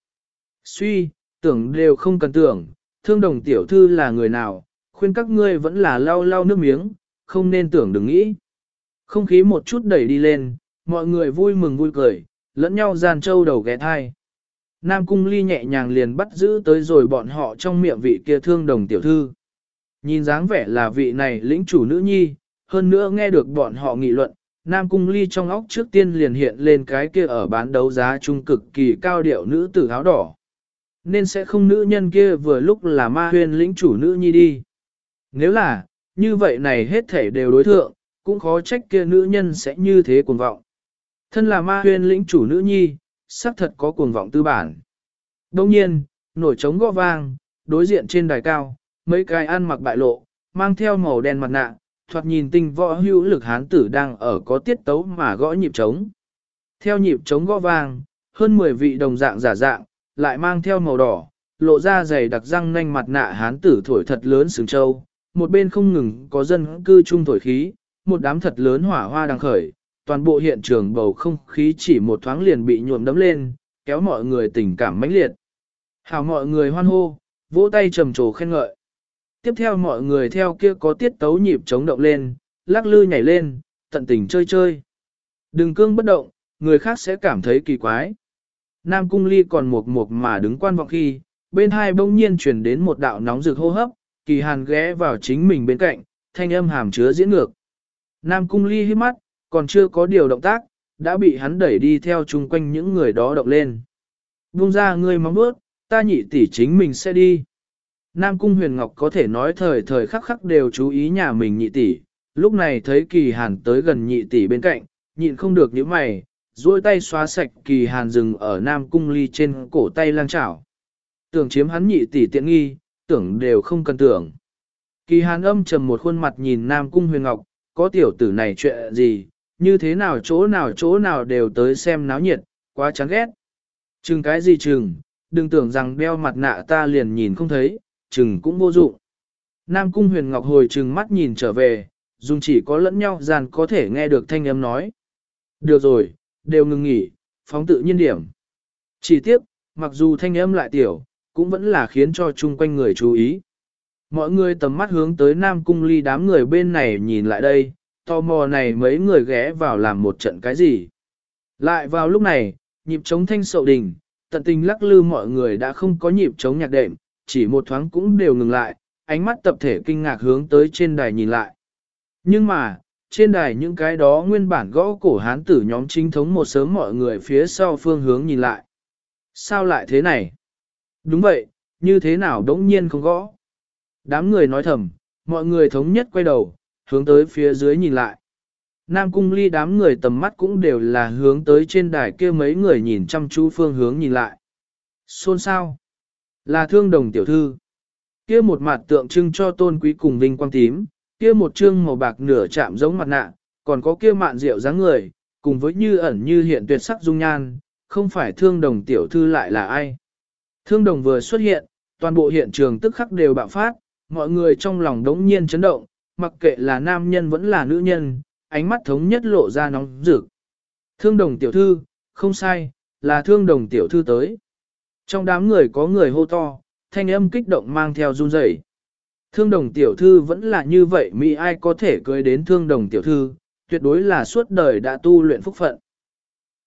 Suy, tưởng đều không cần tưởng, thương đồng tiểu thư là người nào, khuyên các ngươi vẫn là lau lau nước miếng, không nên tưởng đừng nghĩ. Không khí một chút đẩy đi lên, mọi người vui mừng vui cười, lẫn nhau gian trâu đầu ghé thai. Nam Cung Ly nhẹ nhàng liền bắt giữ tới rồi bọn họ trong miệng vị kia thương đồng tiểu thư. Nhìn dáng vẻ là vị này lĩnh chủ nữ nhi, hơn nữa nghe được bọn họ nghị luận, Nam Cung Ly trong óc trước tiên liền hiện lên cái kia ở bán đấu giá trung cực kỳ cao điệu nữ tử áo đỏ. Nên sẽ không nữ nhân kia vừa lúc là ma huyền lĩnh chủ nữ nhi đi. Nếu là, như vậy này hết thể đều đối thượng, cũng khó trách kia nữ nhân sẽ như thế cuồng vọng. Thân là ma huyền lĩnh chủ nữ nhi, xác thật có cuồng vọng tư bản. Đồng nhiên, nổi trống gõ vang, đối diện trên đài cao, mấy cái ăn mặc bại lộ, mang theo màu đen mặt nạ, thoạt nhìn tinh võ hữu lực hán tử đang ở có tiết tấu mà gõ nhịp trống. Theo nhịp trống gõ vang, hơn 10 vị đồng dạng giả dạng, lại mang theo màu đỏ, lộ ra dày đặc răng nanh mặt nạ hán tử thổi thật lớn sừng châu, một bên không ngừng có dân cư chung thổi khí, một đám thật lớn hỏa hoa đang khởi, toàn bộ hiện trường bầu không khí chỉ một thoáng liền bị nhuộm đấm lên, kéo mọi người tình cảm mãnh liệt. Hào mọi người hoan hô, vỗ tay trầm trồ khen ngợi. Tiếp theo mọi người theo kia có tiết tấu nhịp chống động lên, lắc lư nhảy lên, tận tình chơi chơi. Đừng cương bất động, người khác sẽ cảm thấy kỳ quái. Nam Cung Ly còn mộc một mà đứng quan vọng khi, bên hai bỗng nhiên chuyển đến một đạo nóng rực hô hấp, kỳ hàn ghé vào chính mình bên cạnh, thanh âm hàm chứa diễn ngược. Nam Cung Ly hít mắt, còn chưa có điều động tác, đã bị hắn đẩy đi theo chung quanh những người đó động lên. Buông ra ngươi mong bước, ta nhị tỷ chính mình sẽ đi. Nam Cung Huyền Ngọc có thể nói thời thời khắc khắc đều chú ý nhà mình nhị tỷ, lúc này thấy kỳ hàn tới gần nhị tỷ bên cạnh, nhịn không được những mày, duỗi tay xóa sạch kỳ hàn rừng ở Nam Cung Ly trên cổ tay lang chảo. Tưởng chiếm hắn nhị tỷ tiện nghi, tưởng đều không cần tưởng. Kỳ hàn âm trầm một khuôn mặt nhìn Nam Cung Huyền Ngọc, có tiểu tử này chuyện gì, như thế nào chỗ nào chỗ nào đều tới xem náo nhiệt, quá chán ghét. Chừng cái gì chừng, đừng tưởng rằng đeo mặt nạ ta liền nhìn không thấy, chừng cũng vô dụng. Nam Cung Huyền Ngọc hồi chừng mắt nhìn trở về, dùng chỉ có lẫn nhau dàn có thể nghe được thanh âm nói. Được rồi, đều ngừng nghỉ, phóng tự nhiên điểm. Chỉ tiếc, mặc dù thanh âm lại tiểu, cũng vẫn là khiến cho chung quanh người chú ý. Mọi người tầm mắt hướng tới Nam Cung Ly đám người bên này nhìn lại đây, tò mò này mấy người ghé vào làm một trận cái gì. Lại vào lúc này, nhịp chống thanh sậu đình, tận tình lắc lư mọi người đã không có nhịp chống nhạc đệm, chỉ một thoáng cũng đều ngừng lại, ánh mắt tập thể kinh ngạc hướng tới trên đài nhìn lại. Nhưng mà, trên đài những cái đó nguyên bản gõ cổ hán tử nhóm chính thống một sớm mọi người phía sau phương hướng nhìn lại. Sao lại thế này? Đúng vậy, như thế nào đống nhiên không gõ? Đám người nói thầm, mọi người thống nhất quay đầu, hướng tới phía dưới nhìn lại. Nam cung ly đám người tầm mắt cũng đều là hướng tới trên đài kia mấy người nhìn chăm chú phương hướng nhìn lại. Xôn sao? Là thương đồng tiểu thư. Kia một mặt tượng trưng cho tôn quý cùng vinh quang tím, kia một trương màu bạc nửa chạm giống mặt nạ, còn có kia mạn rượu dáng người, cùng với như ẩn như hiện tuyệt sắc dung nhan, không phải thương đồng tiểu thư lại là ai. Thương đồng vừa xuất hiện, toàn bộ hiện trường tức khắc đều bạo phát, mọi người trong lòng đống nhiên chấn động, mặc kệ là nam nhân vẫn là nữ nhân, ánh mắt thống nhất lộ ra nóng rực. Thương đồng tiểu thư, không sai, là thương đồng tiểu thư tới. Trong đám người có người hô to, thanh âm kích động mang theo run rẩy. Thương đồng tiểu thư vẫn là như vậy Mỹ ai có thể cưới đến thương đồng tiểu thư, tuyệt đối là suốt đời đã tu luyện phúc phận.